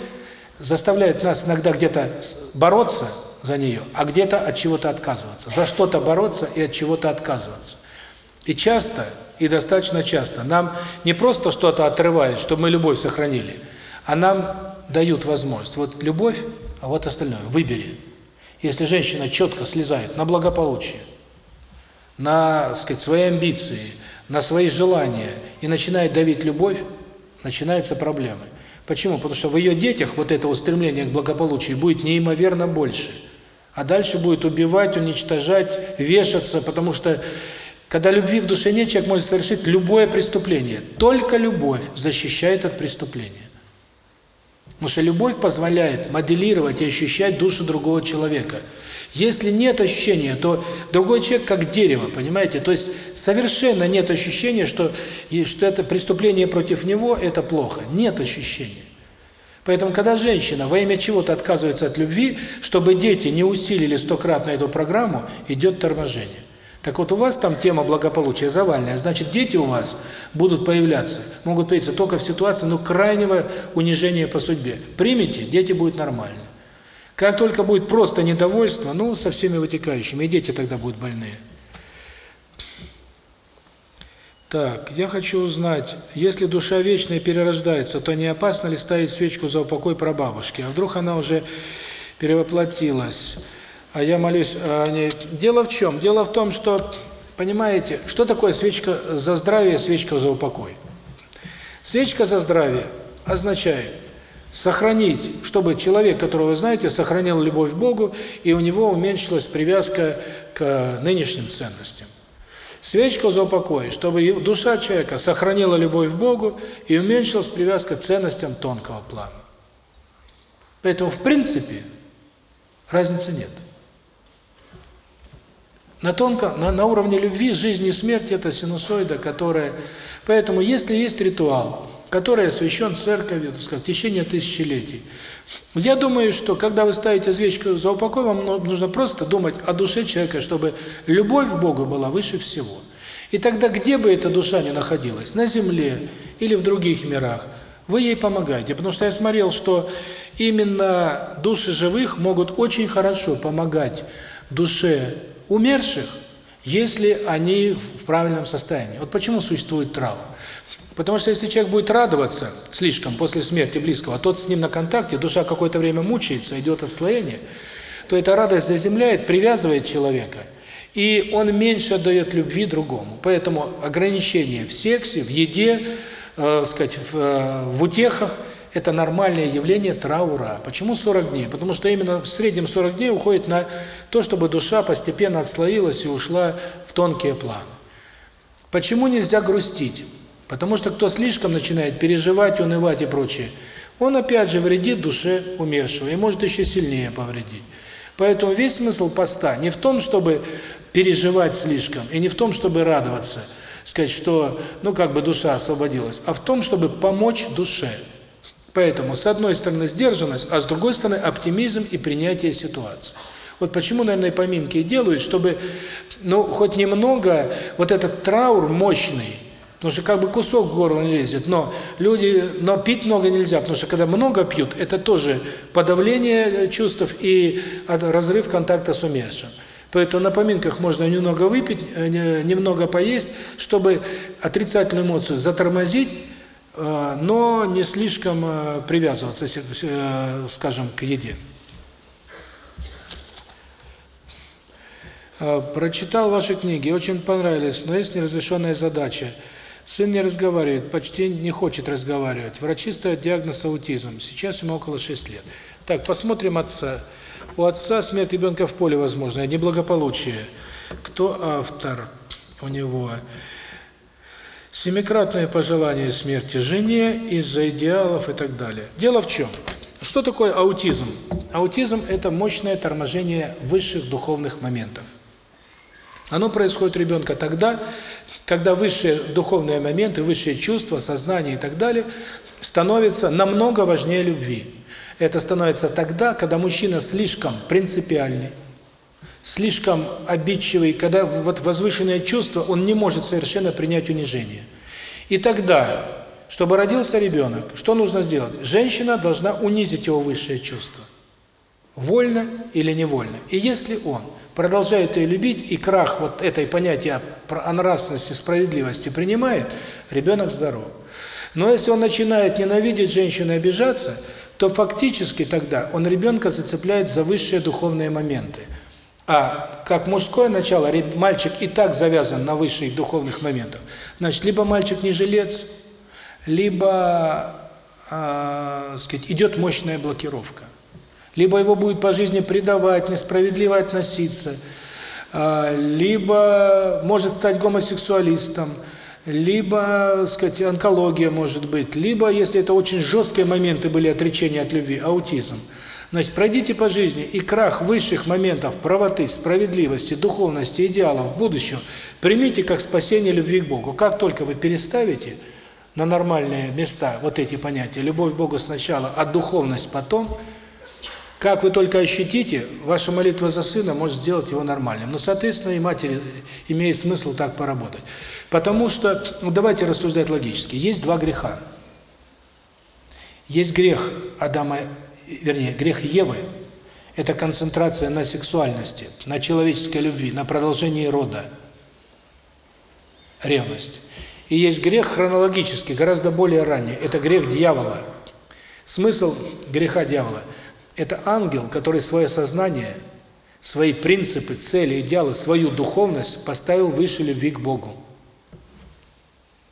заставляет нас иногда где-то бороться за нее, а где-то от чего-то отказываться. За что-то бороться и от чего-то отказываться. И часто, и достаточно часто, нам не просто что-то отрывает, чтобы мы любовь сохранили, а нам дают возможность. Вот любовь, а вот остальное. Выбери. Если женщина четко слезает на благополучие, на, сказать, свои амбиции, на свои желания и начинает давить любовь, начинаются проблемы. Почему? Потому что в ее детях вот это устремление к благополучию будет неимоверно больше. А дальше будет убивать, уничтожать, вешаться, потому что когда любви в душе нет, человек может совершить любое преступление. Только любовь защищает от преступления. Потому что любовь позволяет моделировать и ощущать душу другого человека. Если нет ощущения, то другой человек как дерево, понимаете? То есть совершенно нет ощущения, что, что это преступление против него – это плохо. Нет ощущения. Поэтому, когда женщина во имя чего-то отказывается от любви, чтобы дети не усилили стократно эту программу, идет торможение. Так вот, у вас там тема благополучия завальная, значит, дети у вас будут появляться, могут появиться только в ситуации, ну, крайнего унижения по судьбе. Примите, дети будут нормальны. Как только будет просто недовольство, ну, со всеми вытекающими, и дети тогда будут больные. Так, я хочу узнать, если душа вечная перерождается, то не опасно ли ставить свечку за упокой прабабушки? А вдруг она уже перевоплотилась? А я молюсь о ней. Дело в чем? Дело в том, что, понимаете, что такое свечка за здравие, свечка за упокой? Свечка за здравие означает сохранить, чтобы человек, которого вы знаете, сохранил любовь к Богу, и у него уменьшилась привязка к нынешним ценностям. Свечка за упокой, чтобы душа человека сохранила любовь к Богу и уменьшилась привязка к ценностям тонкого плана. Поэтому, в принципе, разницы нет. На тонко, на, на уровне любви жизнь и смерть – это синусоида, которая… Поэтому, если есть ритуал, который освящен церковью, так сказать, в течение тысячелетий, я думаю, что когда вы ставите свечку за упокой, вам нужно просто думать о душе человека, чтобы любовь к Богу была выше всего. И тогда, где бы эта душа ни находилась, на земле или в других мирах, вы ей помогаете. Потому что я смотрел, что именно души живых могут очень хорошо помогать душе умерших, если они в правильном состоянии. Вот почему существует травма. Потому что если человек будет радоваться слишком после смерти близкого, тот с ним на контакте, душа какое-то время мучается, идет отслоение, то эта радость заземляет, привязывает человека, и он меньше дает любви другому. Поэтому ограничение в сексе, в еде, э, сказать, в, э, в утехах – это нормальное явление траура. Почему 40 дней? Потому что именно в среднем 40 дней уходит на то, чтобы душа постепенно отслоилась и ушла в тонкие планы. Почему нельзя грустить? Потому что кто слишком начинает переживать, унывать и прочее, он опять же вредит душе умершего и может еще сильнее повредить. Поэтому весь смысл поста не в том, чтобы переживать слишком, и не в том, чтобы радоваться, сказать, что, ну, как бы душа освободилась, а в том, чтобы помочь душе. Поэтому, с одной стороны, сдержанность, а с другой стороны, оптимизм и принятие ситуации. Вот почему, наверное, поминки делают, чтобы, ну, хоть немного, вот этот траур мощный, потому что как бы кусок в горло не лезет, но люди, но пить много нельзя, потому что когда много пьют, это тоже подавление чувств и разрыв контакта с умершим. Поэтому на поминках можно немного выпить, э, немного поесть, чтобы отрицательную эмоцию затормозить, Э, но не слишком э, привязываться, э, скажем, к еде. Прочитал ваши книги, очень понравились, но есть неразрешенная задача. Сын не разговаривает, почти не хочет разговаривать. Врачи ставят диагноз аутизм. Сейчас ему около 6 лет. Так, посмотрим отца. У отца смерть ребенка в поле возможно, неблагополучие. Кто автор у него? Семикратное пожелание смерти жене из-за идеалов и так далее. Дело в чем? Что такое аутизм? Аутизм – это мощное торможение высших духовных моментов. Оно происходит у ребенка тогда, когда высшие духовные моменты, высшие чувства, сознание и так далее становятся намного важнее любви. Это становится тогда, когда мужчина слишком принципиальный, слишком обидчивый, когда вот возвышенное чувство, он не может совершенно принять унижение. И тогда, чтобы родился ребенок, что нужно сделать? Женщина должна унизить его высшее чувство. Вольно или невольно. И если он продолжает ее любить, и крах вот этой понятия о нравственности, справедливости принимает, ребенок здоров. Но если он начинает ненавидеть женщину и обижаться, то фактически тогда он ребенка зацепляет за высшие духовные моменты – а как мужское начало, мальчик и так завязан на высших духовных моментах, значит, либо мальчик не жилец, либо, э, сказать, идет мощная блокировка. Либо его будет по жизни предавать, несправедливо относиться, э, либо может стать гомосексуалистом, либо, сказать, онкология может быть, либо, если это очень жесткие моменты были отречения от любви, аутизм – Значит, пройдите по жизни, и крах высших моментов правоты, справедливости, духовности, идеалов, будущего примите как спасение любви к Богу. Как только вы переставите на нормальные места вот эти понятия, любовь к Богу сначала, а духовность потом, как вы только ощутите, ваша молитва за сына может сделать его нормальным. Но, соответственно, и матери имеет смысл так поработать. Потому что, ну, давайте рассуждать логически, есть два греха. Есть грех Адама вернее, грех Евы – это концентрация на сексуальности, на человеческой любви, на продолжении рода, ревность. И есть грех хронологический, гораздо более ранний – это грех дьявола. Смысл греха дьявола – это ангел, который свое сознание, свои принципы, цели, идеалы, свою духовность поставил выше любви к Богу.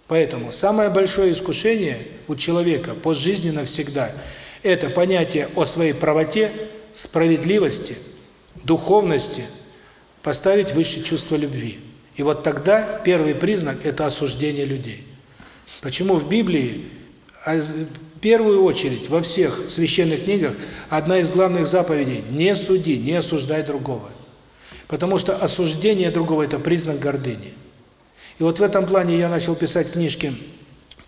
Поэтому самое большое искушение у человека пожизненно всегда – это понятие о своей правоте, справедливости, духовности поставить выше чувства любви. И вот тогда первый признак – это осуждение людей. Почему в Библии, а в первую очередь, во всех священных книгах, одна из главных заповедей – не суди, не осуждай другого. Потому что осуждение другого – это признак гордыни. И вот в этом плане я начал писать книжки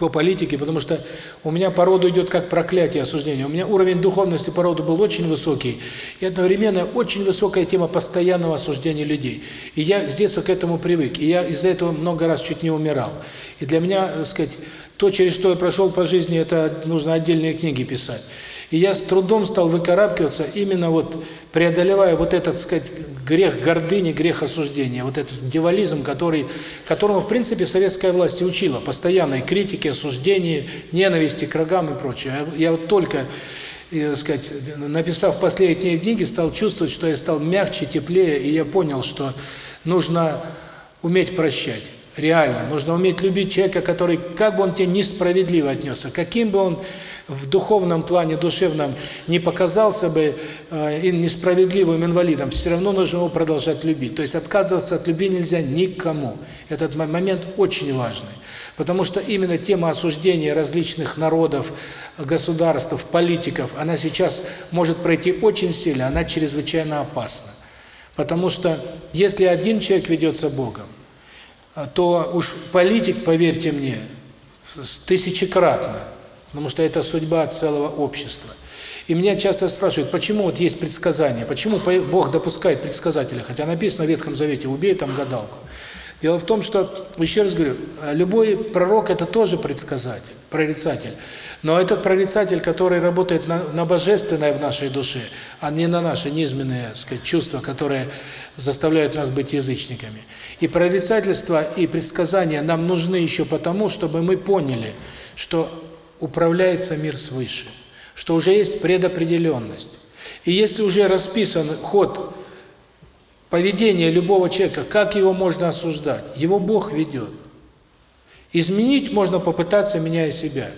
по политике, потому что у меня по роду идет как проклятие осуждения. У меня уровень духовности по роду был очень высокий, и одновременно очень высокая тема постоянного осуждения людей. И я с детства к этому привык, и я из-за этого много раз чуть не умирал. И для меня, так сказать, то, через что я прошел по жизни, это нужно отдельные книги писать. И я с трудом стал выкарабкиваться, именно вот преодолевая вот этот, так сказать, грех гордыни, грех осуждения, вот этот дьяволизм, который, которому, в принципе, советская власть учила, постоянной критики, осуждении, ненависти к врагам и прочее. Я вот только, так сказать, написав последние книги, стал чувствовать, что я стал мягче, теплее, и я понял, что нужно уметь прощать. Реально, нужно уметь любить человека, который, как бы он тебе несправедливо отнесся, каким бы он в духовном плане, душевном не показался бы э, несправедливым инвалидом, все равно нужно его продолжать любить. То есть отказываться от любви нельзя никому. Этот момент очень важный. Потому что именно тема осуждения различных народов, государств, политиков, она сейчас может пройти очень сильно, она чрезвычайно опасна. Потому что если один человек ведется Богом, то уж политик, поверьте мне, тысячекратно потому что это судьба целого общества. И меня часто спрашивают, почему вот есть предсказания, почему Бог допускает предсказателя, хотя написано в Ветхом Завете «убей там гадалку». Дело в том, что, еще раз говорю, любой пророк – это тоже предсказатель, прорицатель. Но этот прорицатель, который работает на, на божественное в нашей душе, а не на наши низменные сказать, чувства, которые заставляют нас быть язычниками. И прорицательство, и предсказания нам нужны еще потому, чтобы мы поняли, что управляется мир свыше, что уже есть предопределенность. И если уже расписан ход поведения любого человека, как его можно осуждать? Его Бог ведет. Изменить можно попытаться, меняя себя.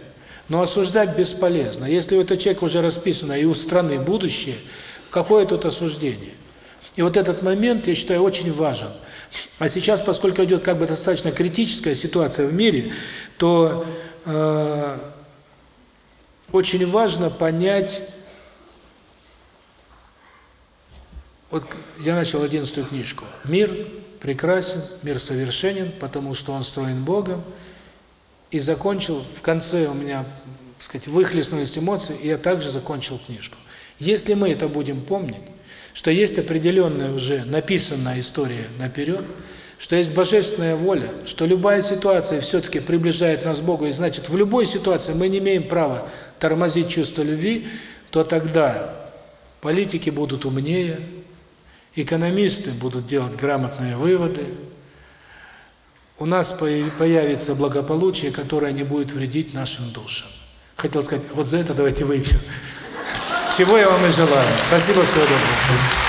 Но осуждать бесполезно. Если у этого человека уже расписано и у страны будущее, какое тут осуждение? И вот этот момент, я считаю, очень важен. А сейчас, поскольку идет как бы достаточно критическая ситуация в мире, то э, очень важно понять, вот я начал одиннадцатую книжку, «Мир прекрасен, мир совершенен, потому что он строен Богом», и закончил, в конце у меня, так сказать, выхлестнулись эмоции, и я также закончил книжку. Если мы это будем помнить, что есть определенная уже написанная история наперед, что есть божественная воля, что любая ситуация все-таки приближает нас к Богу, и значит, в любой ситуации мы не имеем права тормозить чувство любви, то тогда политики будут умнее, экономисты будут делать грамотные выводы, у нас появится благополучие, которое не будет вредить нашим душам. Хотел сказать, вот за это давайте выпьем. Чего я вам и желаю. Спасибо, всего доброго.